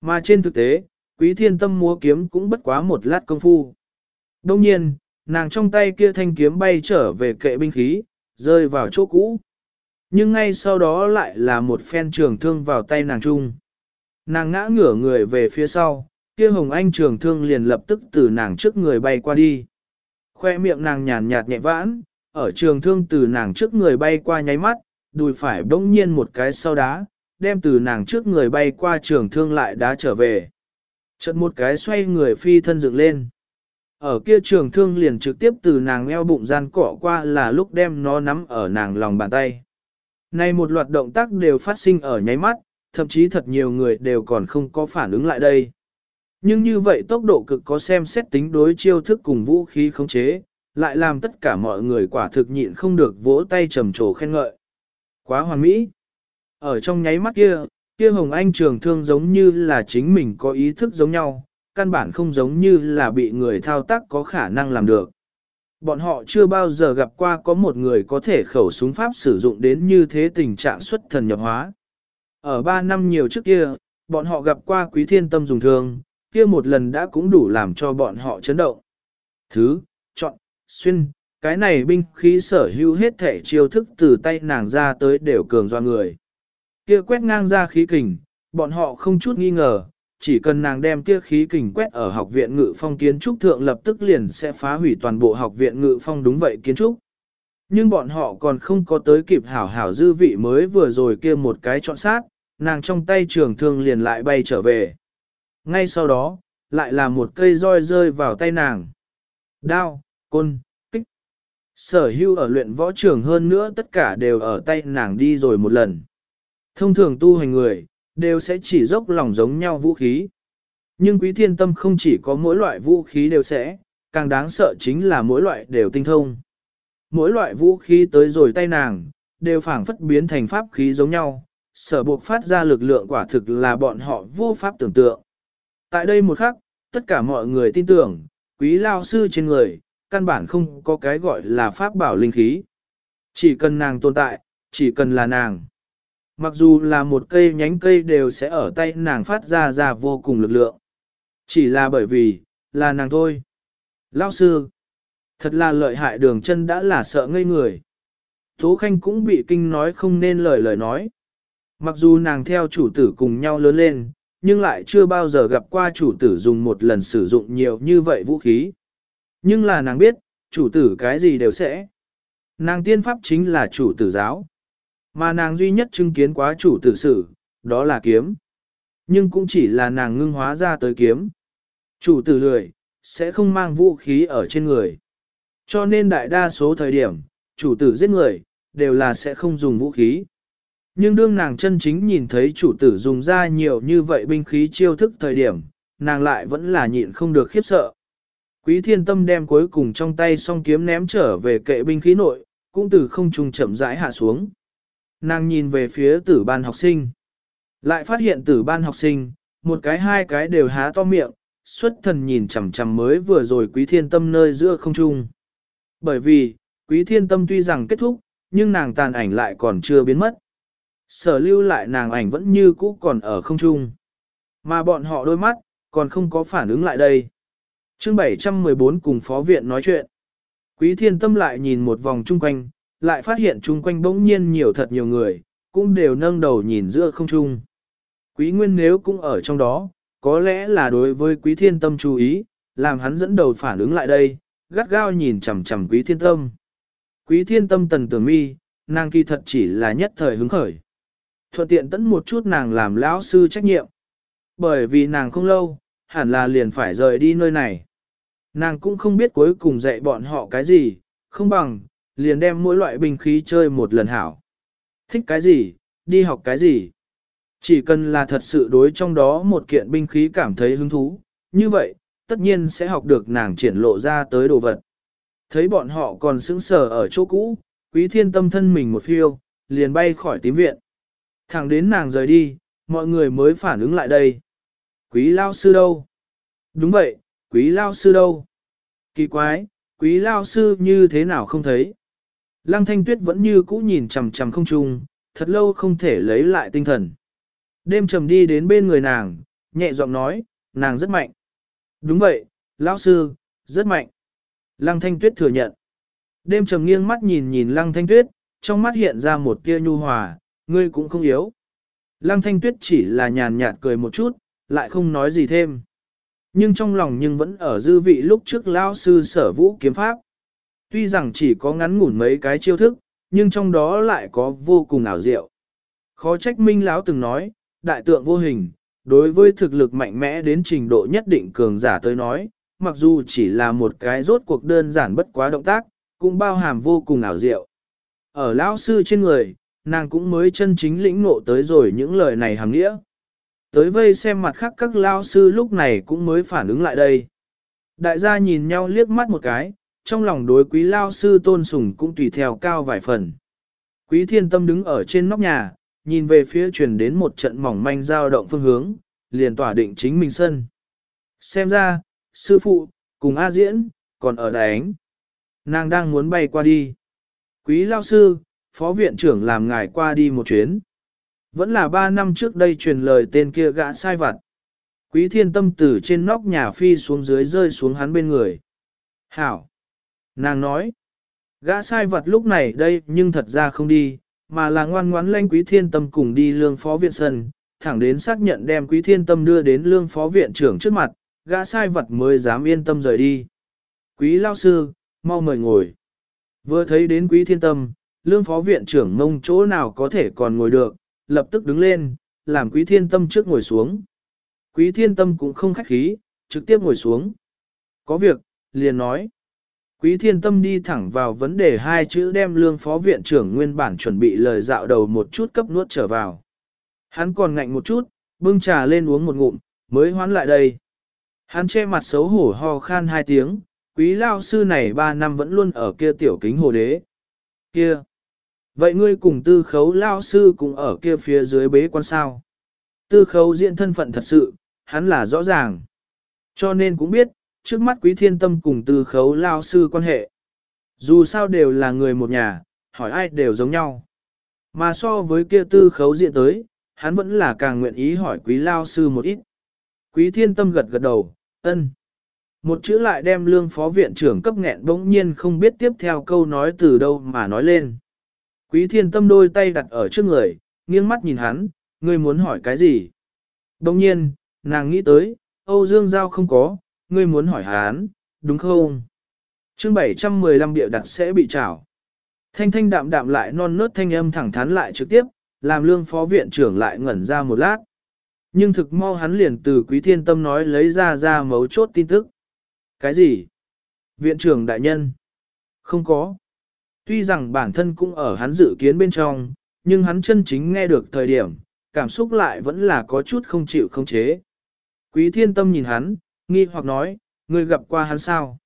Mà trên thực tế, quý thiên tâm múa kiếm cũng bất quá một lát công phu. Đông nhiên, nàng trong tay kia thanh kiếm bay trở về kệ binh khí, rơi vào chỗ cũ. Nhưng ngay sau đó lại là một phen trường thương vào tay nàng trung. Nàng ngã ngửa người về phía sau, kia hồng anh trường thương liền lập tức từ nàng trước người bay qua đi. Khoe miệng nàng nhàn nhạt nhẹ vãn, ở trường thương từ nàng trước người bay qua nháy mắt, đùi phải bỗng nhiên một cái sau đá, đem từ nàng trước người bay qua trường thương lại đá trở về. Chợt một cái xoay người phi thân dựng lên. Ở kia trường thương liền trực tiếp từ nàng eo bụng gian cỏ qua là lúc đem nó nắm ở nàng lòng bàn tay. Này một loạt động tác đều phát sinh ở nháy mắt, thậm chí thật nhiều người đều còn không có phản ứng lại đây. Nhưng như vậy tốc độ cực có xem xét tính đối chiêu thức cùng vũ khí khống chế, lại làm tất cả mọi người quả thực nhịn không được vỗ tay trầm trồ khen ngợi. Quá hoàn mỹ. Ở trong nháy mắt kia, kia Hồng Anh trường thương giống như là chính mình có ý thức giống nhau, căn bản không giống như là bị người thao tác có khả năng làm được. Bọn họ chưa bao giờ gặp qua có một người có thể khẩu súng pháp sử dụng đến như thế tình trạng xuất thần nhập hóa. Ở 3 năm nhiều trước kia, bọn họ gặp qua quý thiên tâm dùng thương, kia một lần đã cũng đủ làm cho bọn họ chấn động. Thứ, chọn, xuyên, cái này binh khí sở hữu hết thể chiêu thức từ tay nàng ra tới đều cường doa người. Kia quét ngang ra khí kình, bọn họ không chút nghi ngờ, chỉ cần nàng đem kia khí kình quét ở học viện ngự phong kiến trúc thượng lập tức liền sẽ phá hủy toàn bộ học viện ngự phong đúng vậy kiến trúc. Nhưng bọn họ còn không có tới kịp hảo hảo dư vị mới vừa rồi kia một cái chọn sát, nàng trong tay trường thương liền lại bay trở về. Ngay sau đó, lại là một cây roi rơi vào tay nàng. Đao, côn, kích. Sở hưu ở luyện võ trường hơn nữa tất cả đều ở tay nàng đi rồi một lần. Thông thường tu hành người, đều sẽ chỉ dốc lòng giống nhau vũ khí. Nhưng quý thiên tâm không chỉ có mỗi loại vũ khí đều sẽ, càng đáng sợ chính là mỗi loại đều tinh thông. Mỗi loại vũ khí tới rồi tay nàng, đều phảng phất biến thành pháp khí giống nhau, sở buộc phát ra lực lượng quả thực là bọn họ vô pháp tưởng tượng. Tại đây một khắc, tất cả mọi người tin tưởng, quý lao sư trên người, căn bản không có cái gọi là pháp bảo linh khí. Chỉ cần nàng tồn tại, chỉ cần là nàng. Mặc dù là một cây nhánh cây đều sẽ ở tay nàng phát ra ra vô cùng lực lượng. Chỉ là bởi vì, là nàng thôi. Lao sư, thật là lợi hại đường chân đã là sợ ngây người. Tố Khanh cũng bị kinh nói không nên lời lời nói. Mặc dù nàng theo chủ tử cùng nhau lớn lên, nhưng lại chưa bao giờ gặp qua chủ tử dùng một lần sử dụng nhiều như vậy vũ khí. Nhưng là nàng biết, chủ tử cái gì đều sẽ. Nàng tiên pháp chính là chủ tử giáo. Mà nàng duy nhất chứng kiến quá chủ tử sử đó là kiếm. Nhưng cũng chỉ là nàng ngưng hóa ra tới kiếm. Chủ tử lười, sẽ không mang vũ khí ở trên người. Cho nên đại đa số thời điểm, chủ tử giết người, đều là sẽ không dùng vũ khí. Nhưng đương nàng chân chính nhìn thấy chủ tử dùng ra nhiều như vậy binh khí chiêu thức thời điểm, nàng lại vẫn là nhịn không được khiếp sợ. Quý thiên tâm đem cuối cùng trong tay song kiếm ném trở về kệ binh khí nội, cũng từ không trung chậm rãi hạ xuống. Nàng nhìn về phía tử ban học sinh. Lại phát hiện tử ban học sinh, một cái hai cái đều há to miệng, xuất thần nhìn chằm chằm mới vừa rồi quý thiên tâm nơi giữa không trung. Bởi vì, quý thiên tâm tuy rằng kết thúc, nhưng nàng tàn ảnh lại còn chưa biến mất. Sở lưu lại nàng ảnh vẫn như cũ còn ở không trung. Mà bọn họ đôi mắt, còn không có phản ứng lại đây. chương 714 cùng phó viện nói chuyện. Quý thiên tâm lại nhìn một vòng chung quanh, lại phát hiện chung quanh bỗng nhiên nhiều thật nhiều người, cũng đều nâng đầu nhìn giữa không trung. Quý nguyên nếu cũng ở trong đó, có lẽ là đối với quý thiên tâm chú ý, làm hắn dẫn đầu phản ứng lại đây, gắt gao nhìn chằm chằm quý thiên tâm. Quý thiên tâm tần tưởng mi, nàng kỳ thật chỉ là nhất thời hứng khởi. Thuận tiện tẫn một chút nàng làm lão sư trách nhiệm. Bởi vì nàng không lâu, hẳn là liền phải rời đi nơi này. Nàng cũng không biết cuối cùng dạy bọn họ cái gì, không bằng, liền đem mỗi loại binh khí chơi một lần hảo. Thích cái gì, đi học cái gì. Chỉ cần là thật sự đối trong đó một kiện binh khí cảm thấy hứng thú, như vậy, tất nhiên sẽ học được nàng triển lộ ra tới đồ vật. Thấy bọn họ còn sững sờ ở chỗ cũ, quý thiên tâm thân mình một phiêu, liền bay khỏi tím viện. Thẳng đến nàng rời đi, mọi người mới phản ứng lại đây. Quý lao sư đâu? Đúng vậy, quý lao sư đâu? Kỳ quái, quý lao sư như thế nào không thấy? Lăng thanh tuyết vẫn như cũ nhìn chằm chằm không trung, thật lâu không thể lấy lại tinh thần. Đêm trầm đi đến bên người nàng, nhẹ giọng nói, nàng rất mạnh. Đúng vậy, lão sư, rất mạnh. Lăng thanh tuyết thừa nhận. Đêm trầm nghiêng mắt nhìn nhìn lăng thanh tuyết, trong mắt hiện ra một tia nhu hòa, ngươi cũng không yếu. Lăng thanh tuyết chỉ là nhàn nhạt cười một chút, lại không nói gì thêm. Nhưng trong lòng nhưng vẫn ở dư vị lúc trước lão sư sở vũ kiếm pháp. Tuy rằng chỉ có ngắn ngủn mấy cái chiêu thức, nhưng trong đó lại có vô cùng ảo diệu. Khó trách minh lão từng nói, đại tượng vô hình, đối với thực lực mạnh mẽ đến trình độ nhất định cường giả tới nói, mặc dù chỉ là một cái rốt cuộc đơn giản bất quá động tác, cũng bao hàm vô cùng ảo diệu. Ở lão sư trên người, nàng cũng mới chân chính lĩnh ngộ tới rồi những lời này hàm nghĩa. Tới vây xem mặt khác các lao sư lúc này cũng mới phản ứng lại đây. Đại gia nhìn nhau liếc mắt một cái, trong lòng đối quý lao sư tôn sùng cũng tùy theo cao vài phần. Quý thiên tâm đứng ở trên nóc nhà, nhìn về phía truyền đến một trận mỏng manh dao động phương hướng, liền tỏa định chính mình sân. Xem ra, sư phụ, cùng A diễn, còn ở đánh. Nàng đang muốn bay qua đi. Quý lao sư, phó viện trưởng làm ngài qua đi một chuyến. Vẫn là ba năm trước đây truyền lời tên kia gã sai vặt. Quý thiên tâm tử trên nóc nhà phi xuống dưới rơi xuống hắn bên người. Hảo! Nàng nói, gã sai vật lúc này đây nhưng thật ra không đi, mà là ngoan ngoãn lanh quý thiên tâm cùng đi lương phó viện sân, thẳng đến xác nhận đem quý thiên tâm đưa đến lương phó viện trưởng trước mặt, gã sai vật mới dám yên tâm rời đi. Quý lao sư, mau mời ngồi. Vừa thấy đến quý thiên tâm, lương phó viện trưởng mông chỗ nào có thể còn ngồi được, lập tức đứng lên, làm quý thiên tâm trước ngồi xuống. Quý thiên tâm cũng không khách khí, trực tiếp ngồi xuống. Có việc, liền nói. Quý thiên tâm đi thẳng vào vấn đề hai chữ đem lương phó viện trưởng nguyên bản chuẩn bị lời dạo đầu một chút cấp nuốt trở vào. Hắn còn ngạnh một chút, bưng trà lên uống một ngụm, mới hoán lại đây. Hắn che mặt xấu hổ ho khan hai tiếng, quý lao sư này ba năm vẫn luôn ở kia tiểu kính hồ đế. Kia! Vậy ngươi cùng tư khấu lao sư cũng ở kia phía dưới bế quan sao? Tư khấu diện thân phận thật sự, hắn là rõ ràng. Cho nên cũng biết, trước mắt quý thiên tâm cùng tư khấu lao sư quan hệ. Dù sao đều là người một nhà, hỏi ai đều giống nhau. Mà so với kia tư khấu diện tới, hắn vẫn là càng nguyện ý hỏi quý lao sư một ít. Quý thiên tâm gật gật đầu, ân. Một chữ lại đem lương phó viện trưởng cấp nghẹn bỗng nhiên không biết tiếp theo câu nói từ đâu mà nói lên. Quý thiên tâm đôi tay đặt ở trước người, nghiêng mắt nhìn hắn, ngươi muốn hỏi cái gì? Đồng nhiên, nàng nghĩ tới, Âu Dương Giao không có, ngươi muốn hỏi hắn, đúng không? chương 715 địa đặt sẽ bị trảo. Thanh thanh đạm đạm lại non nớt thanh âm thẳng thắn lại trực tiếp, làm lương phó viện trưởng lại ngẩn ra một lát. Nhưng thực mau hắn liền từ quý thiên tâm nói lấy ra ra mấu chốt tin tức. Cái gì? Viện trưởng đại nhân? Không có. Tuy rằng bản thân cũng ở hắn dự kiến bên trong, nhưng hắn chân chính nghe được thời điểm, cảm xúc lại vẫn là có chút không chịu không chế. Quý thiên tâm nhìn hắn, nghi hoặc nói, ngươi gặp qua hắn sao?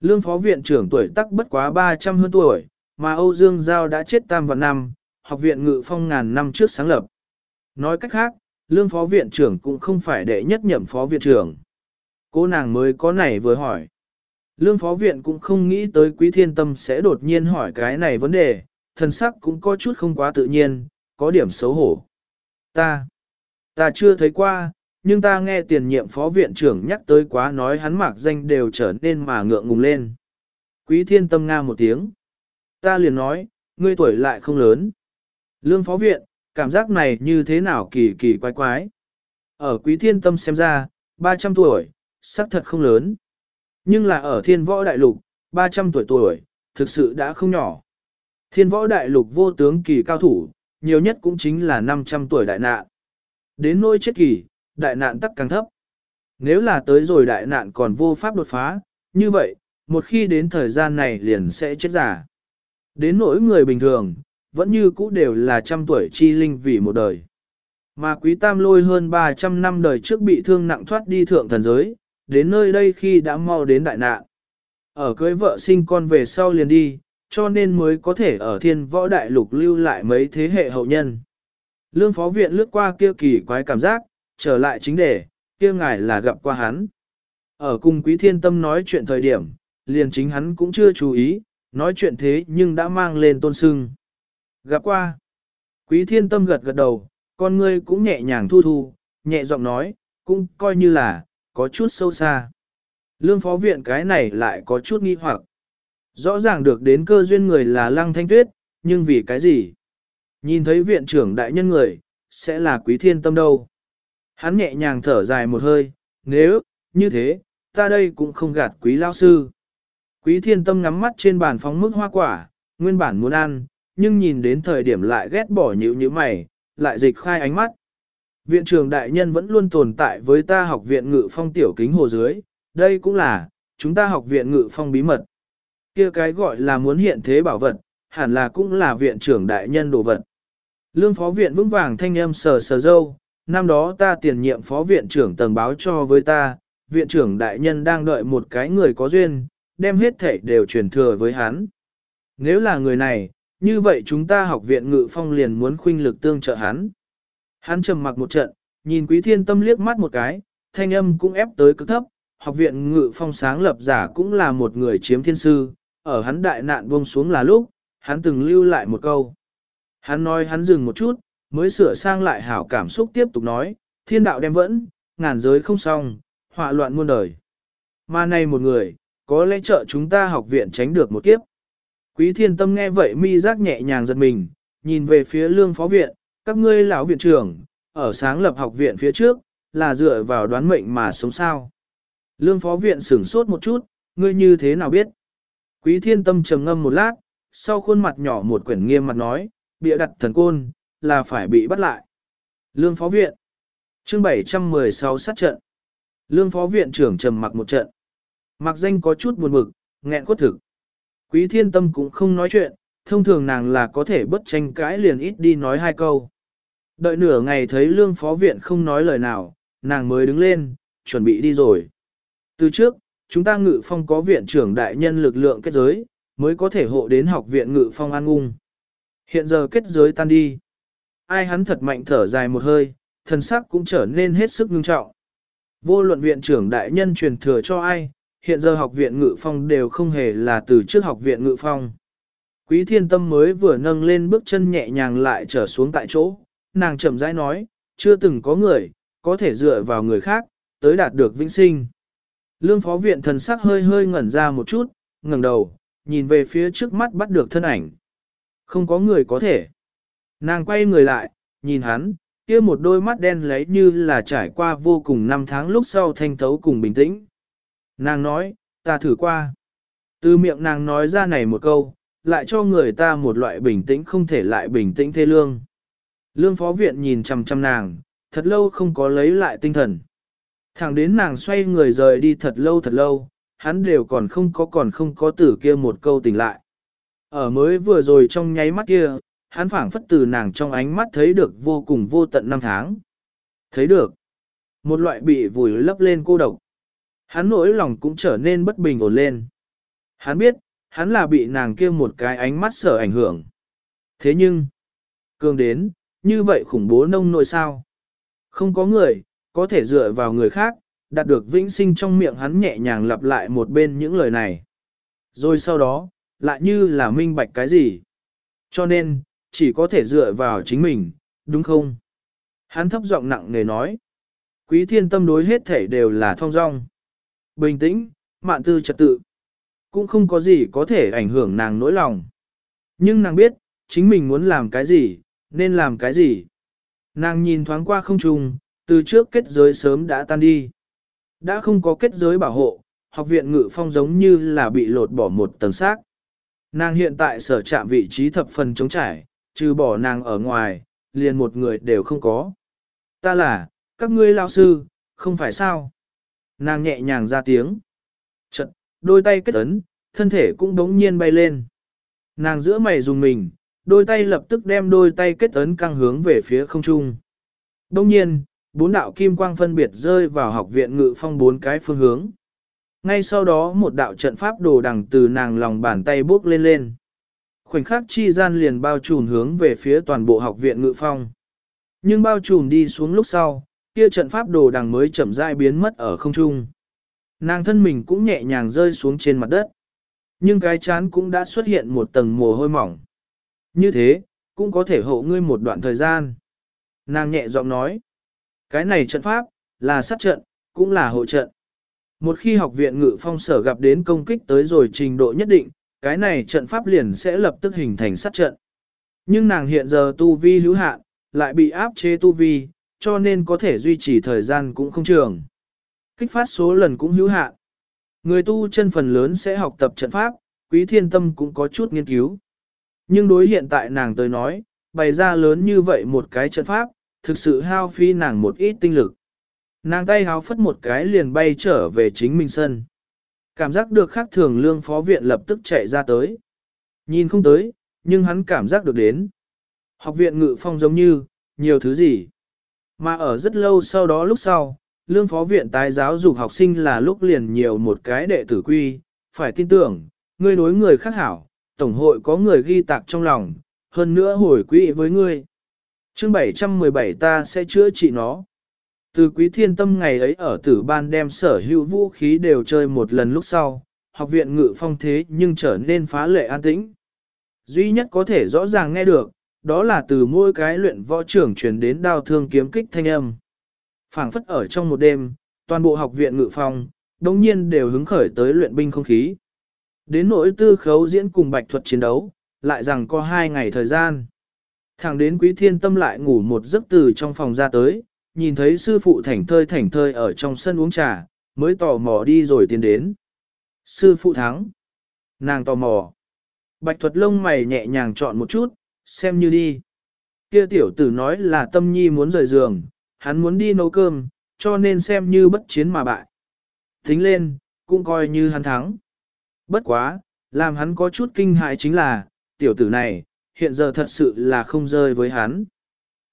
Lương phó viện trưởng tuổi tắc bất quá 300 hơn tuổi, mà Âu Dương Giao đã chết tam vạn năm, học viện ngự phong ngàn năm trước sáng lập. Nói cách khác, lương phó viện trưởng cũng không phải đệ nhất nhậm phó viện trưởng. Cô nàng mới có này vừa hỏi. Lương phó viện cũng không nghĩ tới quý thiên tâm sẽ đột nhiên hỏi cái này vấn đề, thần sắc cũng có chút không quá tự nhiên, có điểm xấu hổ. Ta, ta chưa thấy qua, nhưng ta nghe tiền nhiệm phó viện trưởng nhắc tới quá nói hắn mạc danh đều trở nên mà ngượng ngùng lên. Quý thiên tâm nga một tiếng. Ta liền nói, ngươi tuổi lại không lớn. Lương phó viện, cảm giác này như thế nào kỳ kỳ quái quái. Ở quý thiên tâm xem ra, 300 tuổi, xác thật không lớn. Nhưng là ở thiên võ đại lục, 300 tuổi tuổi, thực sự đã không nhỏ. Thiên võ đại lục vô tướng kỳ cao thủ, nhiều nhất cũng chính là 500 tuổi đại nạn. Đến nỗi chết kỳ, đại nạn tắc càng thấp. Nếu là tới rồi đại nạn còn vô pháp đột phá, như vậy, một khi đến thời gian này liền sẽ chết giả. Đến nỗi người bình thường, vẫn như cũ đều là trăm tuổi chi linh vì một đời. Mà quý tam lôi hơn 300 năm đời trước bị thương nặng thoát đi thượng thần giới, đến nơi đây khi đã mau đến đại nạn. Ở cưới vợ sinh con về sau liền đi, cho nên mới có thể ở thiên võ đại lục lưu lại mấy thế hệ hậu nhân. Lương phó viện lướt qua kia kỳ quái cảm giác, trở lại chính đề, kia ngài là gặp qua hắn. Ở cùng quý thiên tâm nói chuyện thời điểm, liền chính hắn cũng chưa chú ý, nói chuyện thế nhưng đã mang lên tôn sưng. Gặp qua. Quý thiên tâm gật gật đầu, con ngươi cũng nhẹ nhàng thu thu, nhẹ giọng nói, cũng coi như là, có chút sâu xa. Lương phó viện cái này lại có chút nghi hoặc. Rõ ràng được đến cơ duyên người là lăng thanh tuyết, nhưng vì cái gì? Nhìn thấy viện trưởng đại nhân người, sẽ là quý thiên tâm đâu. Hắn nhẹ nhàng thở dài một hơi, nếu, như thế, ta đây cũng không gạt quý lao sư. Quý thiên tâm ngắm mắt trên bàn phóng mức hoa quả, nguyên bản muốn ăn, nhưng nhìn đến thời điểm lại ghét bỏ nhữ như mày, lại dịch khai ánh mắt. Viện trưởng đại nhân vẫn luôn tồn tại với ta học viện ngự phong tiểu kính hồ dưới, đây cũng là, chúng ta học viện ngự phong bí mật. kia cái gọi là muốn hiện thế bảo vật, hẳn là cũng là viện trưởng đại nhân đồ vật. Lương phó viện vững vàng thanh âm sờ sờ dâu, năm đó ta tiền nhiệm phó viện trưởng tầng báo cho với ta, viện trưởng đại nhân đang đợi một cái người có duyên, đem hết thảy đều truyền thừa với hắn. Nếu là người này, như vậy chúng ta học viện ngự phong liền muốn khuynh lực tương trợ hắn. Hắn trầm mặc một trận, nhìn quý thiên tâm liếc mắt một cái, thanh âm cũng ép tới cực thấp, học viện ngự phong sáng lập giả cũng là một người chiếm thiên sư, ở hắn đại nạn buông xuống là lúc, hắn từng lưu lại một câu. Hắn nói hắn dừng một chút, mới sửa sang lại hảo cảm xúc tiếp tục nói, thiên đạo đem vẫn, ngàn giới không xong, họa loạn muôn đời. Mà này một người, có lẽ trợ chúng ta học viện tránh được một kiếp. Quý thiên tâm nghe vậy mi giác nhẹ nhàng giật mình, nhìn về phía lương phó viện, các ngươi lão viện trưởng, ở sáng lập học viện phía trước, là dựa vào đoán mệnh mà sống sao. Lương phó viện sửng sốt một chút, ngươi như thế nào biết? Quý thiên tâm trầm ngâm một lát, sau khuôn mặt nhỏ một quyển nghiêm mặt nói, bịa đặt thần côn, là phải bị bắt lại. Lương phó viện. Chương 716 sát trận. Lương phó viện trưởng trầm mặc một trận. Mặc danh có chút buồn bực, nghẹn quất thực. Quý thiên tâm cũng không nói chuyện, thông thường nàng là có thể bất tranh cãi liền ít đi nói hai câu. Đợi nửa ngày thấy lương phó viện không nói lời nào, nàng mới đứng lên, chuẩn bị đi rồi. Từ trước, chúng ta ngự phong có viện trưởng đại nhân lực lượng kết giới, mới có thể hộ đến học viện ngự phong an ngung. Hiện giờ kết giới tan đi. Ai hắn thật mạnh thở dài một hơi, thần sắc cũng trở nên hết sức ngưng trọng. Vô luận viện trưởng đại nhân truyền thừa cho ai, hiện giờ học viện ngự phong đều không hề là từ trước học viện ngự phong. Quý thiên tâm mới vừa nâng lên bước chân nhẹ nhàng lại trở xuống tại chỗ, nàng chậm rãi nói, chưa từng có người, có thể dựa vào người khác, tới đạt được vĩnh sinh. Lương phó viện thần sắc hơi hơi ngẩn ra một chút, ngẩng đầu, nhìn về phía trước mắt bắt được thân ảnh. Không có người có thể. Nàng quay người lại, nhìn hắn, kia một đôi mắt đen lấy như là trải qua vô cùng năm tháng lúc sau thanh thấu cùng bình tĩnh. Nàng nói, ta thử qua. Từ miệng nàng nói ra này một câu, lại cho người ta một loại bình tĩnh không thể lại bình tĩnh thê lương. Lương phó viện nhìn chằm chằm nàng, thật lâu không có lấy lại tinh thần. Thẳng đến nàng xoay người rời đi thật lâu thật lâu, hắn đều còn không có còn không có tử kia một câu tỉnh lại. Ở mới vừa rồi trong nháy mắt kia, hắn phảng phất từ nàng trong ánh mắt thấy được vô cùng vô tận năm tháng. Thấy được. Một loại bị vùi lấp lên cô độc. Hắn nỗi lòng cũng trở nên bất bình ổn lên. Hắn biết, hắn là bị nàng kia một cái ánh mắt sở ảnh hưởng. Thế nhưng, cường đến, như vậy khủng bố nông nội sao? Không có người, có thể dựa vào người khác, đạt được vĩnh sinh trong miệng hắn nhẹ nhàng lặp lại một bên những lời này. Rồi sau đó, lại như là minh bạch cái gì. Cho nên, chỉ có thể dựa vào chính mình, đúng không? Hắn thấp giọng nặng nề nói. Quý thiên tâm đối hết thể đều là thong dong. Bình tĩnh, mạn tư trật tự. Cũng không có gì có thể ảnh hưởng nàng nỗi lòng. Nhưng nàng biết, chính mình muốn làm cái gì, nên làm cái gì. Nàng nhìn thoáng qua không trùng, từ trước kết giới sớm đã tan đi. Đã không có kết giới bảo hộ, học viện ngự phong giống như là bị lột bỏ một tầng xác. Nàng hiện tại sở trạm vị trí thập phần chống trải, trừ bỏ nàng ở ngoài, liền một người đều không có. Ta là, các ngươi lao sư, không phải sao? Nàng nhẹ nhàng ra tiếng. Chật, đôi tay kết ấn, thân thể cũng đống nhiên bay lên. Nàng giữa mày dùng mình, đôi tay lập tức đem đôi tay kết ấn căng hướng về phía không trung. Đông nhiên, bốn đạo kim quang phân biệt rơi vào học viện ngự phong bốn cái phương hướng. Ngay sau đó một đạo trận pháp đồ đằng từ nàng lòng bàn tay bước lên lên. Khoảnh khắc chi gian liền bao trùm hướng về phía toàn bộ học viện ngự phong. Nhưng bao trùm đi xuống lúc sau, kia trận pháp đồ đằng mới chậm rãi biến mất ở không trung. Nàng thân mình cũng nhẹ nhàng rơi xuống trên mặt đất. Nhưng cái chán cũng đã xuất hiện một tầng mồ hôi mỏng. Như thế, cũng có thể hộ ngươi một đoạn thời gian. Nàng nhẹ giọng nói, cái này trận pháp, là sát trận, cũng là hộ trận. Một khi học viện ngự phong sở gặp đến công kích tới rồi trình độ nhất định, cái này trận pháp liền sẽ lập tức hình thành sát trận. Nhưng nàng hiện giờ tu vi hữu hạn, lại bị áp chế tu vi, cho nên có thể duy trì thời gian cũng không trường. Kích phát số lần cũng hữu hạn. Người tu chân phần lớn sẽ học tập trận pháp, quý thiên tâm cũng có chút nghiên cứu. Nhưng đối hiện tại nàng tới nói, bày ra lớn như vậy một cái trận pháp, thực sự hao phi nàng một ít tinh lực. Nàng tay háo phất một cái liền bay trở về chính mình sân. Cảm giác được khác thường lương phó viện lập tức chạy ra tới. Nhìn không tới, nhưng hắn cảm giác được đến. Học viện ngự phong giống như, nhiều thứ gì. Mà ở rất lâu sau đó lúc sau, lương phó viện tái giáo dục học sinh là lúc liền nhiều một cái đệ tử quy, phải tin tưởng, ngươi đối người khác hảo, tổng hội có người ghi tạc trong lòng, hơn nữa hồi quỹ với ngươi. Chương 717 ta sẽ chữa trị nó. Từ quý thiên tâm ngày ấy ở tử ban đem sở hữu vũ khí đều chơi một lần lúc sau, học viện ngự phong thế nhưng trở nên phá lệ an tĩnh. Duy nhất có thể rõ ràng nghe được, đó là từ mỗi cái luyện võ trưởng truyền đến đao thương kiếm kích thanh âm. phảng phất ở trong một đêm, toàn bộ học viện ngự phong, đồng nhiên đều hứng khởi tới luyện binh không khí. Đến nỗi tư khấu diễn cùng bạch thuật chiến đấu, lại rằng có hai ngày thời gian. Thẳng đến quý thiên tâm lại ngủ một giấc từ trong phòng ra tới, nhìn thấy sư phụ thảnh thơi thảnh thơi ở trong sân uống trà, mới tò mò đi rồi tiến đến. Sư phụ thắng. Nàng tò mò. Bạch thuật lông mày nhẹ nhàng chọn một chút, xem như đi. Kia tiểu tử nói là tâm nhi muốn rời giường, hắn muốn đi nấu cơm, cho nên xem như bất chiến mà bại. Tính lên, cũng coi như hắn thắng. Bất quá, làm hắn có chút kinh hại chính là, tiểu tử này, hiện giờ thật sự là không rơi với hắn.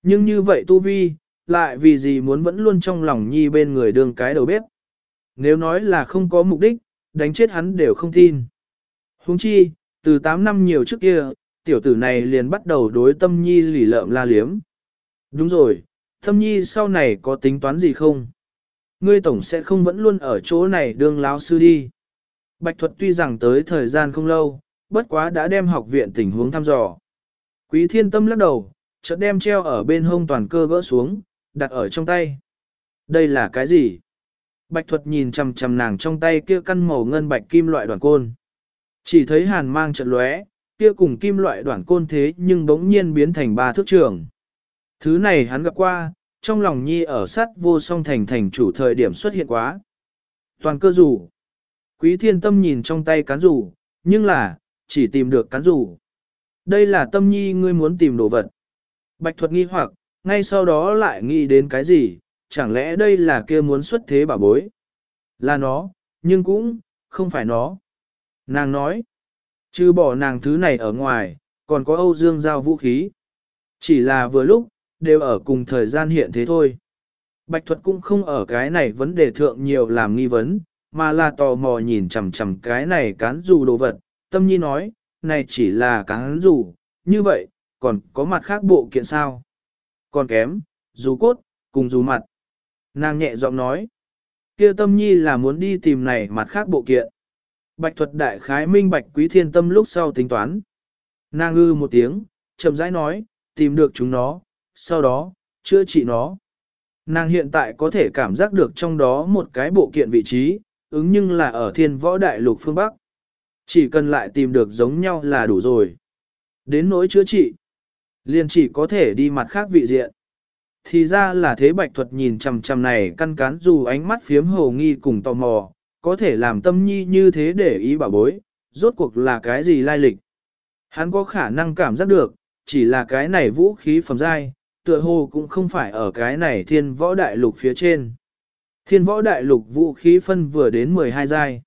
Nhưng như vậy Tu Vi, lại vì gì muốn vẫn luôn trong lòng nhi bên người đường cái đầu bếp. Nếu nói là không có mục đích, đánh chết hắn đều không tin. Huống chi, từ 8 năm nhiều trước kia, tiểu tử này liền bắt đầu đối tâm nhi lỉ lợm la liếm. Đúng rồi, tâm nhi sau này có tính toán gì không? Ngươi tổng sẽ không vẫn luôn ở chỗ này đương láo sư đi. Bạch thuật tuy rằng tới thời gian không lâu, bất quá đã đem học viện tình huống thăm dò. Quý thiên tâm lắc đầu, chợt đem treo ở bên hông toàn cơ gỡ xuống, đặt ở trong tay. Đây là cái gì? Bạch thuật nhìn chằm chằm nàng trong tay kia căn màu ngân bạch kim loại đoàn côn. Chỉ thấy hàn mang trận lóe, kia cùng kim loại đoàn côn thế nhưng bỗng nhiên biến thành ba thước trường. Thứ này hắn gặp qua, trong lòng nhi ở sát vô song thành thành chủ thời điểm xuất hiện quá. Toàn cơ rủ. Quý thiên tâm nhìn trong tay cán rủ, nhưng là, chỉ tìm được cán rủ. Đây là tâm nhi ngươi muốn tìm đồ vật. Bạch thuật nghi hoặc, ngay sau đó lại nghĩ đến cái gì, chẳng lẽ đây là kia muốn xuất thế bảo bối? Là nó, nhưng cũng, không phải nó. Nàng nói, trừ bỏ nàng thứ này ở ngoài, còn có Âu Dương giao vũ khí. Chỉ là vừa lúc, đều ở cùng thời gian hiện thế thôi. Bạch thuật cũng không ở cái này vấn đề thượng nhiều làm nghi vấn, mà là tò mò nhìn chằm chằm cái này cán dù đồ vật. Tâm nhi nói, này chỉ là cán dù, như vậy, còn có mặt khác bộ kiện sao? Còn kém, dù cốt, cùng dù mặt. Nàng nhẹ giọng nói, kia tâm nhi là muốn đi tìm này mặt khác bộ kiện. Bạch thuật đại khái minh bạch quý thiên tâm lúc sau tính toán. Nàng ư một tiếng, chậm rãi nói, tìm được chúng nó, sau đó, chữa trị nó. Nàng hiện tại có thể cảm giác được trong đó một cái bộ kiện vị trí, ứng nhưng là ở thiên võ đại lục phương Bắc. Chỉ cần lại tìm được giống nhau là đủ rồi. Đến nỗi chữa trị, liền chỉ có thể đi mặt khác vị diện. Thì ra là thế bạch thuật nhìn chằm chằm này căn cán dù ánh mắt phiếm hồ nghi cùng tò mò, có thể làm tâm nhi như thế để ý bảo bối, rốt cuộc là cái gì lai lịch. Hắn có khả năng cảm giác được, chỉ là cái này vũ khí phẩm giai, tựa hồ cũng không phải ở cái này thiên võ đại lục phía trên. Thiên võ đại lục vũ khí phân vừa đến 12 giai.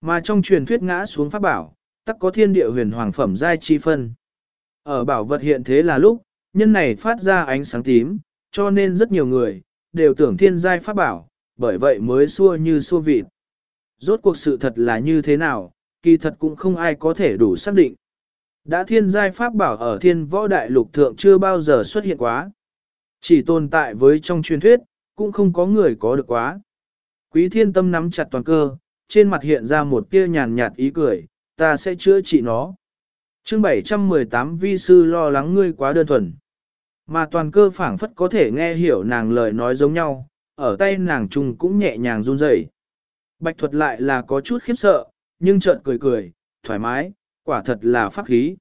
Mà trong truyền thuyết ngã xuống pháp bảo, tắc có thiên địa huyền hoàng phẩm giai chi phân. Ở bảo vật hiện thế là lúc, nhân này phát ra ánh sáng tím, cho nên rất nhiều người, đều tưởng thiên giai pháp bảo, bởi vậy mới xua như xua vịt. Rốt cuộc sự thật là như thế nào, kỳ thật cũng không ai có thể đủ xác định. Đã thiên giai pháp bảo ở thiên võ đại lục thượng chưa bao giờ xuất hiện quá. Chỉ tồn tại với trong truyền thuyết, cũng không có người có được quá. Quý thiên tâm nắm chặt toàn cơ, trên mặt hiện ra một tia nhàn nhạt ý cười, ta sẽ chữa trị nó chương 718 vi sư lo lắng ngươi quá đơn thuần. Mà toàn cơ phảng phất có thể nghe hiểu nàng lời nói giống nhau, ở tay nàng trùng cũng nhẹ nhàng run rẩy. Bạch thuật lại là có chút khiếp sợ, nhưng chợt cười cười, thoải mái, quả thật là pháp khí.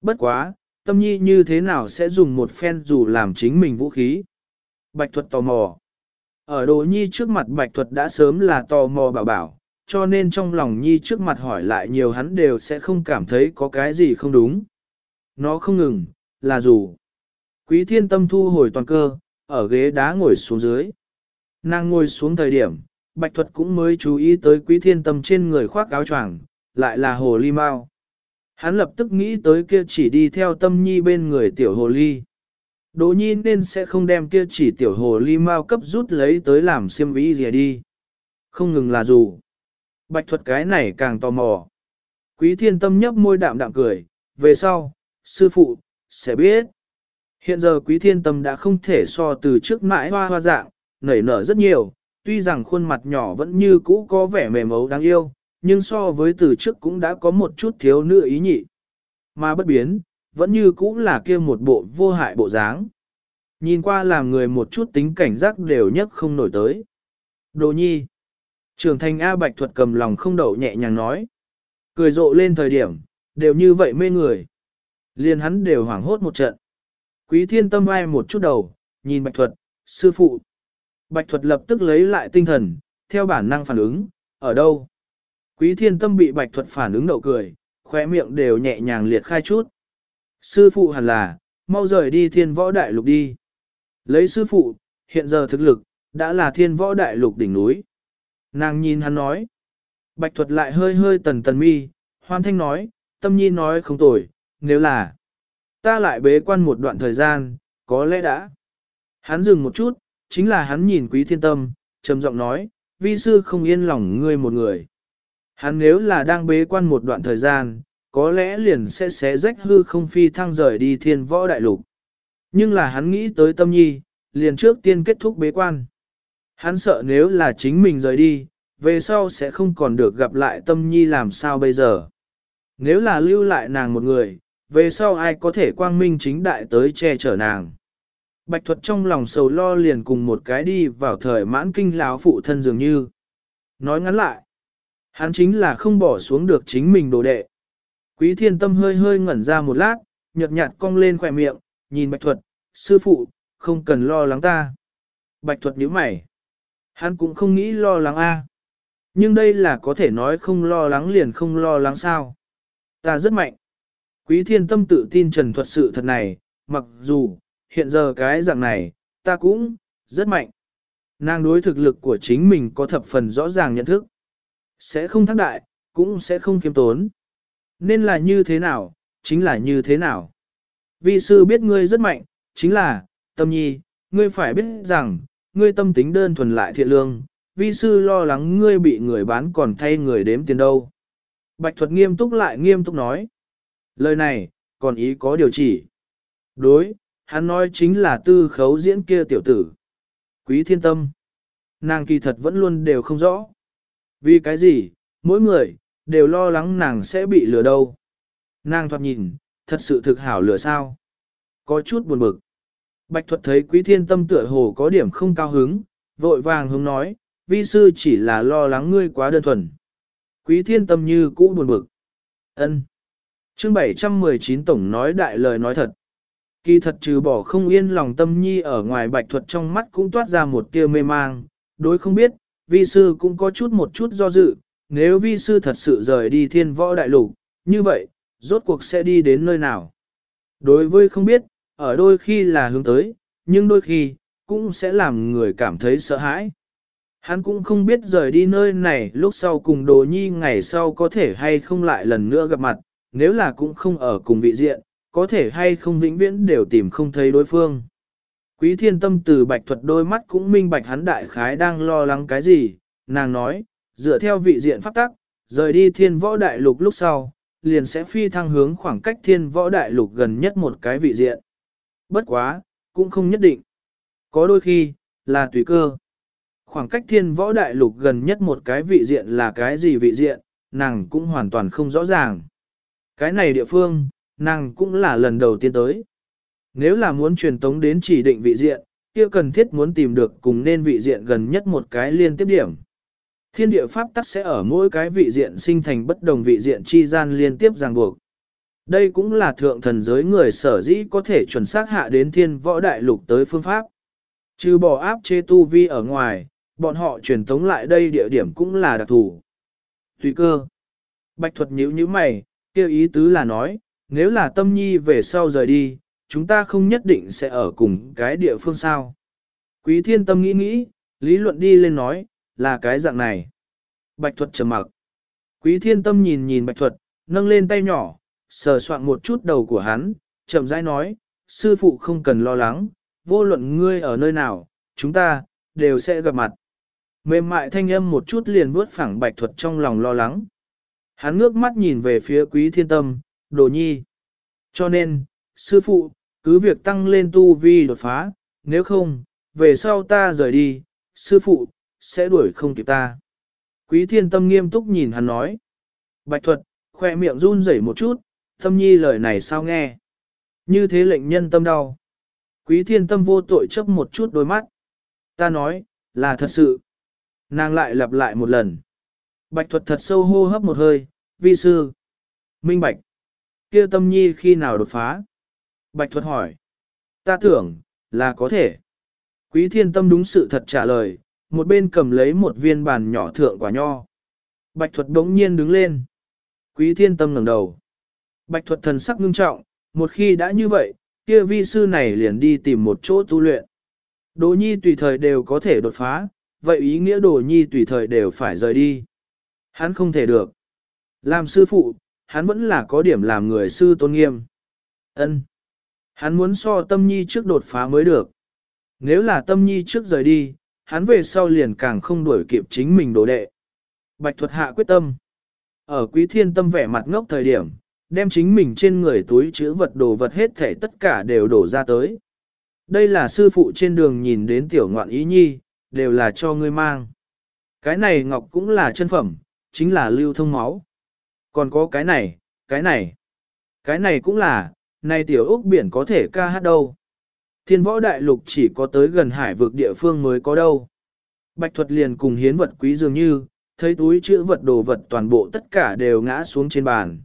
Bất quá, tâm nhi như thế nào sẽ dùng một phen dù làm chính mình vũ khí. Bạch thuật tò mò. Ở đồ nhi trước mặt bạch thuật đã sớm là tò mò bảo bảo, cho nên trong lòng nhi trước mặt hỏi lại nhiều hắn đều sẽ không cảm thấy có cái gì không đúng. Nó không ngừng, là dù. Quý thiên tâm thu hồi toàn cơ, ở ghế đá ngồi xuống dưới. Nàng ngồi xuống thời điểm, bạch thuật cũng mới chú ý tới quý thiên tâm trên người khoác áo choàng, lại là hồ ly mau. Hắn lập tức nghĩ tới kia chỉ đi theo tâm nhi bên người tiểu hồ ly. Đỗ nhi nên sẽ không đem kia chỉ tiểu hồ ly mau cấp rút lấy tới làm xiêm vĩ gì đi. Không ngừng là dù. Bạch thuật cái này càng tò mò. Quý thiên tâm nhấp môi đạm đạm cười, về sau, sư phụ, sẽ biết. Hiện giờ quý thiên tâm đã không thể so từ trước mãi hoa hoa dạng, nảy nở rất nhiều, tuy rằng khuôn mặt nhỏ vẫn như cũ có vẻ mềm ấu đáng yêu, nhưng so với từ trước cũng đã có một chút thiếu nữ ý nhị. Mà bất biến, vẫn như cũ là kia một bộ vô hại bộ dáng. Nhìn qua làm người một chút tính cảnh giác đều nhất không nổi tới. Đồ nhi. Trường thành A Bạch thuật cầm lòng không đậu nhẹ nhàng nói. Cười rộ lên thời điểm, đều như vậy mê người. Liên hắn đều hoảng hốt một trận. Quý thiên tâm ai một chút đầu, nhìn Bạch thuật, sư phụ. Bạch thuật lập tức lấy lại tinh thần, theo bản năng phản ứng, ở đâu? Quý thiên tâm bị bạch thuật phản ứng đậu cười, khóe miệng đều nhẹ nhàng liệt khai chút. Sư phụ hẳn là, mau rời đi thiên võ đại lục đi. Lấy sư phụ, hiện giờ thực lực, đã là thiên võ đại lục đỉnh núi. Nàng nhìn hắn nói. Bạch thuật lại hơi hơi tần tần mi, hoan thanh nói, tâm nhi nói không tồi, nếu là ta lại bế quan một đoạn thời gian, có lẽ đã. Hắn dừng một chút, chính là hắn nhìn quý thiên tâm, trầm giọng nói, vi sư không yên lòng ngươi một người. Hắn nếu là đang bế quan một đoạn thời gian, có lẽ liền sẽ xé rách hư không phi thăng rời đi thiên võ đại lục. Nhưng là hắn nghĩ tới tâm nhi, liền trước tiên kết thúc bế quan. Hắn sợ nếu là chính mình rời đi, về sau sẽ không còn được gặp lại tâm nhi làm sao bây giờ. Nếu là lưu lại nàng một người, về sau ai có thể quang minh chính đại tới che chở nàng. Bạch thuật trong lòng sầu lo liền cùng một cái đi vào thời mãn kinh lão phụ thân dường như. Nói ngắn lại, hắn chính là không bỏ xuống được chính mình đồ đệ. Quý thiên tâm hơi hơi ngẩn ra một lát, nhợt nhạt cong lên khỏe miệng, nhìn bạch thuật, sư phụ, không cần lo lắng ta. Bạch thuật nhíu mày. Hắn cũng không nghĩ lo lắng a. Nhưng đây là có thể nói không lo lắng liền không lo lắng sao. Ta rất mạnh. Quý thiên tâm tự tin trần thuật sự thật này, mặc dù, hiện giờ cái dạng này, ta cũng, rất mạnh. Nàng đối thực lực của chính mình có thập phần rõ ràng nhận thức. Sẽ không thác đại, cũng sẽ không kiêm tốn. Nên là như thế nào, chính là như thế nào. Vi sư biết ngươi rất mạnh, chính là, tâm nhi, ngươi phải biết rằng, ngươi tâm tính đơn thuần lại thiện lương, vi sư lo lắng ngươi bị người bán còn thay người đếm tiền đâu. Bạch thuật nghiêm túc lại nghiêm túc nói. Lời này, còn ý có điều chỉ. Đối, hắn nói chính là tư khấu diễn kia tiểu tử. Quý thiên tâm. Nàng kỳ thật vẫn luôn đều không rõ. Vì cái gì, mỗi người, đều lo lắng nàng sẽ bị lừa đâu. Nàng thoạt nhìn, thật sự thực hảo lừa sao. Có chút buồn bực. Bạch thuật thấy quý thiên tâm tựa hồ có điểm không cao hứng, vội vàng hướng nói, vi sư chỉ là lo lắng ngươi quá đơn thuần. Quý thiên tâm như cũ buồn bực. ân Chương 719 Tổng nói đại lời nói thật. Kỳ thật trừ bỏ không yên lòng tâm nhi ở ngoài bạch thuật trong mắt cũng toát ra một tia mê mang, đối không biết, vi sư cũng có chút một chút do dự, nếu vi sư thật sự rời đi thiên võ đại lục, như vậy, rốt cuộc sẽ đi đến nơi nào. Đối với không biết, ở đôi khi là hướng tới, nhưng đôi khi, cũng sẽ làm người cảm thấy sợ hãi. Hắn cũng không biết rời đi nơi này lúc sau cùng đồ nhi ngày sau có thể hay không lại lần nữa gặp mặt, nếu là cũng không ở cùng vị diện, có thể hay không vĩnh viễn đều tìm không thấy đối phương. Quý thiên tâm từ bạch thuật đôi mắt cũng minh bạch hắn đại khái đang lo lắng cái gì, nàng nói, dựa theo vị diện pháp tắc, rời đi thiên võ đại lục lúc sau, liền sẽ phi thăng hướng khoảng cách thiên võ đại lục gần nhất một cái vị diện. Bất quá, cũng không nhất định. Có đôi khi, là tùy cơ. Khoảng cách thiên võ đại lục gần nhất một cái vị diện là cái gì vị diện, nàng cũng hoàn toàn không rõ ràng. Cái này địa phương, nàng cũng là lần đầu tiên tới. Nếu là muốn truyền tống đến chỉ định vị diện, kia cần thiết muốn tìm được cùng nên vị diện gần nhất một cái liên tiếp điểm. Thiên địa pháp tắc sẽ ở mỗi cái vị diện sinh thành bất đồng vị diện chi gian liên tiếp ràng buộc. Đây cũng là thượng thần giới người sở dĩ có thể chuẩn xác hạ đến thiên võ đại lục tới phương pháp. Trừ bỏ áp chế tu vi ở ngoài, bọn họ truyền tống lại đây địa điểm cũng là đặc thù. Tùy cơ. Bạch thuật nhíu như mày, kêu ý tứ là nói, nếu là tâm nhi về sau rời đi, chúng ta không nhất định sẽ ở cùng cái địa phương sao. Quý thiên tâm nghĩ nghĩ, lý luận đi lên nói, là cái dạng này. Bạch thuật trầm mặc. Quý thiên tâm nhìn nhìn bạch thuật, nâng lên tay nhỏ, sờ soạn một chút đầu của hắn, chậm rãi nói, sư phụ không cần lo lắng, vô luận ngươi ở nơi nào, chúng ta, đều sẽ gặp mặt. Mềm mại thanh âm một chút liền bước phẳng bạch thuật trong lòng lo lắng. Hắn ngước mắt nhìn về phía quý thiên tâm, đồ nhi. Cho nên, sư phụ, cứ việc tăng lên tu vi đột phá, nếu không, về sau ta rời đi, sư phụ, sẽ đuổi không kịp ta. Quý thiên tâm nghiêm túc nhìn hắn nói. Bạch thuật, khoe miệng run rẩy một chút, tâm nhi lời này sao nghe. Như thế lệnh nhân tâm đau. Quý thiên tâm vô tội chấp một chút đôi mắt. Ta nói, là thật sự. Nàng lại lặp lại một lần. Bạch thuật thật sâu hô hấp một hơi, vi sư. Minh bạch. kia tâm nhi khi nào đột phá? Bạch thuật hỏi. Ta tưởng, là có thể. Quý thiên tâm đúng sự thật trả lời, một bên cầm lấy một viên bàn nhỏ thượng quả nho. Bạch thuật đống nhiên đứng lên. Quý thiên tâm ngẩng đầu. Bạch thuật thần sắc ngưng trọng, một khi đã như vậy, kia vi sư này liền đi tìm một chỗ tu luyện. Đồ nhi tùy thời đều có thể đột phá, vậy ý nghĩa đồ nhi tùy thời đều phải rời đi. Hắn không thể được. Làm sư phụ, hắn vẫn là có điểm làm người sư tôn nghiêm. Ân. Hắn muốn so tâm nhi trước đột phá mới được. Nếu là tâm nhi trước rời đi, hắn về sau liền càng không đuổi kịp chính mình đồ đệ. Bạch thuật hạ quyết tâm. Ở quý thiên tâm vẻ mặt ngốc thời điểm, đem chính mình trên người túi chứa vật đồ vật hết thể tất cả đều đổ ra tới. Đây là sư phụ trên đường nhìn đến tiểu ngoạn ý nhi, đều là cho ngươi mang. Cái này ngọc cũng là chân phẩm, chính là lưu thông máu. Còn có cái này, cái này, cái này cũng là, này tiểu ốc biển có thể ca hát đâu. Thiên võ đại lục chỉ có tới gần hải vực địa phương mới có đâu. Bạch thuật liền cùng hiến vật quý dường như, thấy túi chữ vật đồ vật toàn bộ tất cả đều ngã xuống trên bàn.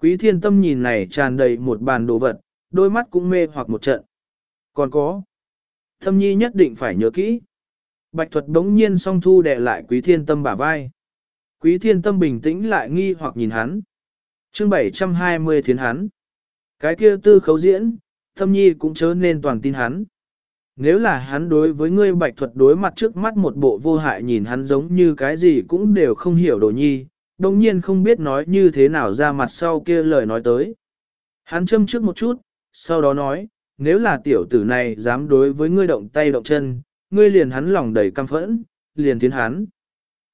Quý thiên tâm nhìn này tràn đầy một bàn đồ vật, đôi mắt cũng mê hoặc một trận. Còn có, thâm nhi nhất định phải nhớ kỹ. Bạch thuật đống nhiên song thu đè lại quý thiên tâm bả vai. Quý thiên tâm bình tĩnh lại nghi hoặc nhìn hắn. chương 720 thiến hắn. Cái kia tư khấu diễn, thâm nhi cũng chớ nên toàn tin hắn. Nếu là hắn đối với ngươi bạch thuật đối mặt trước mắt một bộ vô hại nhìn hắn giống như cái gì cũng đều không hiểu đồ nhi, đồng nhiên không biết nói như thế nào ra mặt sau kia lời nói tới. Hắn châm trước một chút, sau đó nói, nếu là tiểu tử này dám đối với ngươi động tay động chân, ngươi liền hắn lòng đầy căm phẫn, liền tiến hắn.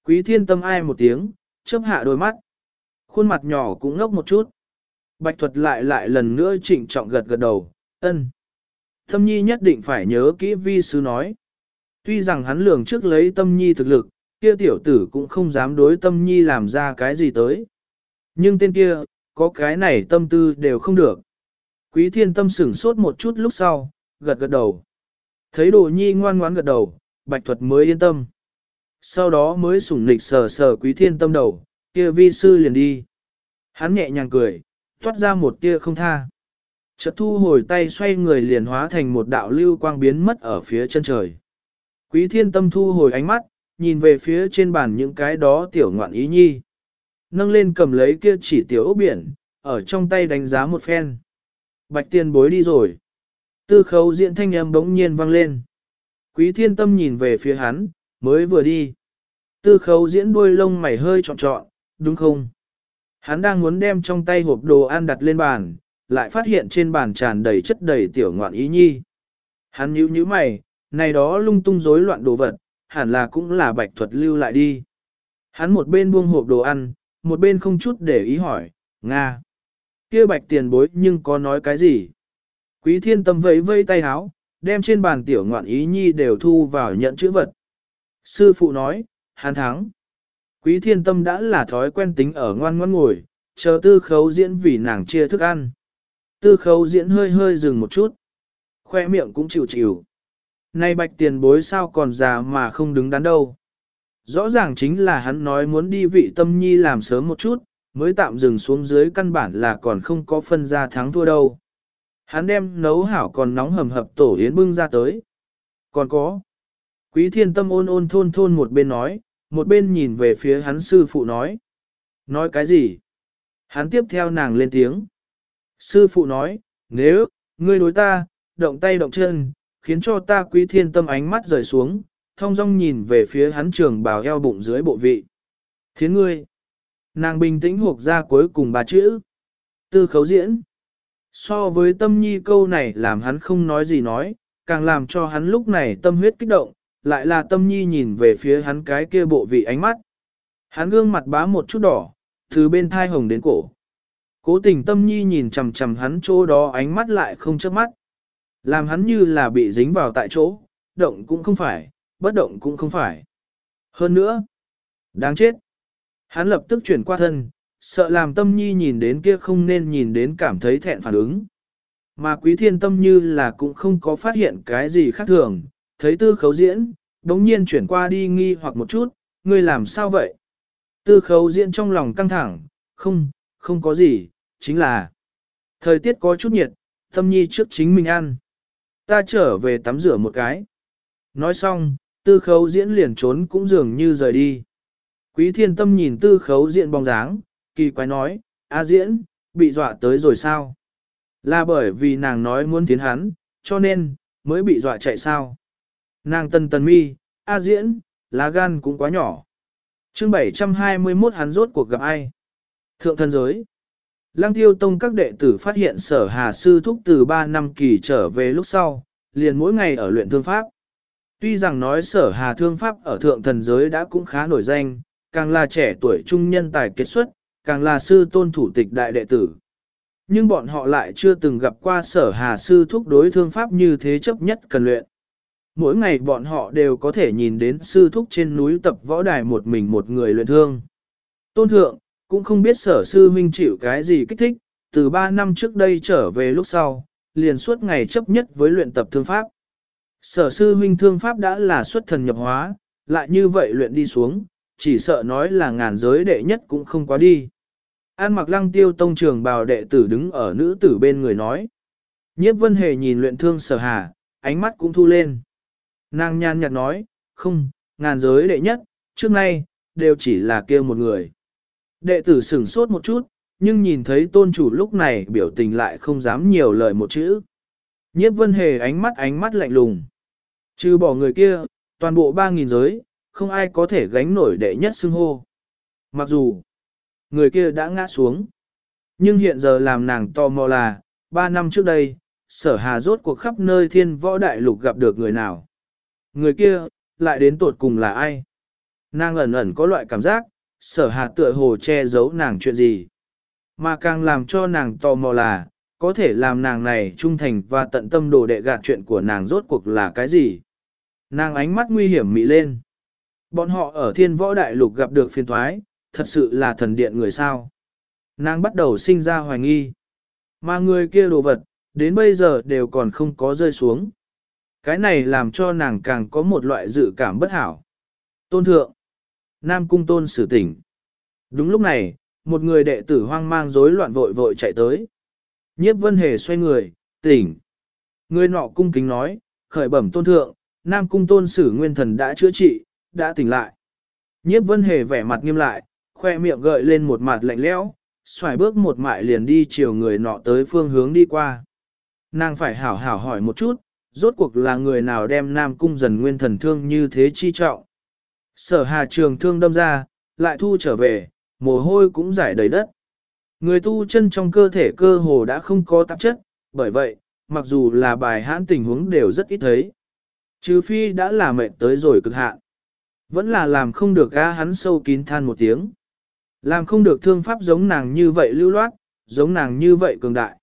Quý thiên tâm ai một tiếng, chớp hạ đôi mắt. Khuôn mặt nhỏ cũng ngốc một chút. Bạch thuật lại lại lần nữa trịnh trọng gật gật đầu, ân. Tâm nhi nhất định phải nhớ kỹ vi sư nói. Tuy rằng hắn lường trước lấy tâm nhi thực lực, kia tiểu tử cũng không dám đối tâm nhi làm ra cái gì tới. Nhưng tên kia, có cái này tâm tư đều không được. Quý thiên tâm sửng sốt một chút lúc sau, gật gật đầu. Thấy đồ nhi ngoan ngoãn gật đầu, bạch thuật mới yên tâm. Sau đó mới sủng nịch sờ sờ quý thiên tâm đầu, kia vi sư liền đi. Hắn nhẹ nhàng cười, toát ra một tia không tha. Chợt thu hồi tay xoay người liền hóa thành một đạo lưu quang biến mất ở phía chân trời. Quý thiên tâm thu hồi ánh mắt, nhìn về phía trên bàn những cái đó tiểu ngoạn ý nhi. Nâng lên cầm lấy kia chỉ tiểu ốc biển, ở trong tay đánh giá một phen. Bạch tiền bối đi rồi. Tư khấu diện thanh âm bỗng nhiên vang lên. Quý thiên tâm nhìn về phía hắn, mới vừa đi. Tư khấu diễn đuôi lông mày hơi trọn trọn, đúng không? Hắn đang muốn đem trong tay hộp đồ ăn đặt lên bàn, lại phát hiện trên bàn tràn đầy chất đầy tiểu ngoạn ý nhi. Hắn nhíu nhíu mày, này đó lung tung rối loạn đồ vật, hẳn là cũng là bạch thuật lưu lại đi. Hắn một bên buông hộp đồ ăn, một bên không chút để ý hỏi, Nga. kia bạch tiền bối nhưng có nói cái gì? Quý thiên tâm vẫy vây tay háo, đem trên bàn tiểu ngoạn ý nhi đều thu vào nhận chữ vật. Sư phụ nói, hắn thắng. Quý thiên tâm đã là thói quen tính ở ngoan ngoan ngồi, chờ tư khấu diễn vì nàng chia thức ăn. Tư khấu diễn hơi hơi dừng một chút. Khoe miệng cũng chịu chịu. Nay bạch tiền bối sao còn già mà không đứng đắn đâu. Rõ ràng chính là hắn nói muốn đi vị tâm nhi làm sớm một chút, mới tạm dừng xuống dưới căn bản là còn không có phân ra thắng thua đâu. Hắn đem nấu hảo còn nóng hầm hập tổ yến bưng ra tới. Còn có. Quý thiên tâm ôn ôn thôn thôn một bên nói, một bên nhìn về phía hắn sư phụ nói. Nói cái gì? Hắn tiếp theo nàng lên tiếng. Sư phụ nói, nếu, ngươi đối ta, động tay động chân, khiến cho ta quý thiên tâm ánh mắt rời xuống, thông dong nhìn về phía hắn trường bào eo bụng dưới bộ vị. Thiến ngươi. Nàng bình tĩnh hộp ra cuối cùng ba chữ. Tư khấu diễn. So với tâm nhi câu này làm hắn không nói gì nói, càng làm cho hắn lúc này tâm huyết kích động, lại là tâm nhi nhìn về phía hắn cái kia bộ vị ánh mắt. Hắn gương mặt bá một chút đỏ, từ bên thai hồng đến cổ. Cố tình tâm nhi nhìn chằm chằm hắn chỗ đó ánh mắt lại không chớp mắt. Làm hắn như là bị dính vào tại chỗ, động cũng không phải, bất động cũng không phải. Hơn nữa, đáng chết. Hắn lập tức chuyển qua thân, sợ làm tâm nhi nhìn đến kia không nên nhìn đến cảm thấy thẹn phản ứng. Mà quý thiên tâm như là cũng không có phát hiện cái gì khác thường, thấy tư khấu diễn, đống nhiên chuyển qua đi nghi hoặc một chút, ngươi làm sao vậy? Tư khấu diễn trong lòng căng thẳng, không, không có gì, chính là thời tiết có chút nhiệt, tâm nhi trước chính mình ăn. Ta trở về tắm rửa một cái. Nói xong, tư khấu diễn liền trốn cũng dường như rời đi. Quý thiên tâm nhìn tư khấu diễn bóng dáng, kỳ quái nói, A diễn, bị dọa tới rồi sao? Là bởi vì nàng nói muốn tiến hắn, cho nên, mới bị dọa chạy sao? Nàng tân tần mi, A diễn, lá gan cũng quá nhỏ. chương 721 hắn rốt cuộc gặp ai? Thượng thần giới. Lăng tiêu tông các đệ tử phát hiện sở hà sư thúc từ 3 năm kỳ trở về lúc sau, liền mỗi ngày ở luyện thương pháp. Tuy rằng nói sở hà thương pháp ở thượng thần giới đã cũng khá nổi danh, càng là trẻ tuổi trung nhân tài kết xuất, càng là sư tôn thủ tịch đại đệ tử. Nhưng bọn họ lại chưa từng gặp qua sở hà sư thúc đối thương pháp như thế chấp nhất cần luyện. Mỗi ngày bọn họ đều có thể nhìn đến sư thúc trên núi tập võ đài một mình một người luyện thương. Tôn thượng, cũng không biết sở sư huynh chịu cái gì kích thích, từ 3 năm trước đây trở về lúc sau, liền suốt ngày chấp nhất với luyện tập thương pháp. Sở sư huynh thương pháp đã là xuất thần nhập hóa, lại như vậy luyện đi xuống, chỉ sợ nói là ngàn giới đệ nhất cũng không quá đi. An mặc lăng tiêu tông trường bào đệ tử đứng ở nữ tử bên người nói. Nhiếp vân hề nhìn luyện thương sở hà, ánh mắt cũng thu lên. Nàng nhan nhạt nói, không, ngàn giới đệ nhất, trước nay, đều chỉ là kêu một người. Đệ tử sửng sốt một chút, nhưng nhìn thấy tôn chủ lúc này biểu tình lại không dám nhiều lời một chữ. Nhiếp vân hề ánh mắt ánh mắt lạnh lùng. Trừ bỏ người kia, toàn bộ ba nghìn giới, không ai có thể gánh nổi đệ nhất xưng hô. Mặc dù, người kia đã ngã xuống. Nhưng hiện giờ làm nàng tò mò là, ba năm trước đây, sở hà rốt cuộc khắp nơi thiên võ đại lục gặp được người nào. Người kia, lại đến tột cùng là ai? Nàng ẩn ẩn có loại cảm giác, sở hà tựa hồ che giấu nàng chuyện gì. Mà càng làm cho nàng tò mò là, có thể làm nàng này trung thành và tận tâm đồ đệ gạt chuyện của nàng rốt cuộc là cái gì. Nàng ánh mắt nguy hiểm mị lên. Bọn họ ở thiên võ đại lục gặp được phiên thoái, thật sự là thần điện người sao. Nàng bắt đầu sinh ra hoài nghi. Mà người kia đồ vật, đến bây giờ đều còn không có rơi xuống. Cái này làm cho nàng càng có một loại dự cảm bất hảo. Tôn thượng. Nam cung tôn sử tỉnh. Đúng lúc này, một người đệ tử hoang mang rối loạn vội vội chạy tới. Nhiếp vân hề xoay người, tỉnh. Người nọ cung kính nói, khởi bẩm tôn thượng, Nam cung tôn sử nguyên thần đã chữa trị, đã tỉnh lại. Nhiếp vân hề vẻ mặt nghiêm lại, khoe miệng gợi lên một mặt lạnh lẽo, xoài bước một mại liền đi chiều người nọ tới phương hướng đi qua. Nàng phải hảo hảo hỏi một chút, rốt cuộc là người nào đem Nam cung dần nguyên thần thương như thế chi trọng. Sở hà trường thương đâm ra, lại thu trở về, mồ hôi cũng giải đầy đất. Người tu chân trong cơ thể cơ hồ đã không có tạp chất, bởi vậy, mặc dù là bài hãn tình huống đều rất ít thấy. Trừ phi đã là mệnh tới rồi cực hạn. Vẫn là làm không được ga hắn sâu kín than một tiếng. Làm không được thương pháp giống nàng như vậy lưu loát, giống nàng như vậy cường đại.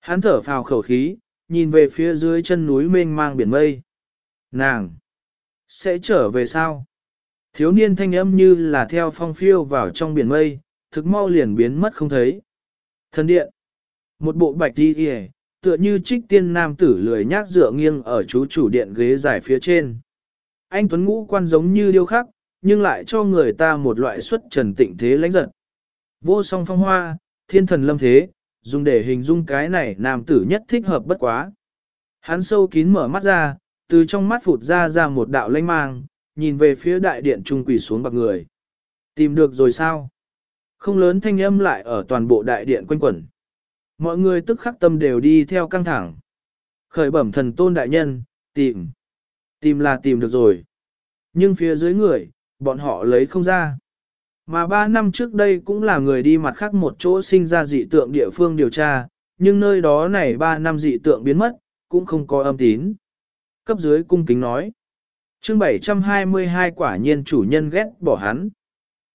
Hắn thở phào khẩu khí, nhìn về phía dưới chân núi mênh mang biển mây. Nàng! Sẽ trở về sao? Thiếu niên thanh âm như là theo phong phiêu vào trong biển mây, thực mau liền biến mất không thấy. Thần điện! Một bộ bạch đi kìa, tựa như trích tiên nam tử lười nhác dựa nghiêng ở chú chủ điện ghế dài phía trên. Anh Tuấn Ngũ quan giống như điêu khắc, nhưng lại cho người ta một loại xuất trần tịnh thế lãnh giận. Vô song phong hoa, thiên thần lâm thế, dùng để hình dung cái này nam tử nhất thích hợp bất quá. Hắn sâu kín mở mắt ra, từ trong mắt phụt ra ra một đạo lanh mang, nhìn về phía đại điện trung quỳ xuống bạc người. Tìm được rồi sao? Không lớn thanh âm lại ở toàn bộ đại điện quanh quẩn. Mọi người tức khắc tâm đều đi theo căng thẳng. Khởi bẩm thần tôn đại nhân, tìm. Tìm là tìm được rồi. Nhưng phía dưới người, bọn họ lấy không ra. Mà ba năm trước đây cũng là người đi mặt khác một chỗ sinh ra dị tượng địa phương điều tra, nhưng nơi đó này ba năm dị tượng biến mất, cũng không có âm tín. Cấp dưới cung kính nói chương 722 quả nhiên chủ nhân ghét bỏ hắn.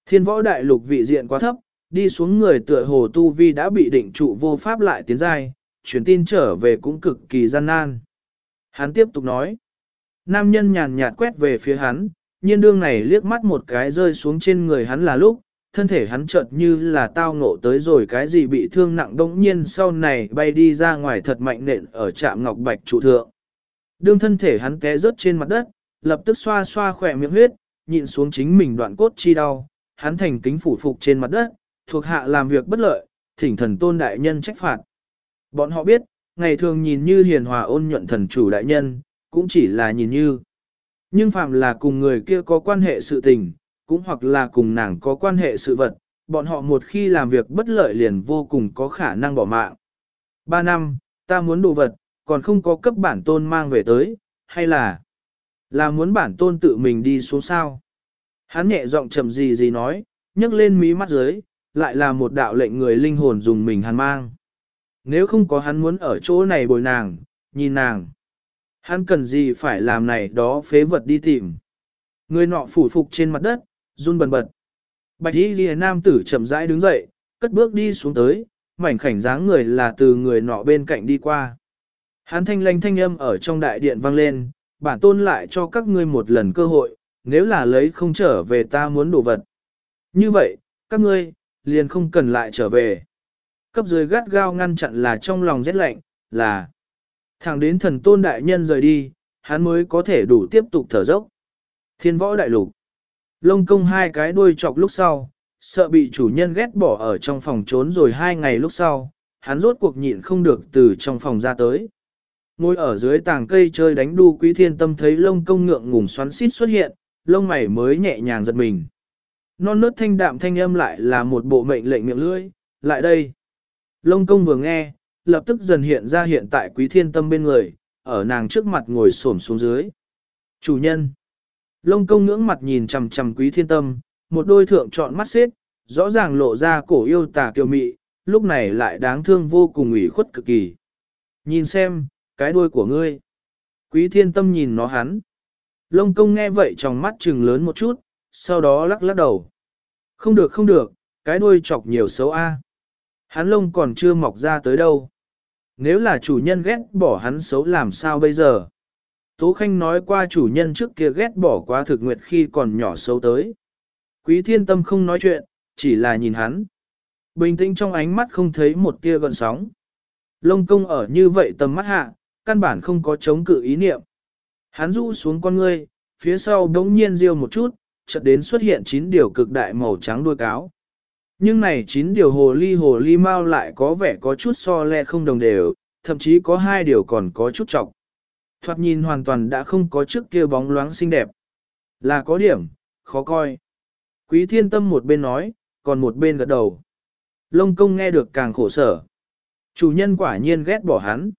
Thiên võ đại lục vị diện quá thấp, đi xuống người tựa hồ tu vi đã bị định trụ vô pháp lại tiến giai, truyền tin trở về cũng cực kỳ gian nan. Hắn tiếp tục nói. Nam nhân nhàn nhạt quét về phía hắn, nhiên đương này liếc mắt một cái rơi xuống trên người hắn là lúc, thân thể hắn chợt như là tao ngộ tới rồi cái gì bị thương nặng đông nhiên sau này bay đi ra ngoài thật mạnh nện ở trạm ngọc bạch trụ thượng. Đương thân thể hắn té rớt trên mặt đất, lập tức xoa xoa khỏe miệng huyết, nhịn xuống chính mình đoạn cốt chi đau, hắn thành kính phủ phục trên mặt đất, thuộc hạ làm việc bất lợi, thỉnh thần tôn đại nhân trách phạt. Bọn họ biết, ngày thường nhìn như hiền hòa ôn nhuận thần chủ đại nhân, cũng chỉ là nhìn như. Nhưng phạm là cùng người kia có quan hệ sự tình, cũng hoặc là cùng nàng có quan hệ sự vật, bọn họ một khi làm việc bất lợi liền vô cùng có khả năng bỏ mạng. Ba năm, ta muốn đồ vật, còn không có cấp bản tôn mang về tới, hay là là muốn bản tôn tự mình đi xuống sao? Hắn nhẹ giọng trầm gì gì nói, nhấc lên mí mắt dưới, lại là một đạo lệnh người linh hồn dùng mình hắn mang. Nếu không có hắn muốn ở chỗ này bồi nàng, nhìn nàng, hắn cần gì phải làm này đó phế vật đi tìm. Người nọ phủ phục trên mặt đất, run bần bật. Bạch y ghi nam tử chậm rãi đứng dậy, cất bước đi xuống tới, mảnh khảnh dáng người là từ người nọ bên cạnh đi qua. Hắn thanh lanh thanh âm ở trong đại điện vang lên, bản tôn lại cho các ngươi một lần cơ hội, nếu là lấy không trở về ta muốn đồ vật. Như vậy, các ngươi, liền không cần lại trở về. Cấp dưới gắt gao ngăn chặn là trong lòng rét lạnh, là thẳng đến thần tôn đại nhân rời đi, hắn mới có thể đủ tiếp tục thở dốc. Thiên võ đại lục. Lông công hai cái đuôi chọc lúc sau, sợ bị chủ nhân ghét bỏ ở trong phòng trốn rồi hai ngày lúc sau, hắn rốt cuộc nhịn không được từ trong phòng ra tới. Ngồi ở dưới tàng cây chơi đánh đu quý thiên tâm thấy lông công ngượng ngùng xoắn xít xuất hiện, lông mày mới nhẹ nhàng giật mình. Non nớt thanh đạm thanh âm lại là một bộ mệnh lệnh miệng lưỡi, lại đây. Lông công vừa nghe, lập tức dần hiện ra hiện tại quý thiên tâm bên người, ở nàng trước mặt ngồi xổm xuống dưới. Chủ nhân. Lông công ngưỡng mặt nhìn chằm chằm quý thiên tâm, một đôi thượng trọn mắt xếp, rõ ràng lộ ra cổ yêu tà kiều mị, lúc này lại đáng thương vô cùng ủy khuất cực kỳ. Nhìn xem, cái đuôi của ngươi. Quý thiên tâm nhìn nó hắn. Lông công nghe vậy trong mắt trừng lớn một chút, sau đó lắc lắc đầu. Không được không được, cái đuôi chọc nhiều xấu a. Hắn lông còn chưa mọc ra tới đâu. Nếu là chủ nhân ghét bỏ hắn xấu làm sao bây giờ? Tố Khanh nói qua chủ nhân trước kia ghét bỏ quá thực nguyệt khi còn nhỏ xấu tới. Quý thiên tâm không nói chuyện, chỉ là nhìn hắn. Bình tĩnh trong ánh mắt không thấy một tia gợn sóng. Lông công ở như vậy tầm mắt hạ, căn bản không có chống cự ý niệm. Hắn rũ xuống con ngươi, phía sau đống nhiên riêu một chút, chợt đến xuất hiện chín điều cực đại màu trắng đuôi cáo. Nhưng này chín điều hồ ly hồ ly mau lại có vẻ có chút so le không đồng đều, thậm chí có hai điều còn có chút trọng. Thoạt nhìn hoàn toàn đã không có trước kia bóng loáng xinh đẹp. Là có điểm, khó coi. Quý thiên tâm một bên nói, còn một bên gật đầu. Lông công nghe được càng khổ sở. Chủ nhân quả nhiên ghét bỏ hắn.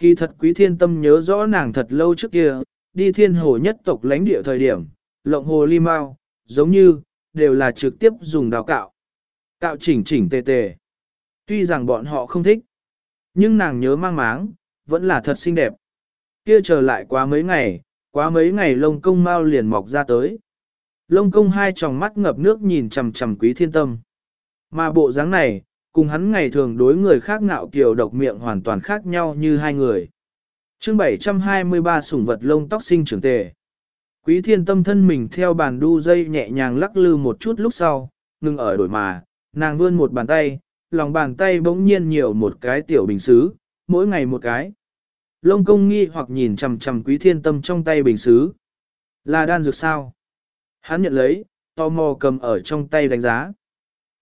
Kỳ thật quý thiên tâm nhớ rõ nàng thật lâu trước kia, đi thiên hồ nhất tộc lãnh địa thời điểm, lộng hồ ly mau, giống như, đều là trực tiếp dùng đào cạo. Cạo chỉnh chỉnh tề tề. Tuy rằng bọn họ không thích, nhưng nàng nhớ mang máng, vẫn là thật xinh đẹp. Kia chờ lại quá mấy ngày, quá mấy ngày lông công mau liền mọc ra tới. Lông công hai tròng mắt ngập nước nhìn chằm chằm quý thiên tâm. Mà bộ dáng này, cùng hắn ngày thường đối người khác ngạo kiều độc miệng hoàn toàn khác nhau như hai người. chương 723 sủng vật lông tóc sinh trưởng tề. Quý thiên tâm thân mình theo bàn đu dây nhẹ nhàng lắc lư một chút lúc sau, ngừng ở đổi mà, nàng vươn một bàn tay, lòng bàn tay bỗng nhiên nhiều một cái tiểu bình xứ, mỗi ngày một cái. Lông công nghi hoặc nhìn chằm chằm quý thiên tâm trong tay bình xứ. Là đan dược sao? Hắn nhận lấy, tò mò cầm ở trong tay đánh giá.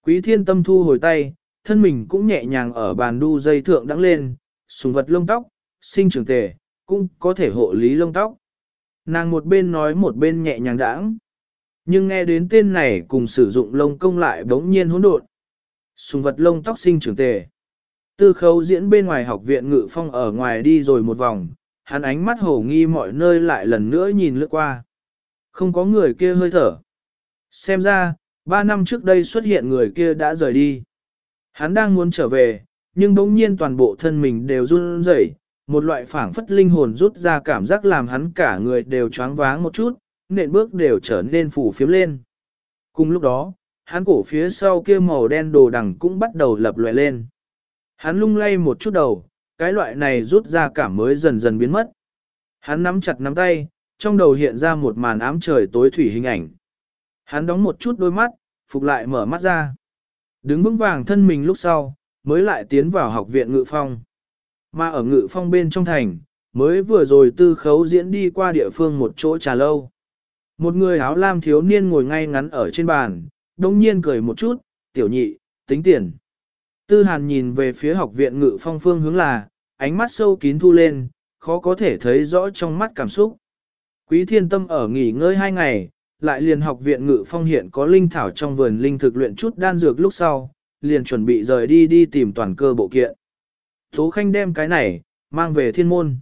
Quý thiên tâm thu hồi tay, thân mình cũng nhẹ nhàng ở bàn đu dây thượng đắng lên, sùng vật lông tóc, sinh trưởng tề, cũng có thể hộ lý lông tóc. Nàng một bên nói một bên nhẹ nhàng đãng. Nhưng nghe đến tên này cùng sử dụng lông công lại bỗng nhiên hỗn độn. Sùng vật lông tóc sinh trưởng tề. Tư khấu diễn bên ngoài học viện ngự phong ở ngoài đi rồi một vòng, hắn ánh mắt hổ nghi mọi nơi lại lần nữa nhìn lướt qua. Không có người kia hơi thở. Xem ra, ba năm trước đây xuất hiện người kia đã rời đi. Hắn đang muốn trở về, nhưng bỗng nhiên toàn bộ thân mình đều run rẩy, một loại phảng phất linh hồn rút ra cảm giác làm hắn cả người đều choáng váng một chút, nện bước đều trở nên phủ phiếm lên. Cùng lúc đó, hắn cổ phía sau kia màu đen đồ đằng cũng bắt đầu lập lòe lên. Hắn lung lay một chút đầu, cái loại này rút ra cảm mới dần dần biến mất. Hắn nắm chặt nắm tay, trong đầu hiện ra một màn ám trời tối thủy hình ảnh. Hắn đóng một chút đôi mắt, phục lại mở mắt ra. Đứng vững vàng thân mình lúc sau, mới lại tiến vào học viện ngự phong. Mà ở ngự phong bên trong thành, mới vừa rồi tư khấu diễn đi qua địa phương một chỗ trà lâu. Một người áo lam thiếu niên ngồi ngay ngắn ở trên bàn, đông nhiên cười một chút, tiểu nhị, tính tiền. Tư hàn nhìn về phía học viện ngự phong phương hướng là, ánh mắt sâu kín thu lên, khó có thể thấy rõ trong mắt cảm xúc. Quý thiên tâm ở nghỉ ngơi hai ngày, lại liền học viện ngự phong hiện có linh thảo trong vườn linh thực luyện chút đan dược lúc sau, liền chuẩn bị rời đi đi tìm toàn cơ bộ kiện. Tố Khanh đem cái này, mang về thiên môn.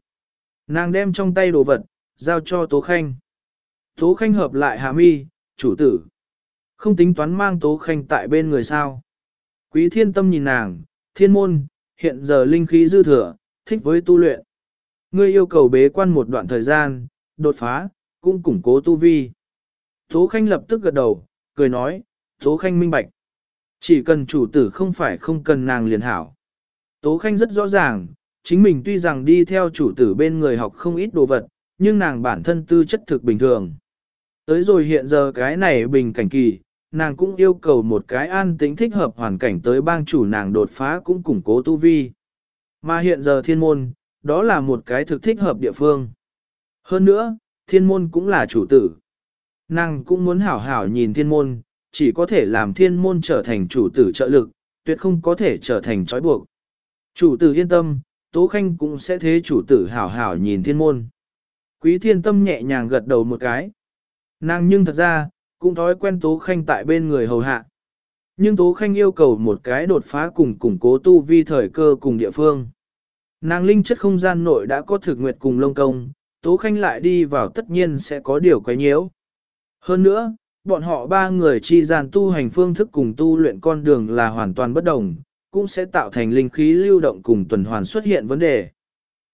Nàng đem trong tay đồ vật, giao cho Tố Khanh. Tố Khanh hợp lại hạ mi, chủ tử. Không tính toán mang Tố Khanh tại bên người sao. Quý thiên tâm nhìn nàng, thiên môn, hiện giờ linh khí dư thừa, thích với tu luyện. Ngươi yêu cầu bế quan một đoạn thời gian, đột phá, cũng củng cố tu vi. Tố Khanh lập tức gật đầu, cười nói, Tố Khanh minh bạch. Chỉ cần chủ tử không phải không cần nàng liền hảo. Tố Khanh rất rõ ràng, chính mình tuy rằng đi theo chủ tử bên người học không ít đồ vật, nhưng nàng bản thân tư chất thực bình thường. Tới rồi hiện giờ cái này bình cảnh kỳ, nàng cũng yêu cầu một cái an tĩnh thích hợp hoàn cảnh tới bang chủ nàng đột phá cũng củng cố tu vi. Mà hiện giờ thiên môn, đó là một cái thực thích hợp địa phương. Hơn nữa, thiên môn cũng là chủ tử. Nàng cũng muốn hảo hảo nhìn thiên môn, chỉ có thể làm thiên môn trở thành chủ tử trợ lực, tuyệt không có thể trở thành trói buộc. Chủ tử yên tâm, Tố Khanh cũng sẽ thế chủ tử hảo hảo nhìn thiên môn. Quý thiên tâm nhẹ nhàng gật đầu một cái. Nàng nhưng thật ra, cũng thói quen Tố Khanh tại bên người hầu hạ. Nhưng Tố Khanh yêu cầu một cái đột phá cùng củng cố tu vi thời cơ cùng địa phương. Nàng linh chất không gian nội đã có thực nguyệt cùng lông công, Tố Khanh lại đi vào tất nhiên sẽ có điều quấy nhiễu. Hơn nữa, bọn họ ba người chi gian tu hành phương thức cùng tu luyện con đường là hoàn toàn bất đồng, cũng sẽ tạo thành linh khí lưu động cùng tuần hoàn xuất hiện vấn đề.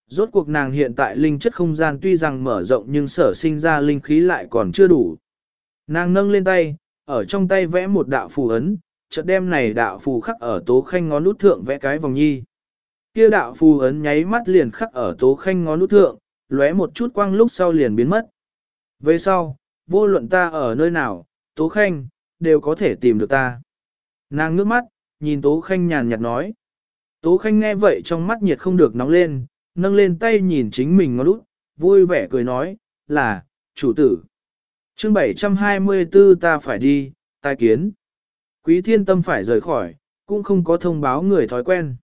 Rốt cuộc nàng hiện tại linh chất không gian tuy rằng mở rộng nhưng sở sinh ra linh khí lại còn chưa đủ. Nàng nâng lên tay, ở trong tay vẽ một đạo phù ấn, chợt đem này đạo phù khắc ở tố khanh ngón nút thượng vẽ cái vòng nhi. Kia đạo phù ấn nháy mắt liền khắc ở tố khanh ngón nút thượng, lóe một chút quang lúc sau liền biến mất. Về sau, vô luận ta ở nơi nào, tố khanh, đều có thể tìm được ta. Nàng ngước mắt, nhìn tố khanh nhàn nhạt nói. Tố khanh nghe vậy trong mắt nhiệt không được nóng lên, nâng lên tay nhìn chính mình ngó lút, vui vẻ cười nói, là, chủ tử. chương 724 ta phải đi, tai kiến. Quý thiên tâm phải rời khỏi, cũng không có thông báo người thói quen.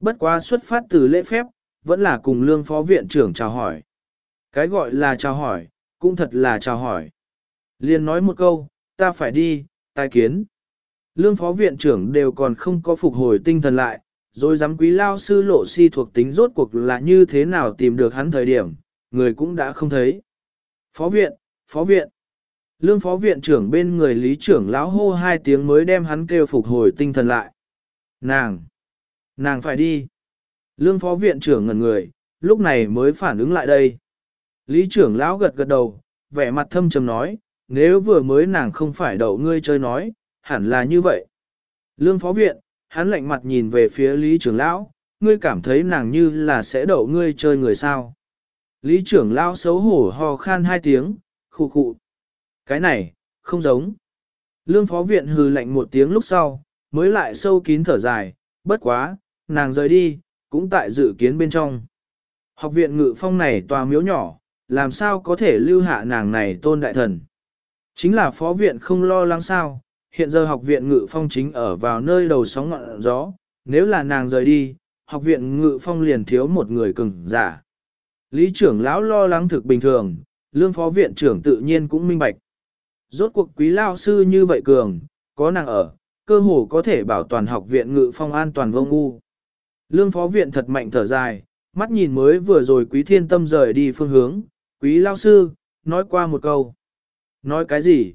Bất quá xuất phát từ lễ phép, vẫn là cùng lương phó viện trưởng chào hỏi. Cái gọi là chào hỏi, cũng thật là chào hỏi. Liên nói một câu, ta phải đi, tai kiến. Lương phó viện trưởng đều còn không có phục hồi tinh thần lại, rồi dám quý lao sư lộ si thuộc tính rốt cuộc là như thế nào tìm được hắn thời điểm, người cũng đã không thấy. Phó viện, phó viện. Lương phó viện trưởng bên người lý trưởng lão hô hai tiếng mới đem hắn kêu phục hồi tinh thần lại. Nàng! Nàng phải đi! Lương phó viện trưởng ngẩn người, lúc này mới phản ứng lại đây. Lý trưởng lão gật gật đầu, vẻ mặt thâm trầm nói, nếu vừa mới nàng không phải đậu ngươi chơi nói, hẳn là như vậy. Lương phó viện, hắn lạnh mặt nhìn về phía Lý trưởng lão, ngươi cảm thấy nàng như là sẽ đậu ngươi chơi người sao. Lý trưởng lão xấu hổ ho khan hai tiếng, khụ khụ. Cái này, không giống. Lương phó viện hừ lạnh một tiếng lúc sau, mới lại sâu kín thở dài, bất quá, nàng rời đi, cũng tại dự kiến bên trong. Học viện ngự phong này tòa miếu nhỏ, làm sao có thể lưu hạ nàng này tôn đại thần. Chính là phó viện không lo lắng sao, hiện giờ học viện ngự phong chính ở vào nơi đầu sóng ngọn gió, nếu là nàng rời đi, học viện ngự phong liền thiếu một người cứng giả. Lý trưởng lão lo lắng thực bình thường, lương phó viện trưởng tự nhiên cũng minh bạch. Rốt cuộc quý lao sư như vậy cường, có nàng ở, cơ hồ có thể bảo toàn học viện ngự phong an toàn vô ngu. Lương phó viện thật mạnh thở dài, mắt nhìn mới vừa rồi quý thiên tâm rời đi phương hướng, quý lao sư, nói qua một câu. Nói cái gì?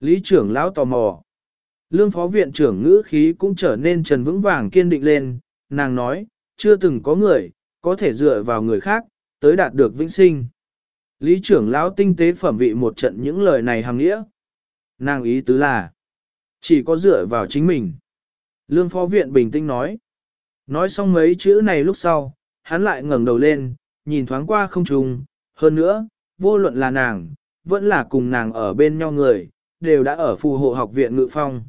Lý trưởng lão tò mò. Lương phó viện trưởng ngữ khí cũng trở nên trần vững vàng kiên định lên, nàng nói, chưa từng có người, có thể dựa vào người khác, tới đạt được vĩnh sinh. Lý trưởng lão tinh tế phẩm vị một trận những lời này hàng nghĩa. Nàng ý tứ là, chỉ có dựa vào chính mình. Lương phó viện bình tĩnh nói. Nói xong mấy chữ này lúc sau, hắn lại ngẩng đầu lên, nhìn thoáng qua không trùng, hơn nữa, vô luận là nàng, vẫn là cùng nàng ở bên nhau người, đều đã ở phù hộ học viện ngự phong.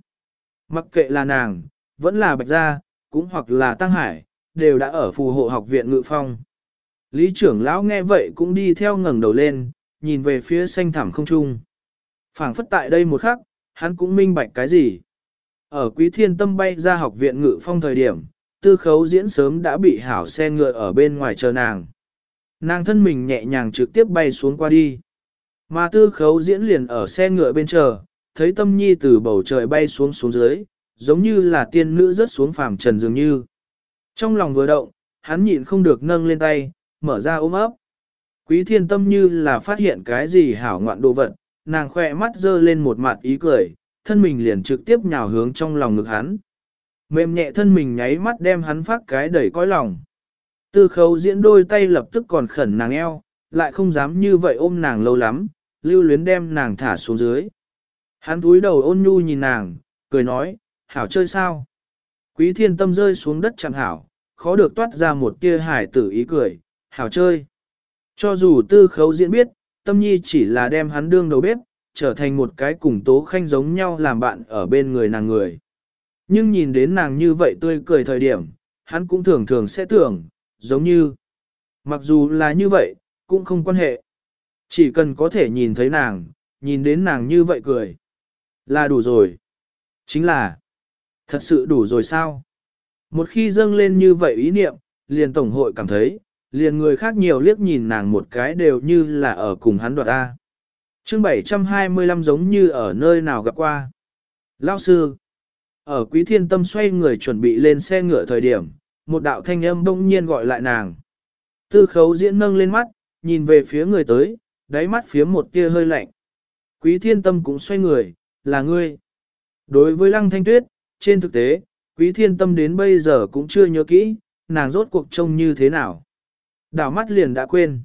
Mặc kệ là nàng, vẫn là bạch gia, cũng hoặc là tăng hải, đều đã ở phù hộ học viện ngự phong. Lý trưởng lão nghe vậy cũng đi theo ngẩng đầu lên, nhìn về phía xanh thẳm không trung. phảng phất tại đây một khắc, hắn cũng minh bạch cái gì. Ở quý thiên tâm bay ra học viện ngự phong thời điểm, tư khấu diễn sớm đã bị hảo xe ngựa ở bên ngoài chờ nàng. Nàng thân mình nhẹ nhàng trực tiếp bay xuống qua đi. Mà tư khấu diễn liền ở xe ngựa bên chờ, thấy tâm nhi từ bầu trời bay xuống xuống dưới, giống như là tiên nữ rớt xuống phàm trần dường như. Trong lòng vừa động, hắn nhịn không được nâng lên tay, mở ra ôm ấp. Quý thiên tâm như là phát hiện cái gì hảo ngoạn đồ vật, nàng khoe mắt dơ lên một mặt ý cười, thân mình liền trực tiếp nhào hướng trong lòng ngực hắn. Mềm nhẹ thân mình nháy mắt đem hắn phát cái đẩy cõi lòng. Tư khấu diễn đôi tay lập tức còn khẩn nàng eo, lại không dám như vậy ôm nàng lâu lắm, lưu luyến đem nàng thả xuống dưới. Hắn túi đầu ôn nhu nhìn nàng, cười nói, hảo chơi sao? Quý thiên tâm rơi xuống đất chẳng hảo, khó được toát ra một tia hải tử ý cười, hảo chơi. Cho dù tư khấu diễn biết, tâm nhi chỉ là đem hắn đương đầu bếp, trở thành một cái cùng tố khanh giống nhau làm bạn ở bên người nàng người. Nhưng nhìn đến nàng như vậy tươi cười thời điểm, hắn cũng thường thường sẽ tưởng, giống như, mặc dù là như vậy, cũng không quan hệ. Chỉ cần có thể nhìn thấy nàng, nhìn đến nàng như vậy cười, là đủ rồi. Chính là, thật sự đủ rồi sao? Một khi dâng lên như vậy ý niệm, liền tổng hội cảm thấy, liền người khác nhiều liếc nhìn nàng một cái đều như là ở cùng hắn đoạt ta. Chương 725 giống như ở nơi nào gặp qua. Lao sư, ở quý thiên tâm xoay người chuẩn bị lên xe ngựa thời điểm, một đạo thanh âm bỗng nhiên gọi lại nàng. Tư khấu diễn nâng lên mắt, nhìn về phía người tới, đáy mắt phía một tia hơi lạnh. Quý thiên tâm cũng xoay người, là ngươi. Đối với lăng thanh tuyết, trên thực tế, quý thiên tâm đến bây giờ cũng chưa nhớ kỹ, nàng rốt cuộc trông như thế nào. Đảo mắt liền đã quên.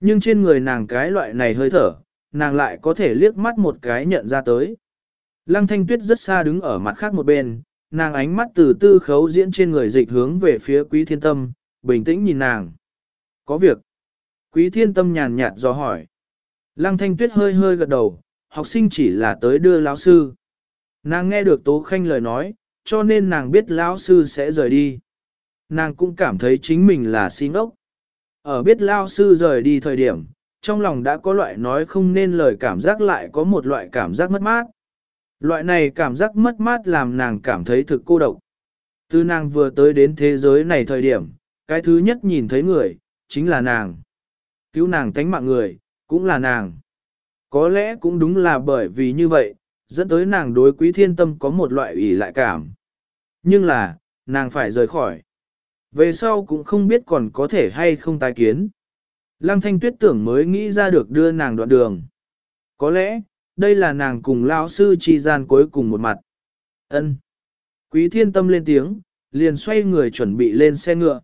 Nhưng trên người nàng cái loại này hơi thở, nàng lại có thể liếc mắt một cái nhận ra tới. Lăng thanh tuyết rất xa đứng ở mặt khác một bên, nàng ánh mắt từ tư khấu diễn trên người dịch hướng về phía quý thiên tâm, bình tĩnh nhìn nàng. Có việc. Quý thiên tâm nhàn nhạt do hỏi. Lăng thanh tuyết hơi hơi gật đầu, học sinh chỉ là tới đưa lão sư. Nàng nghe được Tố Khanh lời nói, cho nên nàng biết lão sư sẽ rời đi. Nàng cũng cảm thấy chính mình là xin ốc. Ở biết lão sư rời đi thời điểm, trong lòng đã có loại nói không nên lời cảm giác lại có một loại cảm giác mất mát. Loại này cảm giác mất mát làm nàng cảm thấy thực cô độc. Từ nàng vừa tới đến thế giới này thời điểm, cái thứ nhất nhìn thấy người, chính là nàng. Cứu nàng tánh mạng người, cũng là nàng. Có lẽ cũng đúng là bởi vì như vậy, dẫn tới nàng đối quý thiên tâm có một loại ủy lại cảm. Nhưng là, nàng phải rời khỏi. Về sau cũng không biết còn có thể hay không tái kiến. Lăng thanh tuyết tưởng mới nghĩ ra được đưa nàng đoạn đường. Có lẽ, đây là nàng cùng lão sư chi gian cuối cùng một mặt. Ân. Quý thiên tâm lên tiếng, liền xoay người chuẩn bị lên xe ngựa.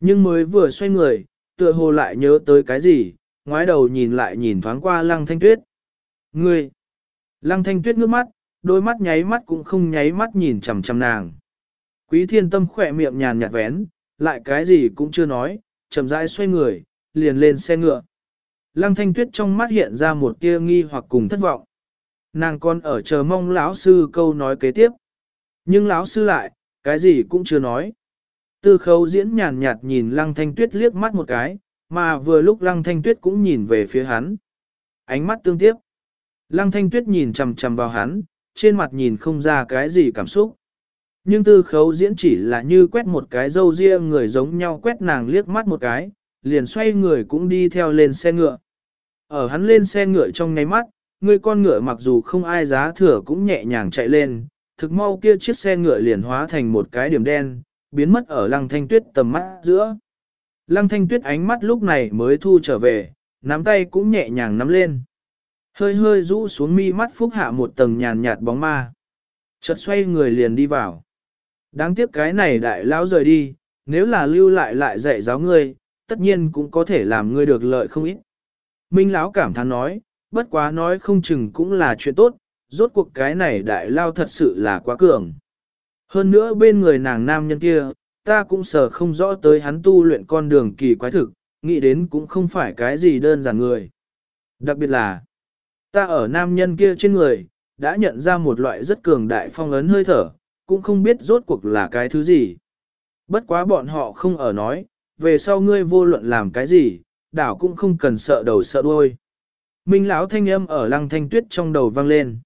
Nhưng mới vừa xoay người, tựa hồ lại nhớ tới cái gì, ngoái đầu nhìn lại nhìn thoáng qua lăng thanh tuyết. Ngươi! Lăng thanh tuyết ngước mắt, đôi mắt nháy mắt cũng không nháy mắt nhìn chằm chằm nàng. Quý thiên tâm khỏe miệng nhàn nhạt vén, lại cái gì cũng chưa nói, chậm rãi xoay người, liền lên xe ngựa. Lăng thanh tuyết trong mắt hiện ra một tia nghi hoặc cùng thất vọng. Nàng còn ở chờ mong lão sư câu nói kế tiếp. Nhưng lão sư lại, cái gì cũng chưa nói. Tư khấu diễn nhàn nhạt nhìn lăng thanh tuyết liếc mắt một cái, mà vừa lúc lăng thanh tuyết cũng nhìn về phía hắn. Ánh mắt tương tiếp. Lăng thanh tuyết nhìn chầm chầm vào hắn, trên mặt nhìn không ra cái gì cảm xúc. Nhưng tư khấu diễn chỉ là như quét một cái dâu riêng người giống nhau quét nàng liếc mắt một cái, liền xoay người cũng đi theo lên xe ngựa. Ở hắn lên xe ngựa trong nháy mắt, người con ngựa mặc dù không ai giá thừa cũng nhẹ nhàng chạy lên, thực mau kia chiếc xe ngựa liền hóa thành một cái điểm đen, biến mất ở lăng thanh tuyết tầm mắt giữa. Lăng thanh tuyết ánh mắt lúc này mới thu trở về, nắm tay cũng nhẹ nhàng nắm lên. Hơi hơi rũ xuống mi mắt phúc hạ một tầng nhàn nhạt bóng ma. Chợt xoay người liền đi vào. Đáng tiếc cái này đại lão rời đi, nếu là lưu lại lại dạy giáo ngươi, tất nhiên cũng có thể làm ngươi được lợi không ít. Minh lão cảm thán nói, bất quá nói không chừng cũng là chuyện tốt, rốt cuộc cái này đại lao thật sự là quá cường. Hơn nữa bên người nàng nam nhân kia, ta cũng sợ không rõ tới hắn tu luyện con đường kỳ quái thực, nghĩ đến cũng không phải cái gì đơn giản người. Đặc biệt là, ta ở nam nhân kia trên người, đã nhận ra một loại rất cường đại phong ấn hơi thở, cũng không biết rốt cuộc là cái thứ gì. Bất quá bọn họ không ở nói, về sau ngươi vô luận làm cái gì, đảo cũng không cần sợ đầu sợ đuôi. Minh lão thanh âm ở lăng thanh tuyết trong đầu vang lên.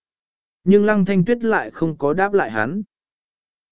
Nhưng lăng thanh tuyết lại không có đáp lại hắn.